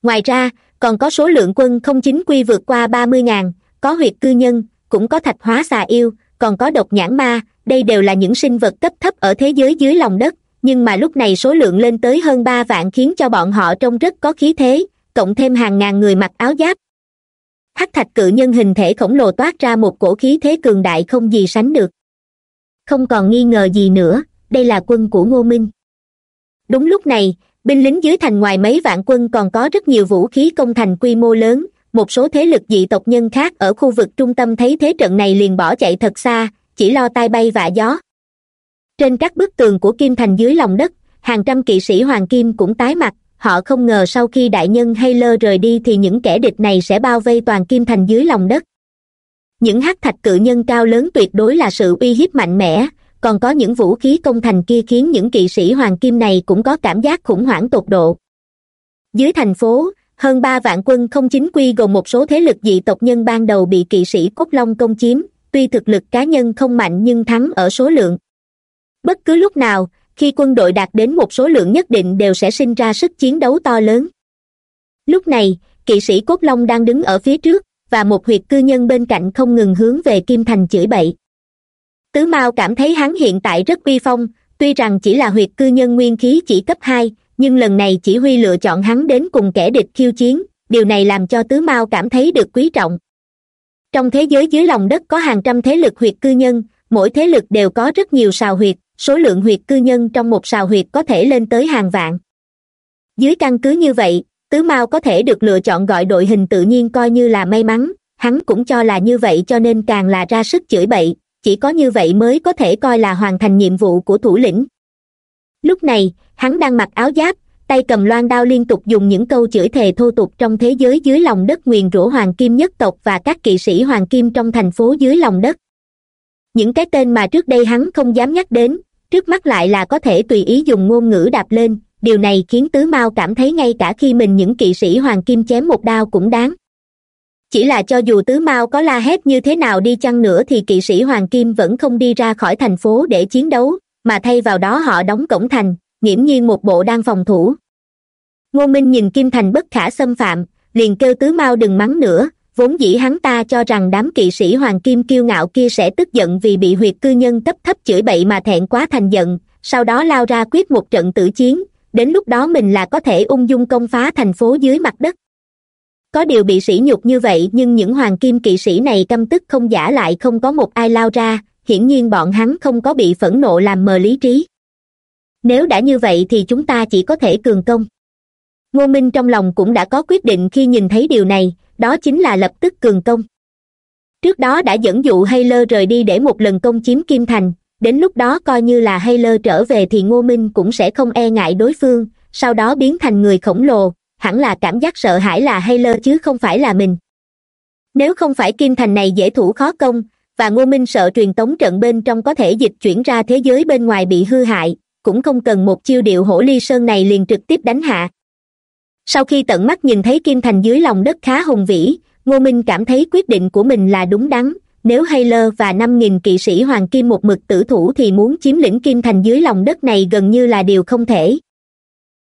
Ngoài ra, còn có số lượng quân không chính quy vượt qua ba mươi ngàn, có huyệt cư nhân, cũng có thạch hóa xà yêu, còn có độc nhãn ma, đây đều là những sinh vật cấp thấp ở thế giới dưới lòng đất, nhưng mà lúc này số lượng lên tới hơn ba vạn khiến cho bọn họ trông rất có khí thế, cộng thêm hàng ngàn người mặc áo giáp hắc thạch cự nhân hình thể khổng lồ toát ra một cổ khí thế cường đại không gì sánh được. Không còn nghi ngờ gì nữa, đây là quân của ngô minh. Đúng lúc này, binh lính dưới thành ngoài mấy vạn quân còn có rất nhiều vũ khí công thành quy mô lớn, một số thế lực dị tộc nhân khác ở khu vực trung tâm thấy thế trận này liền bỏ chạy thật xa, chỉ lo tai bay vạ gió. Trên các bức tường của kim thành dưới lòng đất, hàng trăm kỵ sĩ hoàng kim cũng tái mặt họ không ngờ sau khi đại nhân hay lơ rời đi thì những kẻ địch này sẽ bao vây toàn kim thành dưới lòng đất. Những hắc thạch cự nhân cao lớn tuyệt đối là sự uy hiếp mạnh mẽ, còn có những vũ khí công thành kia khiến những kỵ sĩ hoàng kim này cũng có cảm giác khủng hoảng tột độ. Dưới thành phố, hơn ba vạn quân không chính quy gồm một số thế lực dị tộc nhân ban đầu bị kỵ sĩ cốt long công chiếm, tuy thực lực cá nhân không mạnh nhưng thắng ở số lượng. Bất cứ lúc nào khi quân đội đạt đến một số lượng nhất định đều sẽ sinh ra sức chiến đấu to lớn. Lúc này, kỵ sĩ cốt long đang đứng ở phía trước, và một huyệt cư nhân bên cạnh không ngừng hướng về kim thành chửi bậy. Tứ mao cảm thấy hắn hiện tại rất uy phong, tuy rằng chỉ là huyệt cư nhân nguyên khí chỉ cấp hai, nhưng lần này chỉ huy lựa chọn hắn đến cùng kẻ địch khiêu chiến, điều này làm cho tứ mao cảm thấy được quý trọng. Trong thế giới dưới lòng đất có hàng trăm thế lực huyệt cư nhân, mỗi thế lực đều có rất nhiều sào huyệt số lượng huyệt cư nhân trong một sào huyệt có thể lên tới hàng vạn. Dưới căn cứ như vậy, tứ mao có thể được lựa chọn gọi đội hình tự nhiên coi như là may mắn, hắn cũng cho là như vậy cho nên càng là ra sức chửi bậy, chỉ có như vậy mới có thể coi là hoàn thành nhiệm vụ của thủ lĩnh. Lúc này, hắn đang mặc áo giáp, tay cầm loan đao liên tục dùng những câu chửi thề thô tục trong thế giới dưới lòng đất nguyền rủa hoàng kim nhất tộc và các kỵ sĩ hoàng kim trong thành phố dưới lòng đất. Những cái tên mà trước đây hắn không dám nhắc đến trước mắt lại là có thể tùy ý dùng ngôn ngữ đạp lên, điều này khiến tứ mao cảm thấy ngay cả khi mình những kỵ sĩ hoàng kim chém một đao cũng đáng. Chỉ là cho dù tứ mao có la hét như thế nào đi chăng nữa thì kỵ sĩ hoàng kim vẫn không đi ra khỏi thành phố để chiến đấu, mà thay vào đó họ đóng cổng thành, nghiễm nhiên một bộ đang phòng thủ. Ngô minh nhìn kim thành bất khả xâm phạm, liền kêu tứ mao đừng mắng nữa vốn dĩ hắn ta cho rằng đám kỵ sĩ hoàng kim kiêu ngạo kia sẽ tức giận vì bị huyệt cư nhân cấp thấp chửi bậy mà thẹn quá thành giận, sau đó lao ra quyết một trận tử chiến, đến lúc đó mình là có thể ung dung công phá thành phố dưới mặt đất. Có điều bị sỉ nhục như vậy nhưng những hoàng kim kỵ sĩ này căm tức không giả lại không có một ai lao ra, hiển nhiên bọn hắn không có bị phẫn nộ làm mờ lý trí. Nếu đã như vậy thì chúng ta chỉ có thể cường công. Ngô minh trong lòng cũng đã có quyết định khi nhìn thấy điều này đó chính là lập tức cường công. Trước đó đã dẫn dụ hay lơ rời đi để một lần công chiếm kim thành, đến lúc đó coi như là hay lơ trở về thì ngô minh cũng sẽ không e ngại đối phương, sau đó biến thành người khổng lồ, hẳn là cảm giác sợ hãi là hay lơ chứ không phải là mình. Nếu không phải kim thành này dễ thủ khó công, và ngô minh sợ truyền tống trận bên trong có thể dịch chuyển ra thế giới bên ngoài bị hư hại, cũng không cần một chiêu điệu hổ ly sơn này liền trực tiếp đánh hạ sau khi tận mắt nhìn thấy kim thành dưới lòng đất khá hùng vĩ, ngô minh cảm thấy quyết định của mình là đúng đắn. Nếu hayler và năm nghìn kỵ sĩ hoàng kim một mực tử thủ thì muốn chiếm lĩnh kim thành dưới lòng đất này gần như là điều không thể.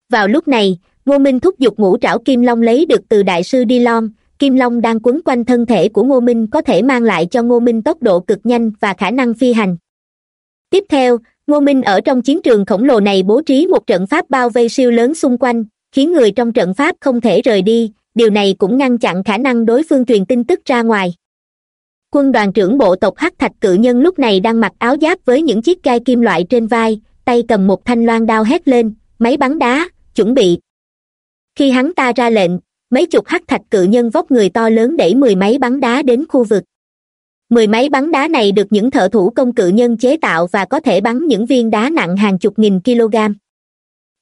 Vào lúc này, ngô minh thúc giục ngũ trảo kim long lấy được từ đại sư đi lon kim long đang quấn quanh thân thể của ngô minh có thể mang lại cho ngô minh tốc độ cực nhanh và khả năng phi hành. Tiếp theo, ngô minh ở trong chiến trường khổng lồ này bố trí một trận pháp bao vây siêu lớn xung quanh khiến người trong trận pháp không thể rời đi, điều này cũng ngăn chặn khả năng đối phương truyền tin tức ra ngoài. Quân đoàn trưởng bộ tộc hắc thạch cự nhân lúc này đang mặc áo giáp với những chiếc gai kim loại trên vai, tay cầm một thanh loan đao hét lên, máy bắn đá, chuẩn bị. Khi hắn ta ra lệnh, mấy chục hắc thạch cự nhân vóc người to lớn đẩy mười máy bắn đá đến khu vực. Mười máy bắn đá này được những thợ thủ công cự nhân chế tạo và có thể bắn những viên đá nặng hàng chục nghìn kg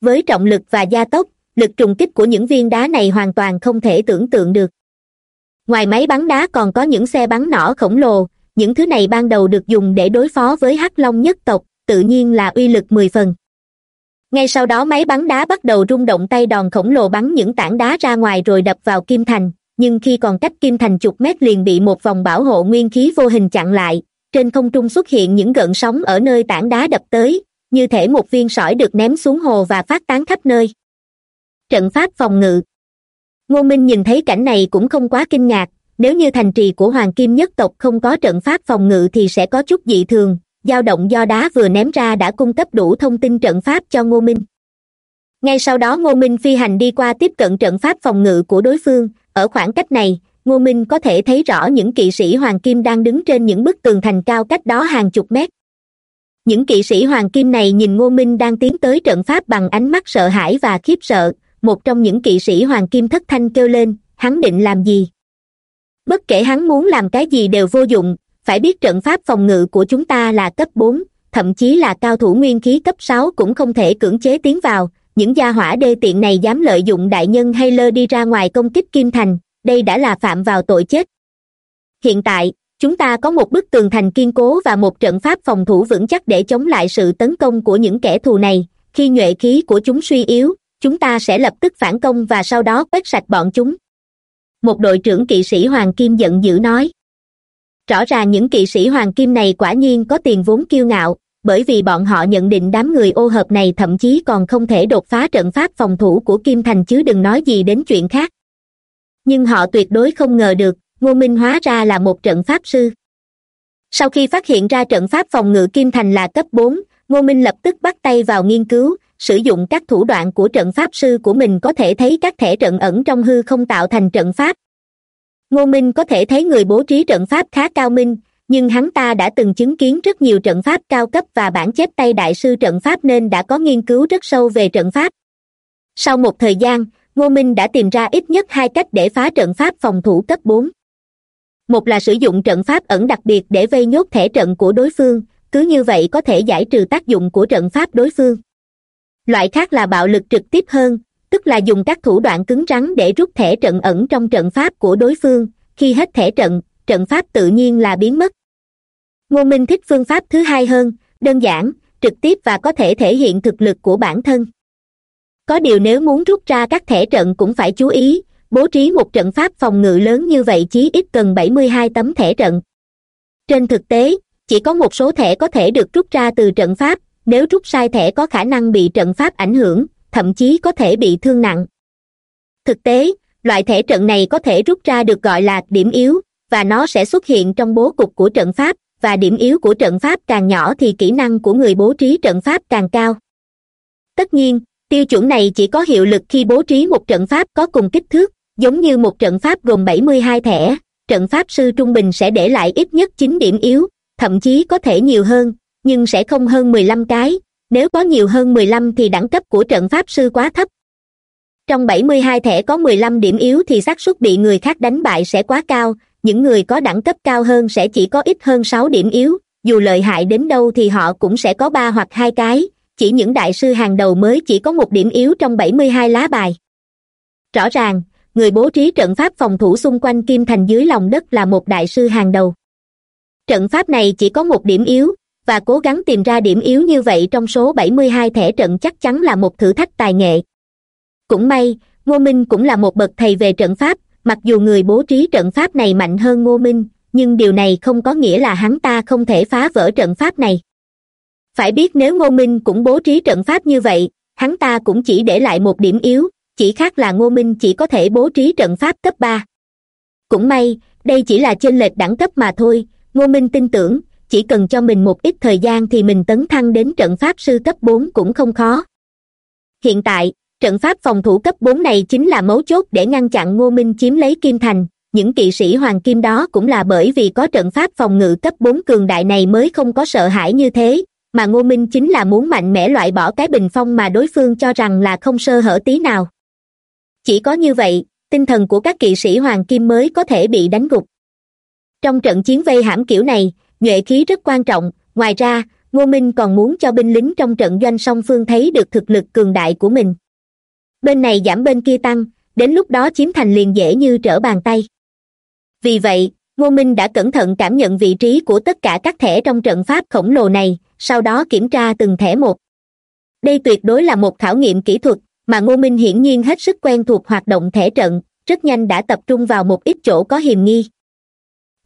với trọng lực và gia tốc lực trùng kích của những viên đá này hoàn toàn không thể tưởng tượng được. Ngoài máy bắn đá còn có những xe bắn nỏ khổng lồ, những thứ này ban đầu được dùng để đối phó với hắc long nhất tộc, tự nhiên là uy lực mười phần. Ngay sau đó máy bắn đá bắt đầu rung động tay đòn khổng lồ bắn những tảng đá ra ngoài rồi đập vào kim thành, nhưng khi còn cách kim thành chục mét liền bị một vòng bảo hộ nguyên khí vô hình chặn lại, trên không trung xuất hiện những gợn sóng ở nơi tảng đá đập tới, như thể một viên sỏi được ném xuống hồ và phát tán khắp nơi trận pháp phòng ngự. Ngô minh nhìn thấy cảnh này cũng không quá kinh ngạc, nếu như thành trì của hoàng kim nhất tộc không có trận pháp phòng ngự thì sẽ có chút dị thường, dao động do đá vừa ném ra đã cung cấp đủ thông tin trận pháp cho ngô minh. Ngay sau đó ngô minh phi hành đi qua tiếp cận trận pháp phòng ngự của đối phương, ở khoảng cách này, ngô minh có thể thấy rõ những kỵ sĩ hoàng kim đang đứng trên những bức tường thành cao cách đó hàng chục mét. Những kỵ sĩ hoàng kim này nhìn ngô minh đang tiến tới trận pháp bằng ánh mắt sợ hãi và khiếp sợ một trong những kỵ sĩ hoàng kim thất thanh kêu lên, hắn định làm gì? Bất kể hắn muốn làm cái gì đều vô dụng, phải biết trận pháp phòng ngự của chúng ta là cấp bốn, thậm chí là cao thủ nguyên khí cấp sáu cũng không thể cưỡng chế tiến vào. Những gia hỏa đê tiện này dám lợi dụng đại nhân hay lơ đi ra ngoài công kích kim thành, đây đã là phạm vào tội chết. Hiện tại, chúng ta có một bức tường thành kiên cố và một trận pháp phòng thủ vững chắc để chống lại sự tấn công của những kẻ thù này. Khi nhuệ khí của chúng suy yếu chúng ta sẽ lập tức phản công và sau đó quét sạch bọn chúng. Một đội trưởng kỵ sĩ hoàng kim giận dữ nói. Rõ ràng những kỵ sĩ hoàng kim này quả nhiên có tiền vốn kiêu ngạo, bởi vì bọn họ nhận định đám người ô hợp này thậm chí còn không thể đột phá trận pháp phòng thủ của kim thành chứ đừng nói gì đến chuyện khác. Nhưng họ tuyệt đối không ngờ được, ngô minh hóa ra là một trận pháp sư. Sau khi phát hiện ra trận pháp phòng ngự kim thành là cấp bốn, ngô minh lập tức bắt tay vào nghiên cứu sử dụng các thủ đoạn của trận pháp sư của mình có thể thấy các thẻ trận ẩn trong hư không tạo thành trận pháp. Ngô minh có thể thấy người bố trí trận pháp khá cao minh, nhưng hắn ta đã từng chứng kiến rất nhiều trận pháp cao cấp và bản chép tay đại sư trận pháp nên đã có nghiên cứu rất sâu về trận pháp. Sau một thời gian, ngô minh đã tìm ra ít nhất hai cách để phá trận pháp phòng thủ cấp bốn. Một là sử dụng trận pháp ẩn đặc biệt để vây nhốt thẻ trận của đối phương, cứ như vậy có thể giải trừ tác dụng của trận pháp đối phương loại khác là bạo lực trực tiếp hơn, tức là dùng các thủ đoạn cứng rắn để rút thẻ trận ẩn trong trận pháp của đối phương. Khi hết thẻ trận trận pháp tự nhiên là biến mất. Ngô minh thích phương pháp thứ hai hơn, đơn giản, trực tiếp và có thể thể hiện thực lực của bản thân. Có điều nếu muốn rút ra các thẻ trận cũng phải chú ý, bố trí một trận pháp phòng ngự lớn như vậy chí ít cần bảy mươi hai tấm thẻ trận. Trên thực tế, chỉ có một số thẻ có thể được rút ra từ trận pháp nếu rút sai thẻ có khả năng bị trận pháp ảnh hưởng, thậm chí có thể bị thương nặng. Thực tế, loại thẻ trận này có thể rút ra được gọi là điểm yếu, và nó sẽ xuất hiện trong bố cục của trận pháp, và điểm yếu của trận pháp càng nhỏ thì kỹ năng của người bố trí trận pháp càng cao. Tất nhiên, tiêu chuẩn này chỉ có hiệu lực khi bố trí một trận pháp có cùng kích thước, giống như một trận pháp gồm bảy mươi hai thẻ. Trận pháp sư trung bình sẽ để lại ít nhất chín điểm yếu, thậm chí có thể nhiều hơn nhưng sẽ không hơn mười lăm cái, nếu có nhiều hơn mười lăm thì đẳng cấp của trận pháp sư quá thấp. Trong bảy mươi hai thẻ có mười lăm điểm yếu thì xác suất bị người khác đánh bại sẽ quá cao, những người có đẳng cấp cao hơn sẽ chỉ có ít hơn sáu điểm yếu, dù lợi hại đến đâu thì họ cũng sẽ có ba hoặc hai cái, chỉ những đại sư hàng đầu mới chỉ có một điểm yếu trong bảy mươi hai lá bài. Rõ ràng, người bố trí trận pháp phòng thủ xung quanh kim thành dưới lòng đất là một đại sư hàng đầu. Trận pháp này chỉ có một điểm yếu và cố gắng tìm ra điểm yếu như vậy trong số 72 thẻ trận chắc chắn là một thử thách tài nghệ. Cũng may, ngô minh cũng là một bậc thầy về trận pháp, mặc dù người bố trí trận pháp này mạnh hơn ngô minh, nhưng điều này không có nghĩa là hắn ta không thể phá vỡ trận pháp này. Phải biết nếu ngô minh cũng bố trí trận pháp như vậy, hắn ta cũng chỉ để lại một điểm yếu, chỉ khác là ngô minh chỉ có thể bố trí trận pháp cấp ba. Cũng may, đây chỉ là chênh lệch đẳng cấp mà thôi, ngô minh tin tưởng chỉ cần cho mình một ít thời gian thì mình tấn thăng đến trận pháp sư cấp bốn cũng không khó. Hiện tại, trận pháp phòng thủ cấp bốn này chính là mấu chốt để ngăn chặn ngô minh chiếm lấy kim thành. Những kỵ sĩ hoàng kim đó cũng là bởi vì có trận pháp phòng ngự cấp bốn cường đại này mới không có sợ hãi như thế, mà ngô minh chính là muốn mạnh mẽ loại bỏ cái bình phong mà đối phương cho rằng là không sơ hở tí nào. Chỉ có như vậy, tinh thần của các kỵ sĩ hoàng kim mới có thể bị đánh gục. Trong trận chiến vây hãm kiểu này nhuệ khí rất quan trọng. Ngoài ra, ngô minh còn muốn cho binh lính trong trận doanh song phương thấy được thực lực cường đại của mình. Bên này giảm bên kia tăng, đến lúc đó chiếm thành liền dễ như trở bàn tay. Vì vậy, ngô minh đã cẩn thận cảm nhận vị trí của tất cả các thẻ trong trận pháp khổng lồ này, sau đó kiểm tra từng thẻ một. Đây tuyệt đối là một khảo nghiệm kỹ thuật, mà ngô minh hiển nhiên hết sức quen thuộc hoạt động thẻ trận, rất nhanh đã tập trung vào một ít chỗ có hiềm nghi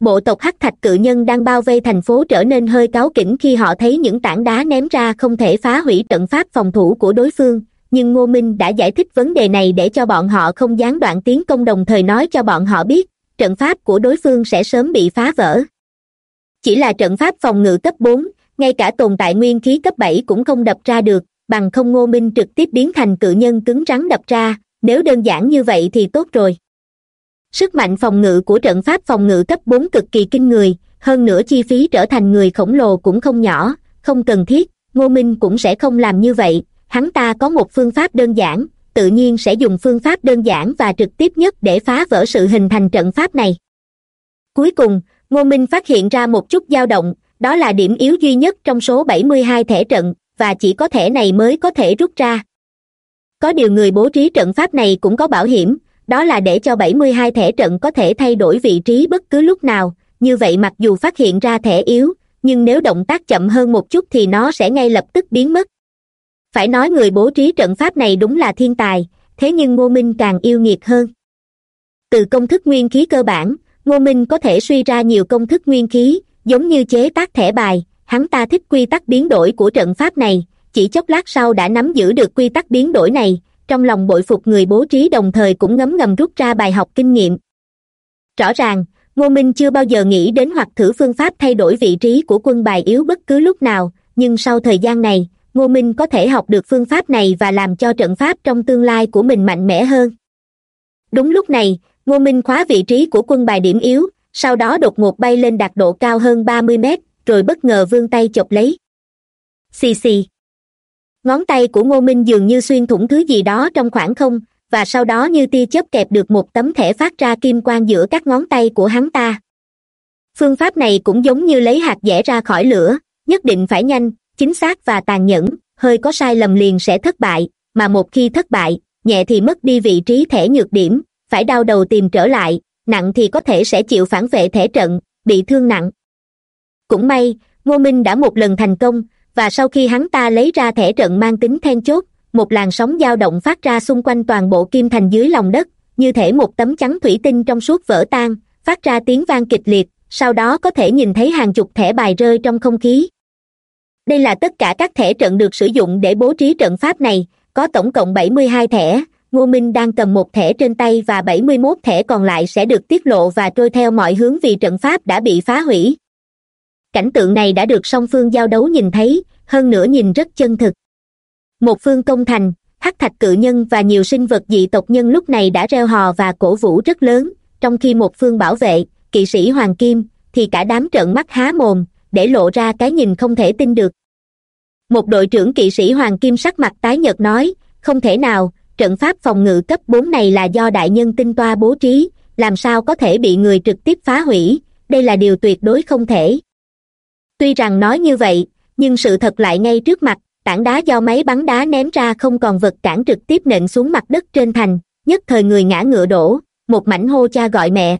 bộ tộc hắc thạch cự nhân đang bao vây thành phố trở nên hơi cáu kỉnh khi họ thấy những tảng đá ném ra không thể phá hủy trận pháp phòng thủ của đối phương. Nhưng ngô minh đã giải thích vấn đề này để cho bọn họ không gián đoạn tiến công đồng thời nói cho bọn họ biết, trận pháp của đối phương sẽ sớm bị phá vỡ. Chỉ là trận pháp phòng ngự cấp bốn, ngay cả tồn tại nguyên khí cấp bảy cũng không đập ra được, bằng không ngô minh trực tiếp biến thành cự nhân cứng rắn đập ra. Nếu đơn giản như vậy thì tốt rồi sức mạnh phòng ngự của trận pháp phòng ngự cấp bốn cực kỳ kinh người, hơn nữa chi phí trở thành người khổng lồ cũng không nhỏ, không cần thiết, ngô minh cũng sẽ không làm như vậy, hắn ta có một phương pháp đơn giản, tự nhiên sẽ dùng phương pháp đơn giản và trực tiếp nhất để phá vỡ sự hình thành trận pháp này. Cuối cùng, ngô minh phát hiện ra một chút dao động, đó là điểm yếu duy nhất trong số 72 thẻ trận, và chỉ có thẻ này mới có thể rút ra. Có điều người bố trí trận pháp này cũng có bảo hiểm đó là để cho 72 thẻ trận có thể thay đổi vị trí bất cứ lúc nào. Như vậy mặc dù phát hiện ra thẻ yếu, nhưng nếu động tác chậm hơn một chút thì nó sẽ ngay lập tức biến mất. Phải nói người bố trí trận pháp này đúng là thiên tài, thế nhưng ngô minh càng yêu nghiệt hơn. Từ công thức nguyên khí cơ bản, ngô minh có thể suy ra nhiều công thức nguyên khí, giống như chế tác thẻ bài. Hắn ta thích quy tắc biến đổi của trận pháp này, chỉ chốc lát sau đã nắm giữ được quy tắc biến đổi này trong lòng bội phục người bố trí đồng thời cũng ngấm ngầm rút ra bài học kinh nghiệm. Rõ ràng, ngô minh chưa bao giờ nghĩ đến hoặc thử phương pháp thay đổi vị trí của quân bài yếu bất cứ lúc nào, nhưng sau thời gian này, ngô minh có thể học được phương pháp này và làm cho trận pháp trong tương lai của mình mạnh mẽ hơn. Đúng lúc này, ngô minh khóa vị trí của quân bài điểm yếu, sau đó đột ngột bay lên đạt độ cao hơn ba mươi mét, rồi bất ngờ vươn tay chộp lấy. Xì xì ngón tay của ngô minh dường như xuyên thủng thứ gì đó trong khoảng không, và sau đó như tia chớp kẹp được một tấm thẻ phát ra kim quang giữa các ngón tay của hắn ta. Phương pháp này cũng giống như lấy hạt dẻ ra khỏi lửa, nhất định phải nhanh, chính xác và tàn nhẫn, hơi có sai lầm liền sẽ thất bại, mà một khi thất bại, nhẹ thì mất đi vị trí thẻ nhược điểm, phải đau đầu tìm trở lại, nặng thì có thể sẽ chịu phản vệ thẻ trận, bị thương nặng. Cũng may, ngô minh đã một lần thành công và sau khi hắn ta lấy ra thẻ trận mang tính then chốt, một làn sóng dao động phát ra xung quanh toàn bộ kim thành dưới lòng đất, như thể một tấm chắn thủy tinh trong suốt vỡ tan, phát ra tiếng vang kịch liệt, sau đó có thể nhìn thấy hàng chục thẻ bài rơi trong không khí. Đây là tất cả các thẻ trận được sử dụng để bố trí trận pháp này, có tổng cộng bảy mươi hai thẻ, ngô minh đang cầm một thẻ trên tay và bảy mươi mốt thẻ còn lại sẽ được tiết lộ và trôi theo mọi hướng vì trận pháp đã bị phá hủy cảnh tượng này đã được song phương giao đấu nhìn thấy, hơn nữa nhìn rất chân thực. Một phương công thành, hắc thạch cự nhân và nhiều sinh vật dị tộc nhân lúc này đã reo hò và cổ vũ rất lớn, trong khi một phương bảo vệ, kỵ sĩ hoàng kim, thì cả đám trợn mắt há mồm, để lộ ra cái nhìn không thể tin được. Một đội trưởng kỵ sĩ hoàng kim sắc mặt tái nhợt nói, không thể nào, trận pháp phòng ngự cấp bốn này là do đại nhân tinh toa bố trí, làm sao có thể bị người trực tiếp phá hủy, đây là điều tuyệt đối không thể tuy rằng nói như vậy, nhưng sự thật lại ngay trước mặt, tảng đá do máy bắn đá ném ra không còn vật cản trực tiếp nện xuống mặt đất trên thành, nhất thời người ngã ngựa đổ, một mảnh hô cha gọi mẹ.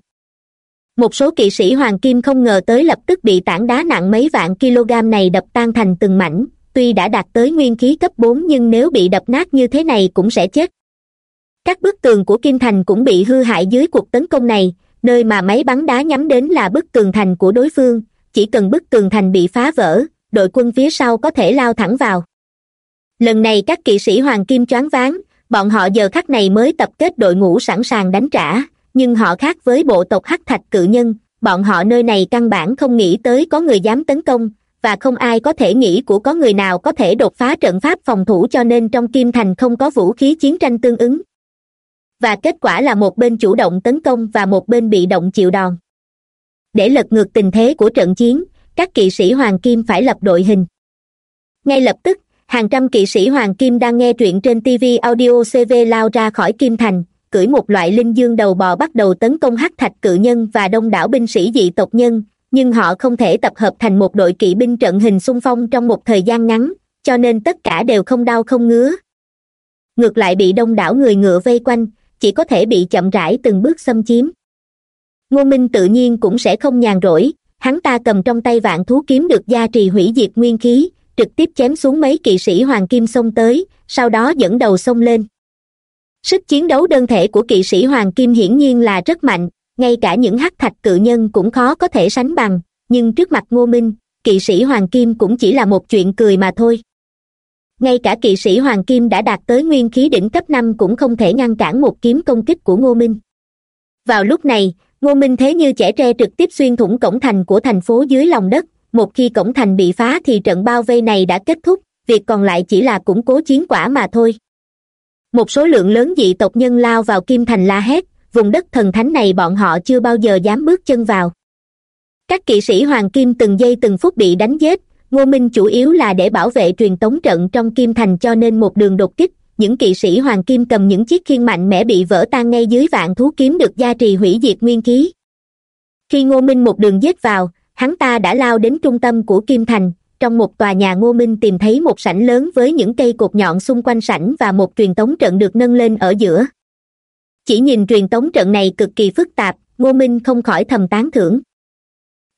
Một số kỵ sĩ hoàng kim không ngờ tới lập tức bị tảng đá nặng mấy vạn kg này đập tan thành từng mảnh, tuy đã đạt tới nguyên khí cấp bốn nhưng nếu bị đập nát như thế này cũng sẽ chết. Các bức tường của kim thành cũng bị hư hại dưới cuộc tấn công này, nơi mà máy bắn đá nhắm đến là bức tường thành của đối phương chỉ cần bức tường thành bị phá vỡ, đội quân phía sau có thể lao thẳng vào. Lần này các kỵ sĩ hoàng kim choáng váng, bọn họ giờ khắc này mới tập kết đội ngũ sẵn sàng đánh trả, nhưng họ khác với bộ tộc hắc thạch cự nhân, bọn họ nơi này căn bản không nghĩ tới có người dám tấn công, và không ai có thể nghĩ của có người nào có thể đột phá trận pháp phòng thủ cho nên trong kim thành không có vũ khí chiến tranh tương ứng. Và kết quả là một bên chủ động tấn công và một bên bị động chịu đòn để lật ngược tình thế của trận chiến, các kỵ sĩ hoàng kim phải lập đội hình. Ngay lập tức, hàng trăm kỵ sĩ hoàng kim đang nghe truyện trên tv audio cv lao ra khỏi kim thành, cưỡi một loại linh dương đầu bò bắt đầu tấn công hắc thạch cự nhân và đông đảo binh sĩ dị tộc nhân, nhưng họ không thể tập hợp thành một đội kỵ binh trận hình xung phong trong một thời gian ngắn, cho nên tất cả đều không đau không ngứa. Ngược lại bị đông đảo người ngựa vây quanh, chỉ có thể bị chậm rãi từng bước xâm chiếm ngô minh tự nhiên cũng sẽ không nhàn rỗi, hắn ta cầm trong tay vạn thú kiếm được gia trì hủy diệt nguyên khí, trực tiếp chém xuống mấy kỵ sĩ hoàng kim xông tới, sau đó dẫn đầu xông lên. Sức chiến đấu đơn thể của kỵ sĩ hoàng kim hiển nhiên là rất mạnh, ngay cả những hắc thạch cự nhân cũng khó có thể sánh bằng, nhưng trước mặt ngô minh, kỵ sĩ hoàng kim cũng chỉ là một chuyện cười mà thôi. Ngay cả kỵ sĩ hoàng kim đã đạt tới nguyên khí đỉnh cấp năm cũng không thể ngăn cản một kiếm công kích của ngô minh. Vào lúc này ngô minh thế như trẻ tre trực tiếp xuyên thủng cổng thành của thành phố dưới lòng đất. Một khi cổng thành bị phá thì trận bao vây này đã kết thúc, việc còn lại chỉ là củng cố chiến quả mà thôi. Một số lượng lớn dị tộc nhân lao vào kim thành la hét, vùng đất thần thánh này bọn họ chưa bao giờ dám bước chân vào. Các kỵ sĩ hoàng kim từng giây từng phút bị đánh giết, ngô minh chủ yếu là để bảo vệ truyền tống trận trong kim thành cho nên một đường đột kích những kỵ sĩ hoàng kim cầm những chiếc khiên mạnh mẽ bị vỡ tan ngay dưới vạn thú kiếm được gia trì hủy diệt nguyên khí. Khi ngô minh một đường giết vào, hắn ta đã lao đến trung tâm của kim thành. Trong một tòa nhà ngô minh tìm thấy một sảnh lớn với những cây cột nhọn xung quanh sảnh và một truyền tống trận được nâng lên ở giữa. Chỉ nhìn truyền tống trận này cực kỳ phức tạp, ngô minh không khỏi thầm tán thưởng.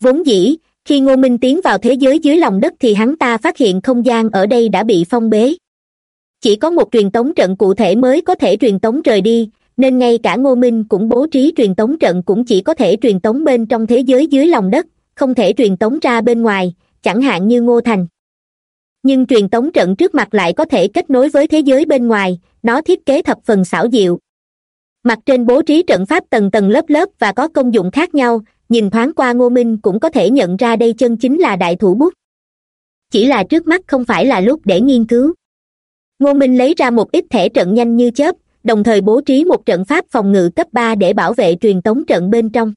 Vốn dĩ, khi ngô minh tiến vào thế giới dưới lòng đất thì hắn ta phát hiện không gian ở đây đã bị phong bế chỉ có một truyền tống trận cụ thể mới có thể truyền tống rời đi, nên ngay cả ngô minh cũng bố trí truyền tống trận cũng chỉ có thể truyền tống bên trong thế giới dưới lòng đất, không thể truyền tống ra bên ngoài, chẳng hạn như ngô thành. Nhưng truyền tống trận trước mặt lại có thể kết nối với thế giới bên ngoài, nó thiết kế thập phần xảo diệu. Mặt trên bố trí trận pháp tầng tầng lớp lớp và có công dụng khác nhau, nhìn thoáng qua ngô minh cũng có thể nhận ra đây chân chính là đại thủ bút. Chỉ là trước mắt không phải là lúc để nghiên cứu ngô minh lấy ra một ít thẻ trận nhanh như chớp, đồng thời bố trí một trận pháp phòng ngự cấp ba để bảo vệ truyền tống trận bên trong.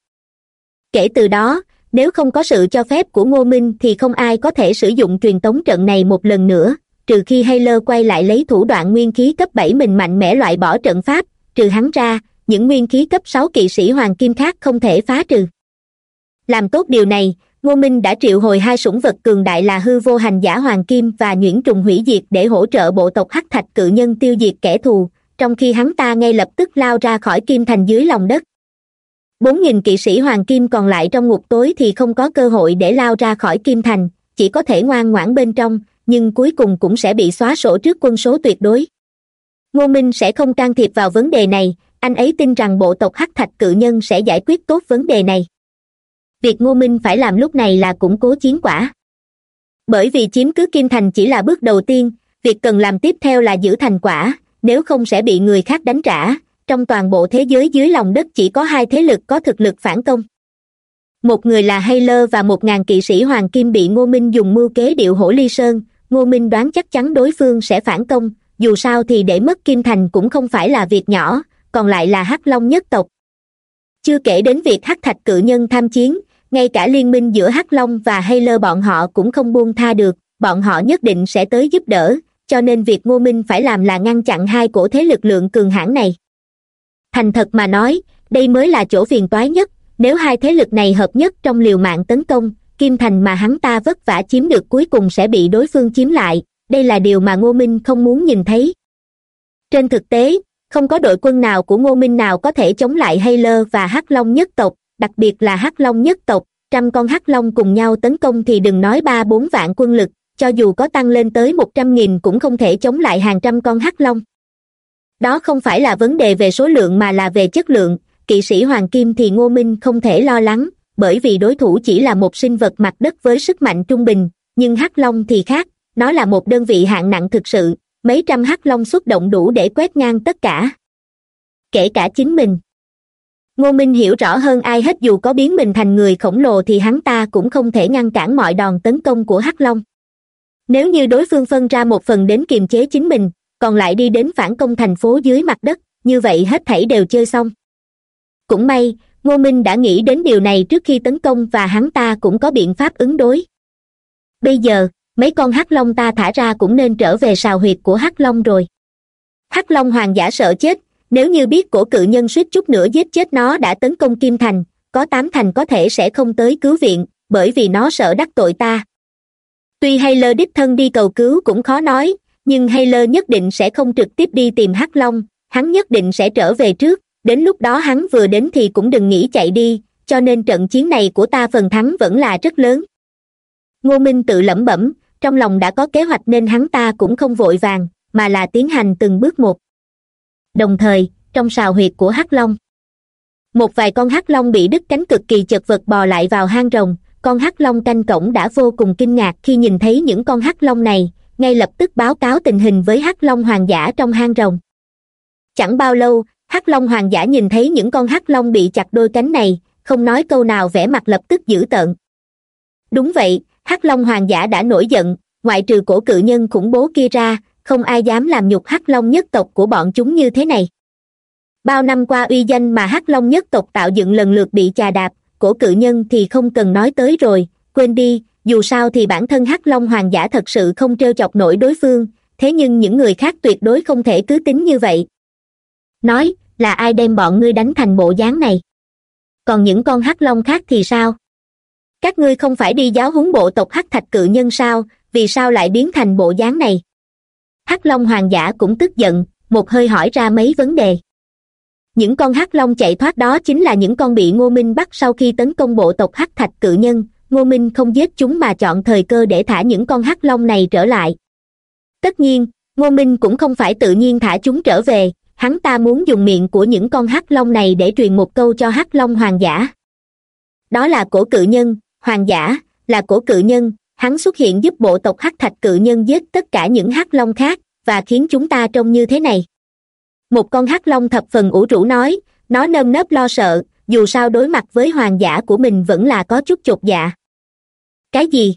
Kể từ đó, nếu không có sự cho phép của ngô minh thì không ai có thể sử dụng truyền tống trận này một lần nữa, trừ khi hayler quay lại lấy thủ đoạn nguyên khí cấp bảy mình mạnh mẽ loại bỏ trận pháp, trừ hắn ra, những nguyên khí cấp sáu kỵ sĩ hoàng kim khác không thể phá trừ. Làm tốt điều này ngô minh đã triệu hồi hai sủng vật cường đại là hư vô hành giả hoàng kim và nhuyễn trùng hủy diệt để hỗ trợ bộ tộc hắc thạch cự nhân tiêu diệt kẻ thù, trong khi hắn ta ngay lập tức lao ra khỏi kim thành dưới lòng đất. Bốn nghìn kỵ sĩ hoàng kim còn lại trong ngục tối thì không có cơ hội để lao ra khỏi kim thành, chỉ có thể ngoan ngoãn bên trong, nhưng cuối cùng cũng sẽ bị xóa sổ trước quân số tuyệt đối. Ngô minh sẽ không can thiệp vào vấn đề này, anh ấy tin rằng bộ tộc hắc thạch cự nhân sẽ giải quyết tốt vấn đề này việc ngô minh phải làm lúc này là củng cố chiến quả. Bởi vì chiếm cứ kim thành chỉ là bước đầu tiên, việc cần làm tiếp theo là giữ thành quả, nếu không sẽ bị người khác đánh trả. Trong toàn bộ thế giới dưới lòng đất chỉ có hai thế lực có thực lực phản công. Một người là Hay Lơ và một ngàn kỵ sĩ hoàng kim bị ngô minh dùng mưu kế điệu hổ ly sơn. Ngô minh đoán chắc chắn đối phương sẽ phản công, dù sao thì để mất kim thành cũng không phải là việc nhỏ, còn lại là hắc long nhất tộc. Chưa kể đến việc hắc thạch cự nhân tham chiến ngay cả liên minh giữa hắc long và hayler bọn họ cũng không buông tha được, bọn họ nhất định sẽ tới giúp đỡ, cho nên việc ngô minh phải làm là ngăn chặn hai cổ thế lực lượng cường hãn này. Thành thật mà nói, đây mới là chỗ phiền toái nhất, nếu hai thế lực này hợp nhất trong liều mạng tấn công, kim thành mà hắn ta vất vả chiếm được cuối cùng sẽ bị đối phương chiếm lại, đây là điều mà ngô minh không muốn nhìn thấy. Trên thực tế, không có đội quân nào của ngô minh nào có thể chống lại hayler và hắc long nhất tộc đặc biệt là hắc long nhất tộc, trăm con hắc long cùng nhau tấn công thì đừng nói ba bốn vạn quân lực, cho dù có tăng lên tới một trăm nghìn cũng không thể chống lại hàng trăm con hắc long. Đó không phải là vấn đề về số lượng mà là về chất lượng, kỵ sĩ hoàng kim thì ngô minh không thể lo lắng, bởi vì đối thủ chỉ là một sinh vật mặt đất với sức mạnh trung bình, nhưng hắc long thì khác, nó là một đơn vị hạng nặng thực sự, mấy trăm hắc long xuất động đủ để quét ngang tất cả. Kể cả chính mình ngô minh hiểu rõ hơn ai hết, dù có biến mình thành người khổng lồ thì hắn ta cũng không thể ngăn cản mọi đòn tấn công của hắc long. Nếu như đối phương phân ra một phần đến kiềm chế chính mình, còn lại đi đến phản công thành phố dưới mặt đất, như vậy hết thảy đều chơi xong. Cũng may, ngô minh đã nghĩ đến điều này trước khi tấn công và hắn ta cũng có biện pháp ứng đối. Bây giờ, mấy con hắc long ta thả ra cũng nên trở về sào huyệt của hắc long rồi. Hắc long hoàng giả sợ chết nếu như biết cổ cự nhân suýt chút nữa giết chết nó đã tấn công kim thành, có tám thành có thể sẽ không tới cứu viện, bởi vì nó sợ đắc tội ta. Tuy hay lơ đích thân đi cầu cứu cũng khó nói, nhưng hay lơ nhất định sẽ không trực tiếp đi tìm hắc long, hắn nhất định sẽ trở về trước, đến lúc đó hắn vừa đến thì cũng đừng nghĩ chạy đi, cho nên trận chiến này của ta phần thắng vẫn là rất lớn. Ngô minh tự lẩm bẩm, trong lòng đã có kế hoạch nên hắn ta cũng không vội vàng, mà là tiến hành từng bước một đồng thời, trong sào huyệt của hắc long, một vài con hắc long bị đứt cánh cực kỳ chật vật bò lại vào hang rồng. Con hắc long canh cổng đã vô cùng kinh ngạc khi nhìn thấy những con hắc long này, ngay lập tức báo cáo tình hình với hắc long hoàng giả trong hang rồng. Chẳng bao lâu, hắc long hoàng giả nhìn thấy những con hắc long bị chặt đôi cánh này, không nói câu nào vẻ mặt lập tức dữ tợn. Đúng vậy, hắc long hoàng giả đã nổi giận, ngoại trừ cổ cự nhân khủng bố kia ra không ai dám làm nhục hắc long nhất tộc của bọn chúng như thế này. Bao năm qua uy danh mà hắc long nhất tộc tạo dựng lần lượt bị chà đạp, cổ cự nhân thì không cần nói tới rồi, quên đi, dù sao thì bản thân hắc long hoàng giả thật sự không trêu chọc nổi đối phương, thế nhưng những người khác tuyệt đối không thể cứ tính như vậy. Nói, là ai đem bọn ngươi đánh thành bộ dáng này? Còn những con hắc long khác thì sao? Các ngươi không phải đi giáo huấn bộ tộc hắc thạch cự nhân sao, vì sao lại biến thành bộ dáng này? Hắc long hoàng giả cũng tức giận, một hơi hỏi ra mấy vấn đề. Những con hắc long chạy thoát đó chính là những con bị ngô minh bắt sau khi tấn công bộ tộc hắc thạch cự nhân, ngô minh không giết chúng mà chọn thời cơ để thả những con hắc long này trở lại. Tất nhiên, ngô minh cũng không phải tự nhiên thả chúng trở về, hắn ta muốn dùng miệng của những con hắc long này để truyền một câu cho hắc long hoàng giả. Đó là cổ cự nhân, hoàng giả, là cổ cự nhân hắn xuất hiện giúp bộ tộc hắc thạch cự nhân giết tất cả những hắc long khác, và khiến chúng ta trông như thế này. Một con hắc long thập phần ủ rũ nói, nó nơm nớp lo sợ, dù sao đối mặt với hoàng giả của mình vẫn là có chút chột dạ. Cái gì?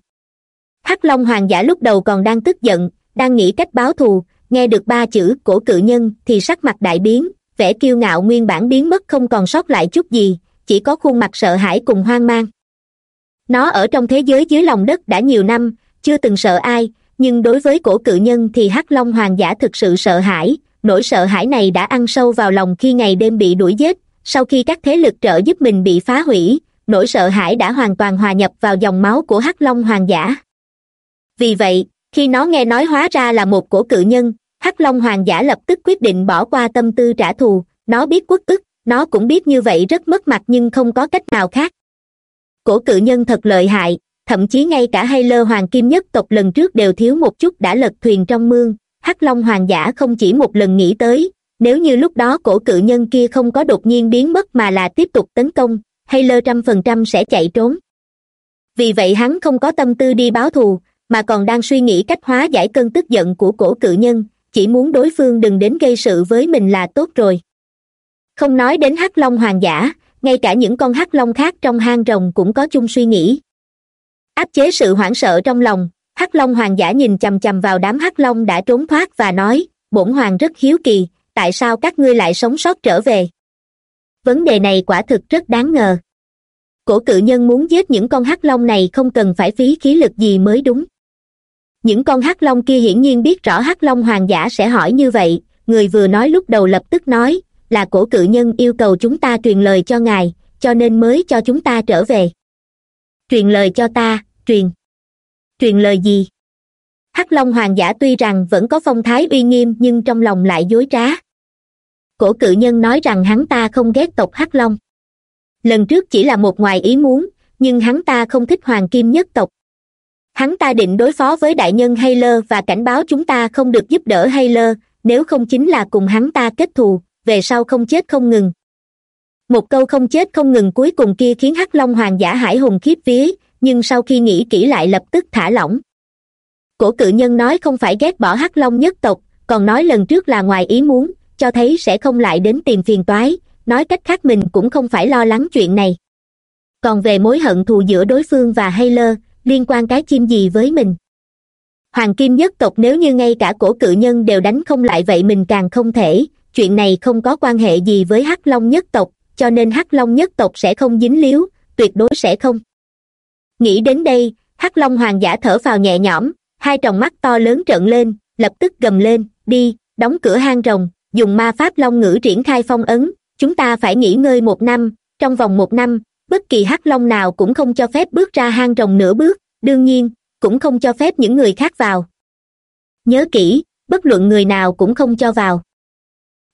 Hắc long hoàng giả lúc đầu còn đang tức giận, đang nghĩ cách báo thù, nghe được ba chữ cổ cự nhân thì sắc mặt đại biến, vẻ kiêu ngạo nguyên bản biến mất không còn sót lại chút gì, chỉ có khuôn mặt sợ hãi cùng hoang mang nó ở trong thế giới dưới lòng đất đã nhiều năm, chưa từng sợ ai, nhưng đối với cổ cự nhân thì hắc long hoàng giả thực sự sợ hãi, nỗi sợ hãi này đã ăn sâu vào lòng khi ngày đêm bị đuổi giết, sau khi các thế lực trợ giúp mình bị phá hủy, nỗi sợ hãi đã hoàn toàn hòa nhập vào dòng máu của hắc long hoàng giả. Vì vậy, khi nó nghe nói hóa ra là một cổ cự nhân, hắc long hoàng giả lập tức quyết định bỏ qua tâm tư trả thù, nó biết quất ức, nó cũng biết như vậy rất mất mặt nhưng không có cách nào khác cổ cự nhân thật lợi hại, thậm chí ngay cả hay lơ hoàng kim nhất tộc lần trước đều thiếu một chút đã lật thuyền trong mương. Hắc long hoàng giả không chỉ một lần nghĩ tới, nếu như lúc đó cổ cự nhân kia không có đột nhiên biến mất mà là tiếp tục tấn công hay lơ trăm phần trăm sẽ chạy trốn. Vì vậy hắn không có tâm tư đi báo thù, mà còn đang suy nghĩ cách hóa giải cơn tức giận của cổ cự nhân, chỉ muốn đối phương đừng đến gây sự với mình là tốt rồi. Không nói đến hắc long hoàng giả ngay cả những con hắc long khác trong hang rồng cũng có chung suy nghĩ. Áp chế sự hoảng sợ trong lòng, hắc long hoàng giả nhìn chằm chằm vào đám hắc long đã trốn thoát và nói, bổn hoàng rất hiếu kỳ, tại sao các ngươi lại sống sót trở về? Vấn đề này quả thực rất đáng ngờ. Cổ cự nhân muốn giết những con hắc long này không cần phải phí khí lực gì mới đúng. Những con hắc long kia hiển nhiên biết rõ hắc long hoàng giả sẽ hỏi như vậy, người vừa nói lúc đầu lập tức nói là cổ cự nhân yêu cầu chúng ta truyền lời cho ngài, cho nên mới cho chúng ta trở về. Truyền lời cho ta, truyền. Truyền lời gì? Hắc long hoàng giả tuy rằng vẫn có phong thái uy nghiêm nhưng trong lòng lại dối trá. Cổ cự nhân nói rằng hắn ta không ghét tộc hắc long. Lần trước chỉ là một ngoài ý muốn, nhưng hắn ta không thích hoàng kim nhất tộc. Hắn ta định đối phó với đại nhân hay lơ và cảnh báo chúng ta không được giúp đỡ hay lơ nếu không chính là cùng hắn ta kết thù về sau không chết không ngừng. Một câu không chết không ngừng cuối cùng kia khiến hắc long hoàng giả hải hùng khiếp vía, nhưng sau khi nghĩ kỹ lại lập tức thả lỏng. Cổ cự nhân nói không phải ghét bỏ hắc long nhất tộc, còn nói lần trước là ngoài ý muốn, cho thấy sẽ không lại đến tìm phiền toái, nói cách khác mình cũng không phải lo lắng chuyện này. Còn về mối hận thù giữa đối phương và hay lơ liên quan cái chim gì với mình? Hoàng kim nhất tộc nếu như ngay cả cổ cự nhân đều đánh không lại vậy mình càng không thể chuyện này không có quan hệ gì với hắc long nhất tộc, cho nên hắc long nhất tộc sẽ không dính líu, tuyệt đối sẽ không. Nghĩ đến đây, hắc long hoàng giả thở phào nhẹ nhõm, hai tròng mắt to lớn trợn lên, lập tức gầm lên, đi, đóng cửa hang rồng, dùng ma pháp long ngữ triển khai phong ấn, chúng ta phải nghỉ ngơi một năm, trong vòng một năm, bất kỳ hắc long nào cũng không cho phép bước ra hang rồng nửa bước, đương nhiên, cũng không cho phép những người khác vào. Nhớ kỹ, bất luận người nào cũng không cho vào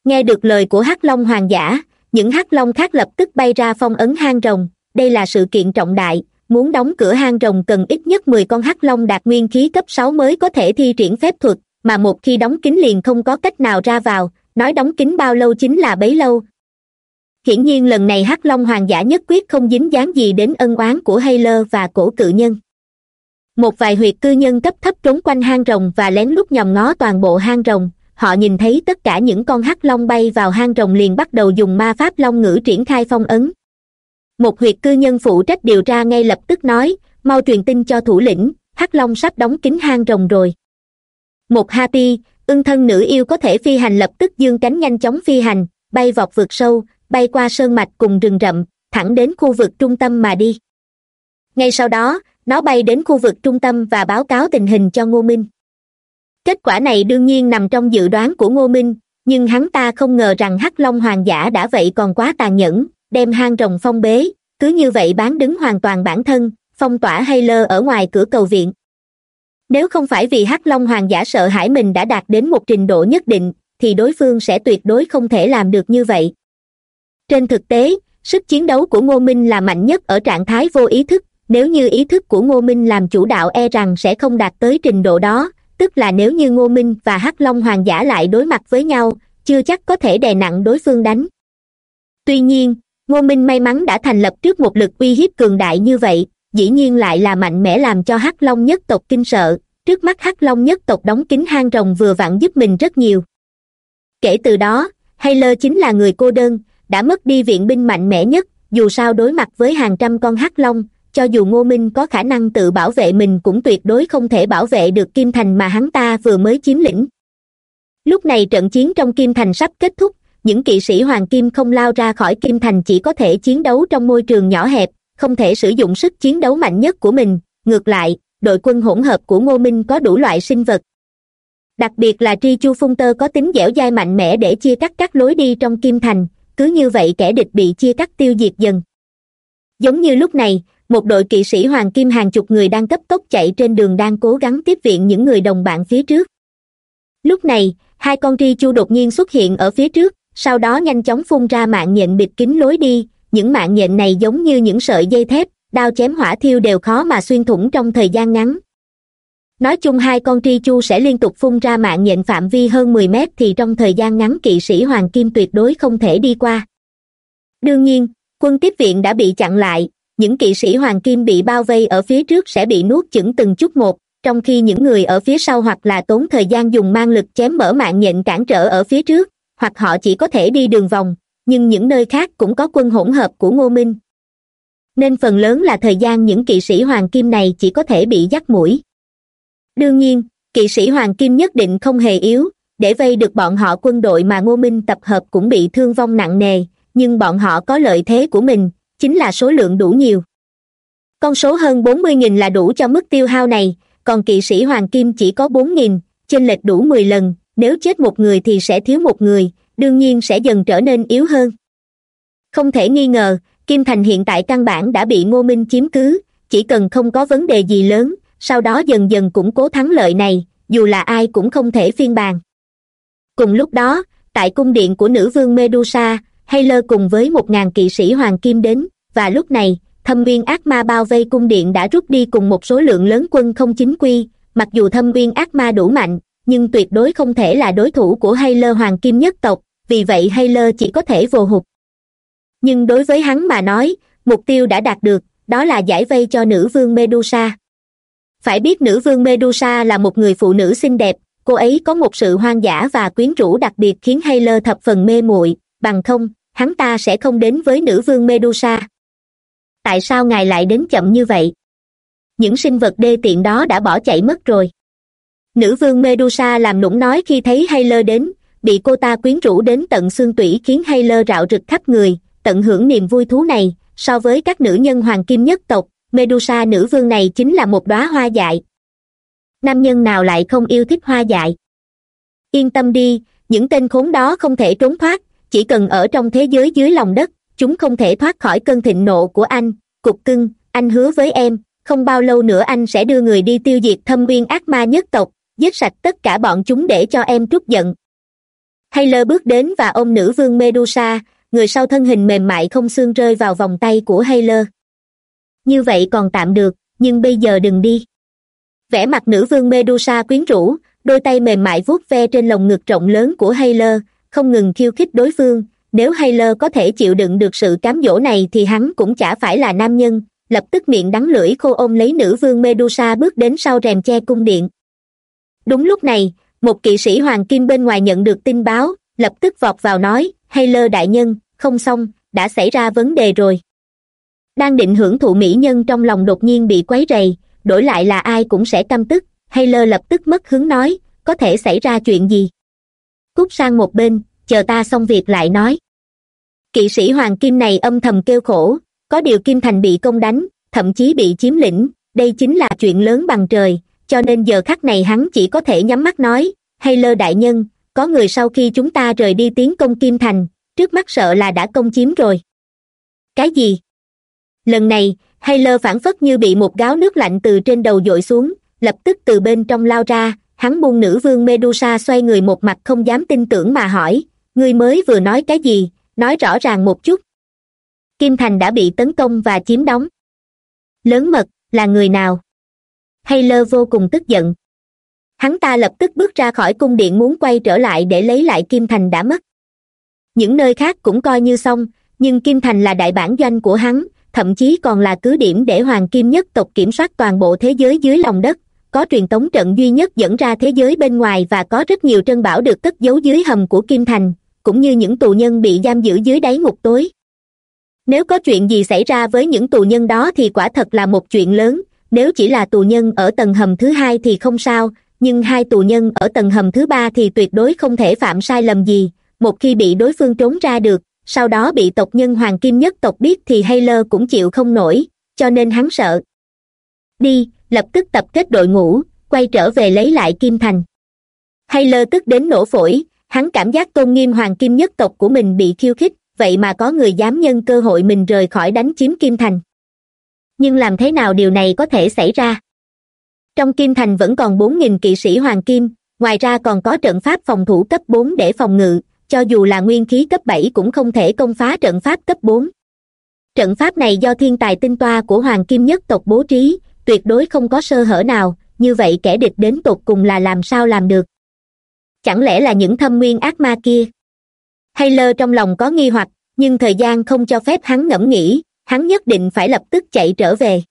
nghe được lời của hắc long hoàng giả, những hắc long khác lập tức bay ra phong ấn hang rồng. Đây là sự kiện trọng đại, muốn đóng cửa hang rồng cần ít nhất mười con hắc long đạt nguyên khí cấp sáu mới có thể thi triển phép thuật, mà một khi đóng kín liền không có cách nào ra vào, nói đóng kín bao lâu chính là bấy lâu. Hiển nhiên lần này hắc long hoàng giả nhất quyết không dính dáng gì đến ân oán của hayler và cổ cự nhân. Một vài huyệt cư nhân cấp thấp trốn quanh hang rồng và lén lút nhòm ngó toàn bộ hang rồng họ nhìn thấy tất cả những con hắc long bay vào hang rồng liền bắt đầu dùng ma pháp long ngữ triển khai phong ấn. Một huyệt cư nhân phụ trách điều tra ngay lập tức nói, mau truyền tin cho thủ lĩnh, hắc long sắp đóng kín hang rồng rồi. Một happy ưng thân nữ yêu có thể phi hành lập tức dương cánh nhanh chóng phi hành, bay vọt vượt sâu, bay qua sơn mạch cùng rừng rậm, thẳng đến khu vực trung tâm mà đi. Ngay sau đó, nó bay đến khu vực trung tâm và báo cáo tình hình cho ngô minh kết quả này đương nhiên nằm trong dự đoán của ngô minh, nhưng hắn ta không ngờ rằng hắc long hoàng giả đã vậy còn quá tàn nhẫn, đem hang rồng phong bế, cứ như vậy bán đứng hoàn toàn bản thân, phong tỏa hay lơ ở ngoài cửa cầu viện. Nếu không phải vì hắc long hoàng giả sợ hãi mình đã đạt đến một trình độ nhất định, thì đối phương sẽ tuyệt đối không thể làm được như vậy. Trên thực tế, sức chiến đấu của ngô minh là mạnh nhất ở trạng thái vô ý thức, nếu như ý thức của ngô minh làm chủ đạo e rằng sẽ không đạt tới trình độ đó tức là nếu như ngô minh và hắc long hoàng giả lại đối mặt với nhau, chưa chắc có thể đè nặng đối phương đánh. Tuy nhiên, ngô minh may mắn đã thành lập trước một lực uy hiếp cường đại như vậy, dĩ nhiên lại là mạnh mẽ làm cho hắc long nhất tộc kinh sợ. Trước mắt hắc long nhất tộc đóng kín hang rồng vừa vặn giúp mình rất nhiều. Kể từ đó hayler chính là người cô đơn, đã mất đi viện binh mạnh mẽ nhất, dù sao đối mặt với hàng trăm con hắc long cho dù ngô minh có khả năng tự bảo vệ mình cũng tuyệt đối không thể bảo vệ được kim thành mà hắn ta vừa mới chiếm lĩnh. Lúc này trận chiến trong kim thành sắp kết thúc, những kỵ sĩ hoàng kim không lao ra khỏi kim thành chỉ có thể chiến đấu trong môi trường nhỏ hẹp, không thể sử dụng sức chiến đấu mạnh nhất của mình. Ngược lại, đội quân hỗn hợp của ngô minh có đủ loại sinh vật. Đặc biệt là tri chu Phung tơ có tính dẻo dai mạnh mẽ để chia cắt các lối đi trong kim thành, cứ như vậy kẻ địch bị chia cắt tiêu diệt dần. Giống như lúc này một đội kỵ sĩ hoàng kim hàng chục người đang cấp tốc chạy trên đường đang cố gắng tiếp viện những người đồng bạn phía trước. Lúc này, hai con tri chu đột nhiên xuất hiện ở phía trước, sau đó nhanh chóng phun ra mạng nhện bịt kín lối đi. Những mạng nhện này giống như những sợi dây thép, đao chém hỏa thiêu đều khó mà xuyên thủng trong thời gian ngắn. Nói chung hai con tri chu sẽ liên tục phun ra mạng nhện phạm vi hơn mười mét thì trong thời gian ngắn kỵ sĩ hoàng kim tuyệt đối không thể đi qua. Đương nhiên, quân tiếp viện đã bị chặn lại những kỵ sĩ hoàng kim bị bao vây ở phía trước sẽ bị nuốt chửng từng chút một, trong khi những người ở phía sau hoặc là tốn thời gian dùng mang lực chém mở mạng nhện cản trở ở phía trước, hoặc họ chỉ có thể đi đường vòng, nhưng những nơi khác cũng có quân hỗn hợp của ngô minh. Nên phần lớn là thời gian những kỵ sĩ hoàng kim này chỉ có thể bị dắt mũi. Đương nhiên, kỵ sĩ hoàng kim nhất định không hề yếu, để vây được bọn họ quân đội mà ngô minh tập hợp cũng bị thương vong nặng nề, nhưng bọn họ có lợi thế của mình chính là số lượng đủ nhiều. Con số hơn bốn mươi nghìn là đủ cho mức tiêu hao này, còn kỵ sĩ hoàng kim chỉ có bốn nghìn, chênh lệch đủ mười lần, nếu chết một người thì sẽ thiếu một người, đương nhiên sẽ dần trở nên yếu hơn. Không thể nghi ngờ, kim thành hiện tại căn bản đã bị ngô minh chiếm cứ, chỉ cần không có vấn đề gì lớn, sau đó dần dần củng cố thắng lợi này, dù là ai cũng không thể phiên bàn. Cùng lúc đó, tại cung điện của nữ vương medusa hayler cùng với một ngàn kỵ sĩ hoàng kim đến, và lúc này, thâm viên ác ma bao vây cung điện đã rút đi cùng một số lượng lớn quân không chính quy, mặc dù thâm viên ác ma đủ mạnh, nhưng tuyệt đối không thể là đối thủ của hay lơ hoàng kim nhất tộc, vì vậy hay lơ chỉ có thể vồ hụt. Nhưng đối với hắn mà nói, mục tiêu đã đạt được, đó là giải vây cho nữ vương medusa. Phải biết nữ vương medusa là một người phụ nữ xinh đẹp, cô ấy có một sự hoang dã và quyến rũ đặc biệt khiến hay lơ thập phần mê muội, bằng không hắn ta sẽ không đến với nữ vương medusa. Tại sao ngài lại đến chậm như vậy? Những sinh vật đê tiện đó đã bỏ chạy mất rồi. Nữ vương medusa làm nũng nói khi thấy hay lơ đến, bị cô ta quyến rũ đến tận xương tủy khiến hay lơ rạo rực khắp người, tận hưởng niềm vui thú này. So với các nữ nhân hoàng kim nhất tộc, medusa nữ vương này chính là một đóa hoa dại. Nam nhân nào lại không yêu thích hoa dại? Yên tâm đi, những tên khốn đó không thể trốn thoát chỉ cần ở trong thế giới dưới lòng đất chúng không thể thoát khỏi cơn thịnh nộ của anh cục cưng anh hứa với em không bao lâu nữa anh sẽ đưa người đi tiêu diệt thâm uyên ác ma nhất tộc giết sạch tất cả bọn chúng để cho em trút giận Taylor bước đến và ôm nữ vương Medusa, người sau thân hình mềm mại không xương rơi vào vòng tay của Taylor. Như vậy còn tạm được, nhưng bây giờ đừng đi. Vẻ mặt nữ vương Medusa quyến rũ, đôi tay mềm mại vuốt ve trên lồng ngực rộng lớn của Taylor, không ngừng khiêu khích đối phương. Nếu Hayler có thể chịu đựng được sự cám dỗ này thì hắn cũng chả phải là nam nhân, lập tức miệng đắng lưỡi khô ôm lấy nữ vương Medusa bước đến sau rèm che cung điện. Đúng lúc này, một kỵ sĩ hoàng kim bên ngoài nhận được tin báo lập tức vọt vào nói hay lơ đại nhân không xong đã xảy ra vấn đề rồi đang định hưởng thụ mỹ nhân trong lòng đột nhiên bị quấy rầy đổi lại là ai cũng sẽ căm tức hay lơ lập tức mất hứng nói có thể xảy ra chuyện gì cút sang một bên, chờ ta xong việc lại nói. Kỵ sĩ hoàng kim này âm thầm kêu khổ, có điều kim thành bị công đánh, thậm chí bị chiếm lĩnh, đây chính là chuyện lớn bằng trời, cho nên giờ khắc này hắn chỉ có thể nhắm mắt nói, hay lơ đại nhân, có người sau khi chúng ta rời đi tiến công kim thành, trước mắt sợ là đã công chiếm rồi. Cái gì? Lần này, hay lơ phản phất như bị một gáo nước lạnh từ trên đầu dội xuống, lập tức từ bên trong lao ra hắn buông nữ vương medusa xoay người một mặt không dám tin tưởng mà hỏi, ngươi mới vừa nói cái gì? Nói rõ ràng một chút. Kim thành đã bị tấn công và chiếm đóng. Lớn mật, là người nào? Taylor vô cùng tức giận. Hắn ta lập tức bước ra khỏi cung điện muốn quay trở lại để lấy lại kim thành đã mất. Những nơi khác cũng coi như xong, nhưng kim thành là đại bản doanh của hắn, thậm chí còn là cứ điểm để hoàng kim nhất tộc kiểm soát toàn bộ thế giới dưới lòng đất có truyền tống trận duy nhất dẫn ra thế giới bên ngoài và có rất nhiều trân bảo được cất giấu dưới hầm của kim thành, cũng như những tù nhân bị giam giữ dưới đáy ngục tối. Nếu có chuyện gì xảy ra với những tù nhân đó thì quả thật là một chuyện lớn, nếu chỉ là tù nhân ở tầng hầm thứ hai thì không sao, nhưng hai tù nhân ở tầng hầm thứ ba thì tuyệt đối không thể phạm sai lầm gì, một khi bị đối phương trốn ra được, sau đó bị tộc nhân hoàng kim nhất tộc biết thì hay lơ cũng chịu không nổi, cho nên hắn sợ. Đi lập tức tập kết đội ngũ, quay trở về lấy lại kim thành. Hay lơ tức đến nổ phổi, hắn cảm giác tôn nghiêm hoàng kim nhất tộc của mình bị khiêu khích, vậy mà có người dám nhân cơ hội mình rời khỏi đánh chiếm kim thành. Nhưng làm thế nào điều này có thể xảy ra? Trong kim thành vẫn còn bốn nghìn kỵ sĩ hoàng kim, ngoài ra còn có trận pháp phòng thủ cấp bốn để phòng ngự, cho dù là nguyên khí cấp bảy cũng không thể công phá trận pháp cấp bốn. Trận pháp này do thiên tài tinh toa của hoàng kim nhất tộc bố trí tuyệt đối không có sơ hở nào, như vậy kẻ địch đến tột cùng là làm sao làm được? Chẳng lẽ là những thâm nguyên ác ma kia? Hay lơ trong lòng có nghi hoặc, nhưng thời gian không cho phép hắn ngẫm nghĩ, hắn nhất định phải lập tức chạy trở về.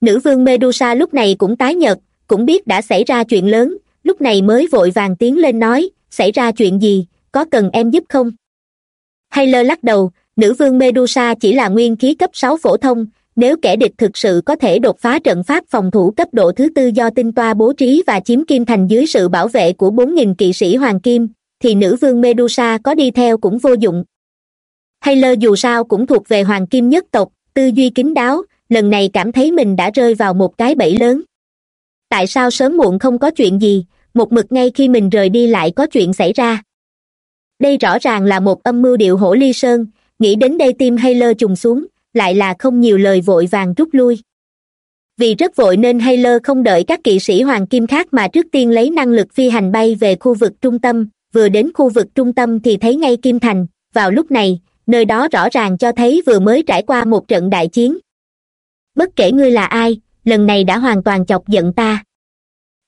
Nữ vương medusa lúc này cũng tái nhợt, cũng biết đã xảy ra chuyện lớn, lúc này mới vội vàng tiến lên nói, xảy ra chuyện gì, có cần em giúp không? Hay lơ lắc đầu, nữ vương medusa chỉ là nguyên khí cấp sáu phổ thông nếu kẻ địch thực sự có thể đột phá trận pháp phòng thủ cấp độ thứ tư do tinh toa bố trí và chiếm kim thành dưới sự bảo vệ của bốn nghìn kỵ sĩ hoàng kim, thì nữ vương medusa có đi theo cũng vô dụng. Taylor dù sao cũng thuộc về hoàng kim nhất tộc, tư duy kín đáo, lần này cảm thấy mình đã rơi vào một cái bẫy lớn. Tại sao sớm muộn không có chuyện gì, một mực ngay khi mình rời đi lại có chuyện xảy ra? Đây rõ ràng là một âm mưu điệu hổ ly sơn, nghĩ đến đây tim hay lơ trùng xuống lại là không nhiều lời vội vàng rút lui. Vì rất vội nên Taylor không đợi các kỵ sĩ hoàng kim khác mà trước tiên lấy năng lực phi hành bay về khu vực trung tâm, vừa đến khu vực trung tâm thì thấy ngay kim thành, vào lúc này, nơi đó rõ ràng cho thấy vừa mới trải qua một trận đại chiến. Bất kể ngươi là ai, lần này đã hoàn toàn chọc giận ta.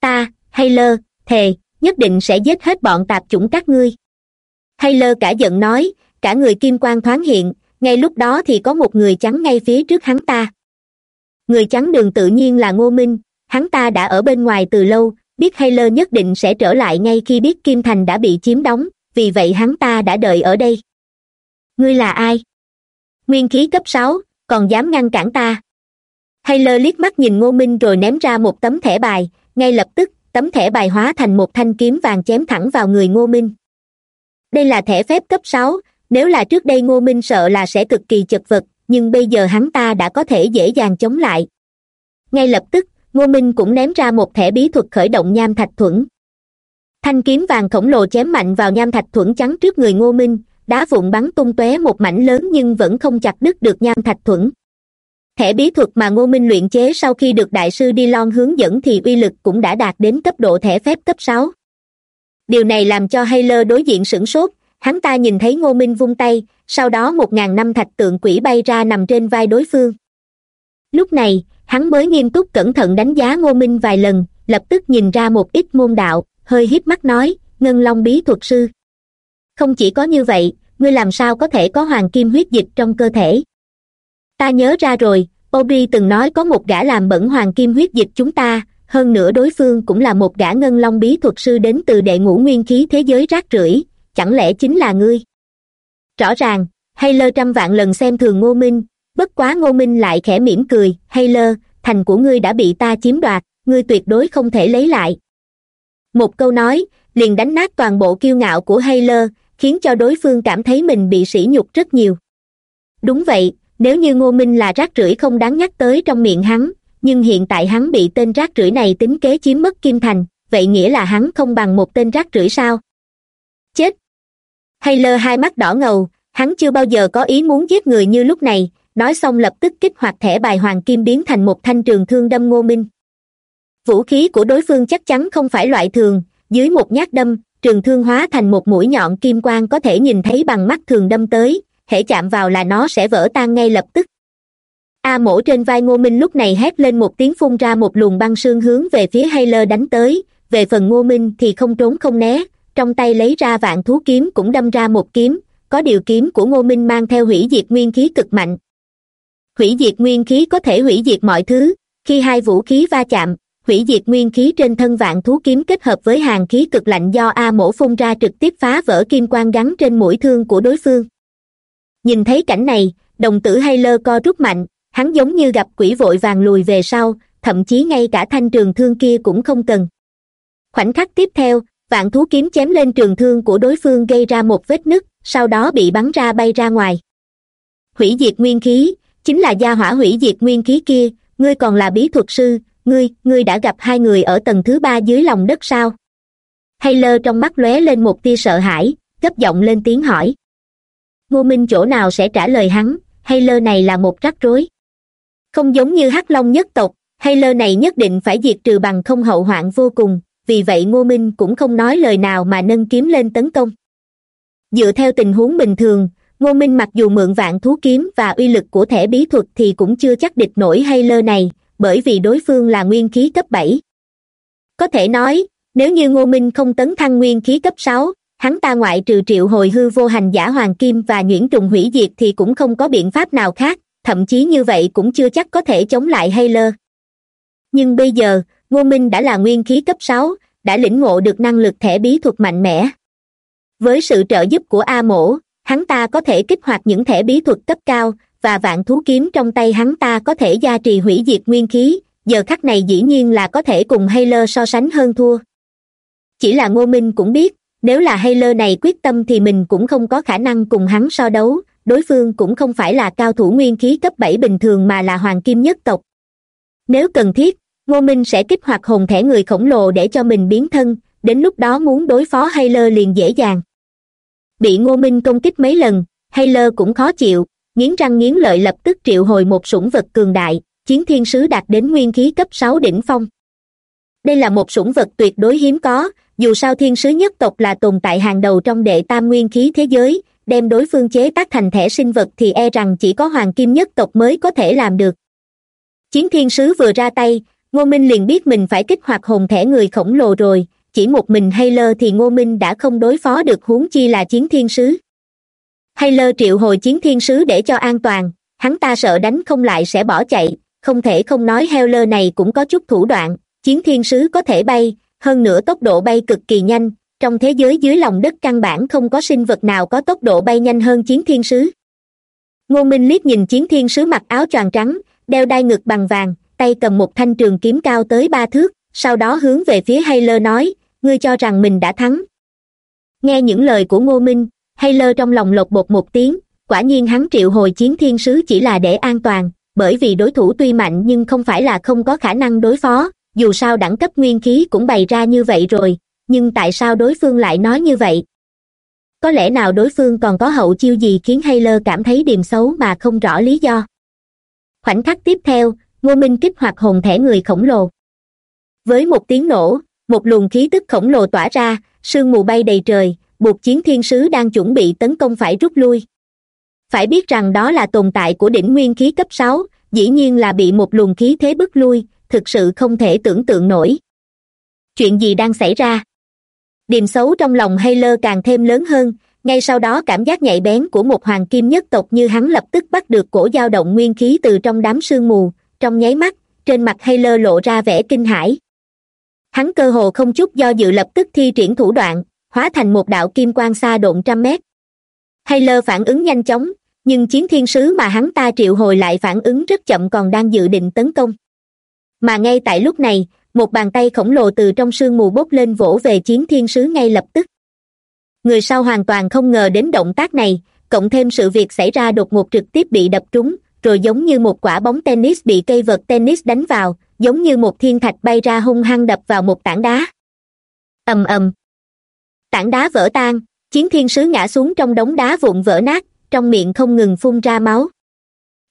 Ta hay lơ thề, nhất định sẽ giết hết bọn tạp chủng các ngươi. Hay lơ cả giận nói, cả người kim quan thoáng hiện ngay lúc đó thì có một người trắng ngay phía trước hắn ta. Người trắng đường tự nhiên là ngô minh, hắn ta đã ở bên ngoài từ lâu, biết hay lơ nhất định sẽ trở lại ngay khi biết kim thành đã bị chiếm đóng, vì vậy hắn ta đã đợi ở đây. Ngươi là ai? Nguyên khí cấp sáu, còn dám ngăn cản ta? Hay lơ liếc mắt nhìn ngô minh rồi ném ra một tấm thẻ bài, ngay lập tức, tấm thẻ bài hóa thành một thanh kiếm vàng chém thẳng vào người ngô minh. Đây là thẻ phép cấp sáu nếu là trước đây ngô minh sợ là sẽ cực kỳ chật vật, nhưng bây giờ hắn ta đã có thể dễ dàng chống lại. Ngay lập tức, ngô minh cũng ném ra một thẻ bí thuật khởi động nham thạch thuẫn. Thanh kiếm vàng khổng lồ chém mạnh vào nham thạch thuẫn trắng trước người ngô minh, đá vụn bắn tung tóe một mảnh lớn nhưng vẫn không chặt đứt được nham thạch thuẫn. Thẻ bí thuật mà ngô minh luyện chế sau khi được đại sư đi lon hướng dẫn thì uy lực cũng đã đạt đến cấp độ thẻ phép cấp sáu. Điều này làm cho hayler đối diện sửng sốt hắn ta nhìn thấy ngô minh vung tay, sau đó một ngàn năm thạch tượng quỷ bay ra nằm trên vai đối phương. Lúc này, hắn mới nghiêm túc cẩn thận đánh giá ngô minh vài lần, lập tức nhìn ra một ít môn đạo, hơi híp mắt nói, ngân long bí thuật sư, không chỉ có như vậy, ngươi làm sao có thể có hoàng kim huyết dịch trong cơ thể? Ta nhớ ra rồi obi từng nói có một gã làm bẩn hoàng kim huyết dịch chúng ta, hơn nữa đối phương cũng là một gã ngân long bí thuật sư đến từ đệ ngũ nguyên khí thế giới rác rưởi chẳng lẽ chính là ngươi? Rõ ràng hay lơ trăm vạn lần xem thường ngô minh, bất quá ngô minh lại khẽ mỉm cười hay lơ thành của ngươi đã bị ta chiếm đoạt, ngươi tuyệt đối không thể lấy lại. Một câu nói, liền đánh nát toàn bộ kiêu ngạo của hay lơ khiến cho đối phương cảm thấy mình bị sỉ nhục rất nhiều. Đúng vậy, nếu như ngô minh là rác rưởi không đáng nhắc tới trong miệng hắn, nhưng hiện tại hắn bị tên rác rưởi này tính kế chiếm mất kim thành, vậy nghĩa là hắn không bằng một tên rác rưởi sao? Chết! Hay lơ hai mắt đỏ ngầu, hắn chưa bao giờ có ý muốn giết người như lúc này, nói xong lập tức kích hoạt thẻ bài hoàng kim biến thành một thanh trường thương đâm ngô minh. Vũ khí của đối phương chắc chắn không phải loại thường, dưới một nhát đâm, trường thương hóa thành một mũi nhọn kim quang có thể nhìn thấy bằng mắt thường đâm tới, hễ chạm vào là nó sẽ vỡ tan ngay lập tức. A mổ trên vai ngô minh lúc này hét lên một tiếng phun ra một luồng băng sương hướng về phía hayler đánh tới, về phần ngô minh thì không trốn không né trong tay lấy ra vạn thú kiếm cũng đâm ra một kiếm, có điều kiếm của ngô minh mang theo hủy diệt nguyên khí cực mạnh. Hủy diệt nguyên khí có thể hủy diệt mọi thứ, khi hai vũ khí va chạm, hủy diệt nguyên khí trên thân vạn thú kiếm kết hợp với hàng khí cực lạnh do a mổ phun ra trực tiếp phá vỡ kim quang gắn trên mũi thương của đối phương. Nhìn thấy cảnh này, đồng tử hay lơ co rút mạnh, hắn giống như gặp quỷ vội vàng lùi về sau, thậm chí ngay cả thanh trường thương kia cũng không cần. Khoảnh khắc tiếp theo vạn thú kiếm chém lên trường thương của đối phương gây ra một vết nứt, sau đó bị bắn ra bay ra ngoài. Hủy diệt nguyên khí, chính là gia hỏa hủy diệt nguyên khí kia, ngươi còn là bí thuật sư, ngươi ngươi đã gặp hai người ở tầng thứ ba dưới lòng đất sao? Hay lơ trong mắt lóe lên một tia sợ hãi, gấp giọng lên tiếng hỏi. Ngô minh chỗ nào sẽ trả lời hắn, hay lơ này là một rắc rối? Không giống như hắc long nhất tộc, hay lơ này nhất định phải diệt trừ bằng không hậu hoạn vô cùng vì vậy ngô minh cũng không nói lời nào mà nâng kiếm lên tấn công. Dựa theo tình huống bình thường, ngô minh mặc dù mượn vạn thú kiếm và uy lực của thẻ bí thuật thì cũng chưa chắc địch nổi hay lơ này, bởi vì đối phương là nguyên khí cấp bảy. Có thể nói, nếu như ngô minh không tấn thăng nguyên khí cấp sáu, hắn ta ngoại trừ triệu hồi hư vô hành giả hoàng kim và nhuyễn trùng hủy diệt thì cũng không có biện pháp nào khác, thậm chí như vậy cũng chưa chắc có thể chống lại hay lơ. Nhưng bây giờ ngô minh đã là nguyên khí cấp sáu, đã lĩnh ngộ được năng lực thẻ bí thuật mạnh mẽ. Với sự trợ giúp của a mổ, hắn ta có thể kích hoạt những thẻ bí thuật cấp cao, và vạn thú kiếm trong tay hắn ta có thể gia trì hủy diệt nguyên khí, giờ khắc này dĩ nhiên là có thể cùng Hay Lơ so sánh hơn thua. Chỉ là ngô minh cũng biết, nếu là Hay Lơ này quyết tâm thì mình cũng không có khả năng cùng hắn so đấu, đối phương cũng không phải là cao thủ nguyên khí cấp bảy bình thường mà là hoàng kim nhất tộc. Nếu cần thiết ngô minh sẽ kích hoạt hồn thẻ người khổng lồ để cho mình biến thân, đến lúc đó muốn đối phó Hay Lơ liền dễ dàng. Bị ngô minh công kích mấy lần Hay Lơ cũng khó chịu, nghiến răng nghiến lợi lập tức triệu hồi một sủng vật cường đại, chiến thiên sứ đạt đến nguyên khí cấp sáu đỉnh phong. Đây là một sủng vật tuyệt đối hiếm có, dù sao thiên sứ nhất tộc là tồn tại hàng đầu trong đệ tam nguyên khí thế giới, đem đối phương chế tác thành thẻ sinh vật thì e rằng chỉ có hoàng kim nhất tộc mới có thể làm được. Chiến thiên sứ vừa ra tay ngô minh liền biết mình phải kích hoạt hồn thẻ người khổng lồ rồi, chỉ một mình Hay Lơ thì ngô minh đã không đối phó được huống chi là chiến thiên sứ. Hay Lơ triệu hồi chiến thiên sứ để cho an toàn, hắn ta sợ đánh không lại sẽ bỏ chạy, không thể không nói Heo Lơ này cũng có chút thủ đoạn, chiến thiên sứ có thể bay, hơn nữa tốc độ bay cực kỳ nhanh, trong thế giới dưới lòng đất căn bản không có sinh vật nào có tốc độ bay nhanh hơn chiến thiên sứ. Ngô minh liếc nhìn chiến thiên sứ mặc áo choàng trắng, đeo đai ngực bằng vàng tay cầm một thanh trường kiếm cao tới ba thước, sau đó hướng về phía Hayler nói, ngươi cho rằng mình đã thắng. Nghe những lời của ngô minh Hayler trong lòng lột bột một tiếng, quả nhiên hắn triệu hồi chiến thiên sứ chỉ là để an toàn, bởi vì đối thủ tuy mạnh nhưng không phải là không có khả năng đối phó, dù sao đẳng cấp nguyên khí cũng bày ra như vậy rồi, nhưng tại sao đối phương lại nói như vậy? Có lẽ nào đối phương còn có hậu chiêu gì khiến Hayler cảm thấy điềm xấu mà không rõ lý do? Khoảnh khắc tiếp theo ngô minh kích hoạt hồn thẻ người khổng lồ. Với một tiếng nổ, một luồng khí tức khổng lồ tỏa ra, sương mù bay đầy trời, buộc chiến thiên sứ đang chuẩn bị tấn công phải rút lui. Phải biết rằng đó là tồn tại của đỉnh nguyên khí cấp sáu, dĩ nhiên là bị một luồng khí thế bức lui, thực sự không thể tưởng tượng nổi. Chuyện gì đang xảy ra? Điềm xấu trong lòng hay lơ càng thêm lớn hơn, ngay sau đó cảm giác nhạy bén của một hoàng kim nhất tộc như hắn lập tức bắt được cổ dao động nguyên khí từ trong đám sương mù trong nháy mắt, trên mặt hay lơ lộ ra vẻ kinh hãi. Hắn cơ hồ không chút do dự lập tức thi triển thủ đoạn, hóa thành một đạo kim quang xa độn trăm mét. Hay lơ phản ứng nhanh chóng, nhưng chiến thiên sứ mà hắn ta triệu hồi lại phản ứng rất chậm còn đang dự định tấn công. Mà ngay tại lúc này, một bàn tay khổng lồ từ trong sương mù bốc lên vỗ về chiến thiên sứ ngay lập tức. Người sau hoàn toàn không ngờ đến động tác này, cộng thêm sự việc xảy ra đột ngột trực tiếp bị đập trúng rồi giống như một quả bóng tennis bị cây vật tennis đánh vào, giống như một thiên thạch bay ra hung hăng đập vào một tảng đá. Ầm ầm. Tảng đá vỡ tan, chiến thiên sứ ngã xuống trong đống đá vụn vỡ nát, trong miệng không ngừng phun ra máu.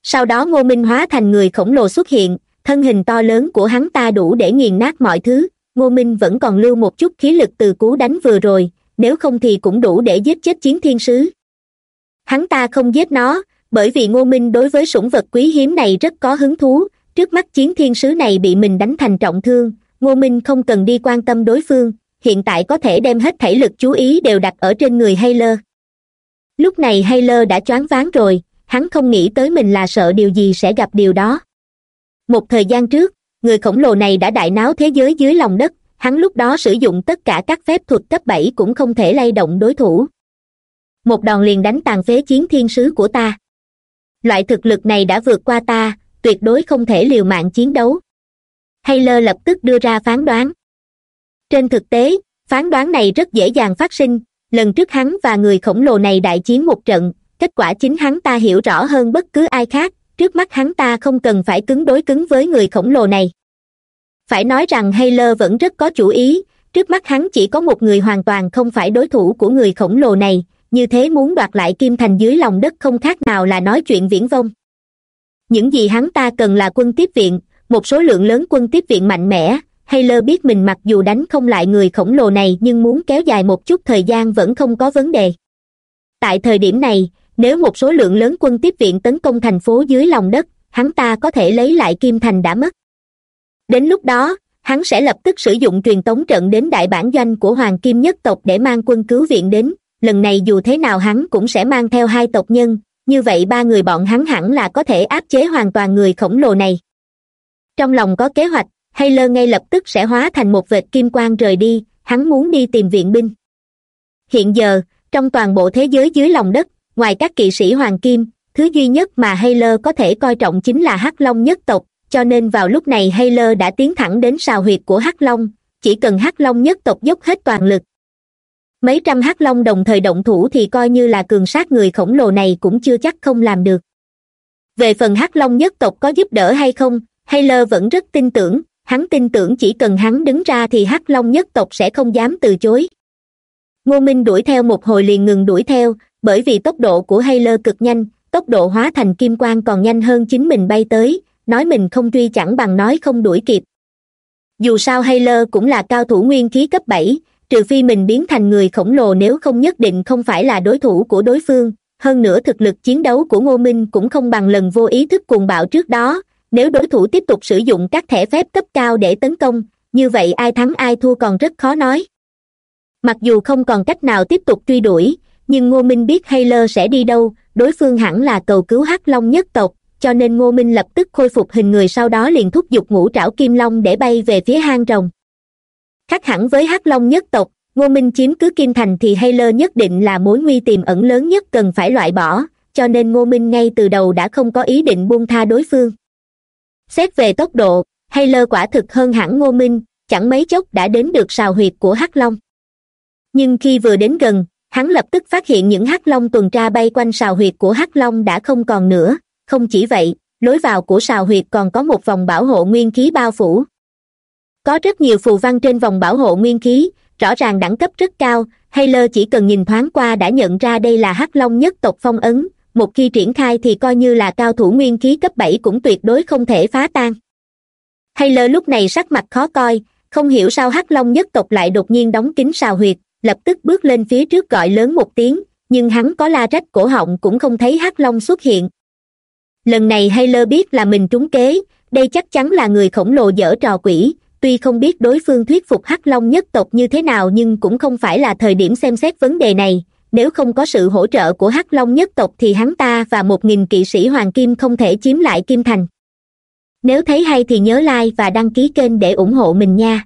Sau đó ngô minh hóa thành người khổng lồ xuất hiện, thân hình to lớn của hắn ta đủ để nghiền nát mọi thứ, ngô minh vẫn còn lưu một chút khí lực từ cú đánh vừa rồi, nếu không thì cũng đủ để giết chết chiến thiên sứ. Hắn ta không giết nó bởi vì ngô minh đối với sủng vật quý hiếm này rất có hứng thú, trước mắt chiến thiên sứ này bị mình đánh thành trọng thương, ngô minh không cần đi quan tâm đối phương, hiện tại có thể đem hết thể lực chú ý đều đặt ở trên người hayler lúc này hayler đã choáng váng rồi, hắn không nghĩ tới mình là sợ điều gì sẽ gặp điều đó. Một thời gian trước, người khổng lồ này đã đại náo thế giới dưới lòng đất, hắn lúc đó sử dụng tất cả các phép thuật cấp bảy cũng không thể lay động đối thủ. Một đòn liền đánh tàn phế chiến thiên sứ của ta loại thực lực này đã vượt qua ta, tuyệt đối không thể liều mạng chiến đấu. Hayler lập tức đưa ra phán đoán. Trên thực tế, phán đoán này rất dễ dàng phát sinh. Lần trước hắn và người khổng lồ này đại chiến một trận, kết quả chính hắn ta hiểu rõ hơn bất cứ ai khác, trước mắt hắn ta không cần phải cứng đối cứng với người khổng lồ này. Phải nói rằng hayler vẫn rất có chủ ý, trước mắt hắn chỉ có một người hoàn toàn không phải đối thủ của người khổng lồ này như thế muốn đoạt lại kim thành dưới lòng đất không khác nào là nói chuyện viễn vông. Những gì hắn ta cần là quân tiếp viện, một số lượng lớn quân tiếp viện mạnh mẽ, hay lơ biết mình mặc dù đánh không lại người khổng lồ này nhưng muốn kéo dài một chút thời gian vẫn không có vấn đề. Tại thời điểm này, nếu một số lượng lớn quân tiếp viện tấn công thành phố dưới lòng đất, hắn ta có thể lấy lại kim thành đã mất. Đến lúc đó, hắn sẽ lập tức sử dụng truyền tống trận đến đại bản doanh của hoàng kim nhất tộc để mang quân cứu viện đến lần này dù thế nào hắn cũng sẽ mang theo hai tộc nhân, như vậy ba người bọn hắn hẳn là có thể áp chế hoàn toàn người khổng lồ này. Trong lòng có kế hoạch hay lơ ngay lập tức sẽ hóa thành một vệt kim quang rời đi, hắn muốn đi tìm viện binh. Hiện giờ, trong toàn bộ thế giới dưới lòng đất, ngoài các kỵ sĩ hoàng kim, thứ duy nhất mà hay lơ có thể coi trọng chính là hắc long nhất tộc, cho nên vào lúc này hay lơ đã tiến thẳng đến sào huyệt của hắc long, chỉ cần hắc long nhất tộc dốc hết toàn lực mấy trăm hắc long đồng thời động thủ thì coi như là cường sát người khổng lồ này cũng chưa chắc không làm được. Về phần hắc long nhất tộc có giúp đỡ hay không haylor vẫn rất tin tưởng, hắn tin tưởng chỉ cần hắn đứng ra thì hắc long nhất tộc sẽ không dám từ chối. Ngô minh đuổi theo một hồi liền ngừng đuổi theo, bởi vì tốc độ của haylor cực nhanh, tốc độ hóa thành kim quang còn nhanh hơn chính mình bay tới, nói mình không truy chẳng bằng nói không đuổi kịp. Dù sao haylor cũng là cao thủ nguyên khí cấp bảy trừ phi mình biến thành người khổng lồ nếu không nhất định không phải là đối thủ của đối phương. Hơn nữa thực lực chiến đấu của ngô minh cũng không bằng lần vô ý thức cuồng bạo trước đó. Nếu đối thủ tiếp tục sử dụng các thẻ phép cấp cao để tấn công, như vậy ai thắng ai thua còn rất khó nói. Mặc dù không còn cách nào tiếp tục truy đuổi, nhưng ngô minh biết hayler sẽ đi đâu, đối phương hẳn là cầu cứu hắc long nhất tộc, cho nên ngô minh lập tức khôi phục hình người sau đó liền thúc giục ngũ trảo kim long để bay về phía hang rồng khác hẳn với hắc long nhất tộc, ngô minh chiếm cứ kim thành thì hay lơ nhất định là mối nguy tiềm ẩn lớn nhất cần phải loại bỏ, cho nên ngô minh ngay từ đầu đã không có ý định buông tha đối phương. Xét về tốc độ hay lơ quả thực hơn hẳn ngô minh, chẳng mấy chốc đã đến được sào huyệt của hắc long. Nhưng khi vừa đến gần, hắn lập tức phát hiện những hắc long tuần tra bay quanh sào huyệt của hắc long đã không còn nữa. Không chỉ vậy, lối vào của sào huyệt còn có một vòng bảo hộ nguyên khí bao phủ có rất nhiều phù văn trên vòng bảo hộ nguyên khí, rõ ràng đẳng cấp rất cao hayler chỉ cần nhìn thoáng qua đã nhận ra đây là hắc long nhất tộc phong ấn, một khi triển khai thì coi như là cao thủ nguyên khí cấp bảy cũng tuyệt đối không thể phá tan. Hayler lúc này sắc mặt khó coi, không hiểu sao hắc long nhất tộc lại đột nhiên đóng kín sào huyệt, lập tức bước lên phía trước gọi lớn một tiếng, nhưng hắn có la rách cổ họng cũng không thấy hắc long xuất hiện. Lần này hayler biết là mình trúng kế, đây chắc chắn là người khổng lồ dở trò quỷ tuy không biết đối phương thuyết phục hắc long nhất tộc như thế nào nhưng cũng không phải là thời điểm xem xét vấn đề này. Nếu không có sự hỗ trợ của hắc long nhất tộc thì hắn ta và một nghìn kỵ sĩ hoàng kim không thể chiếm lại kim thành. Nếu thấy hay thì nhớ like và đăng ký kênh để ủng hộ mình nha.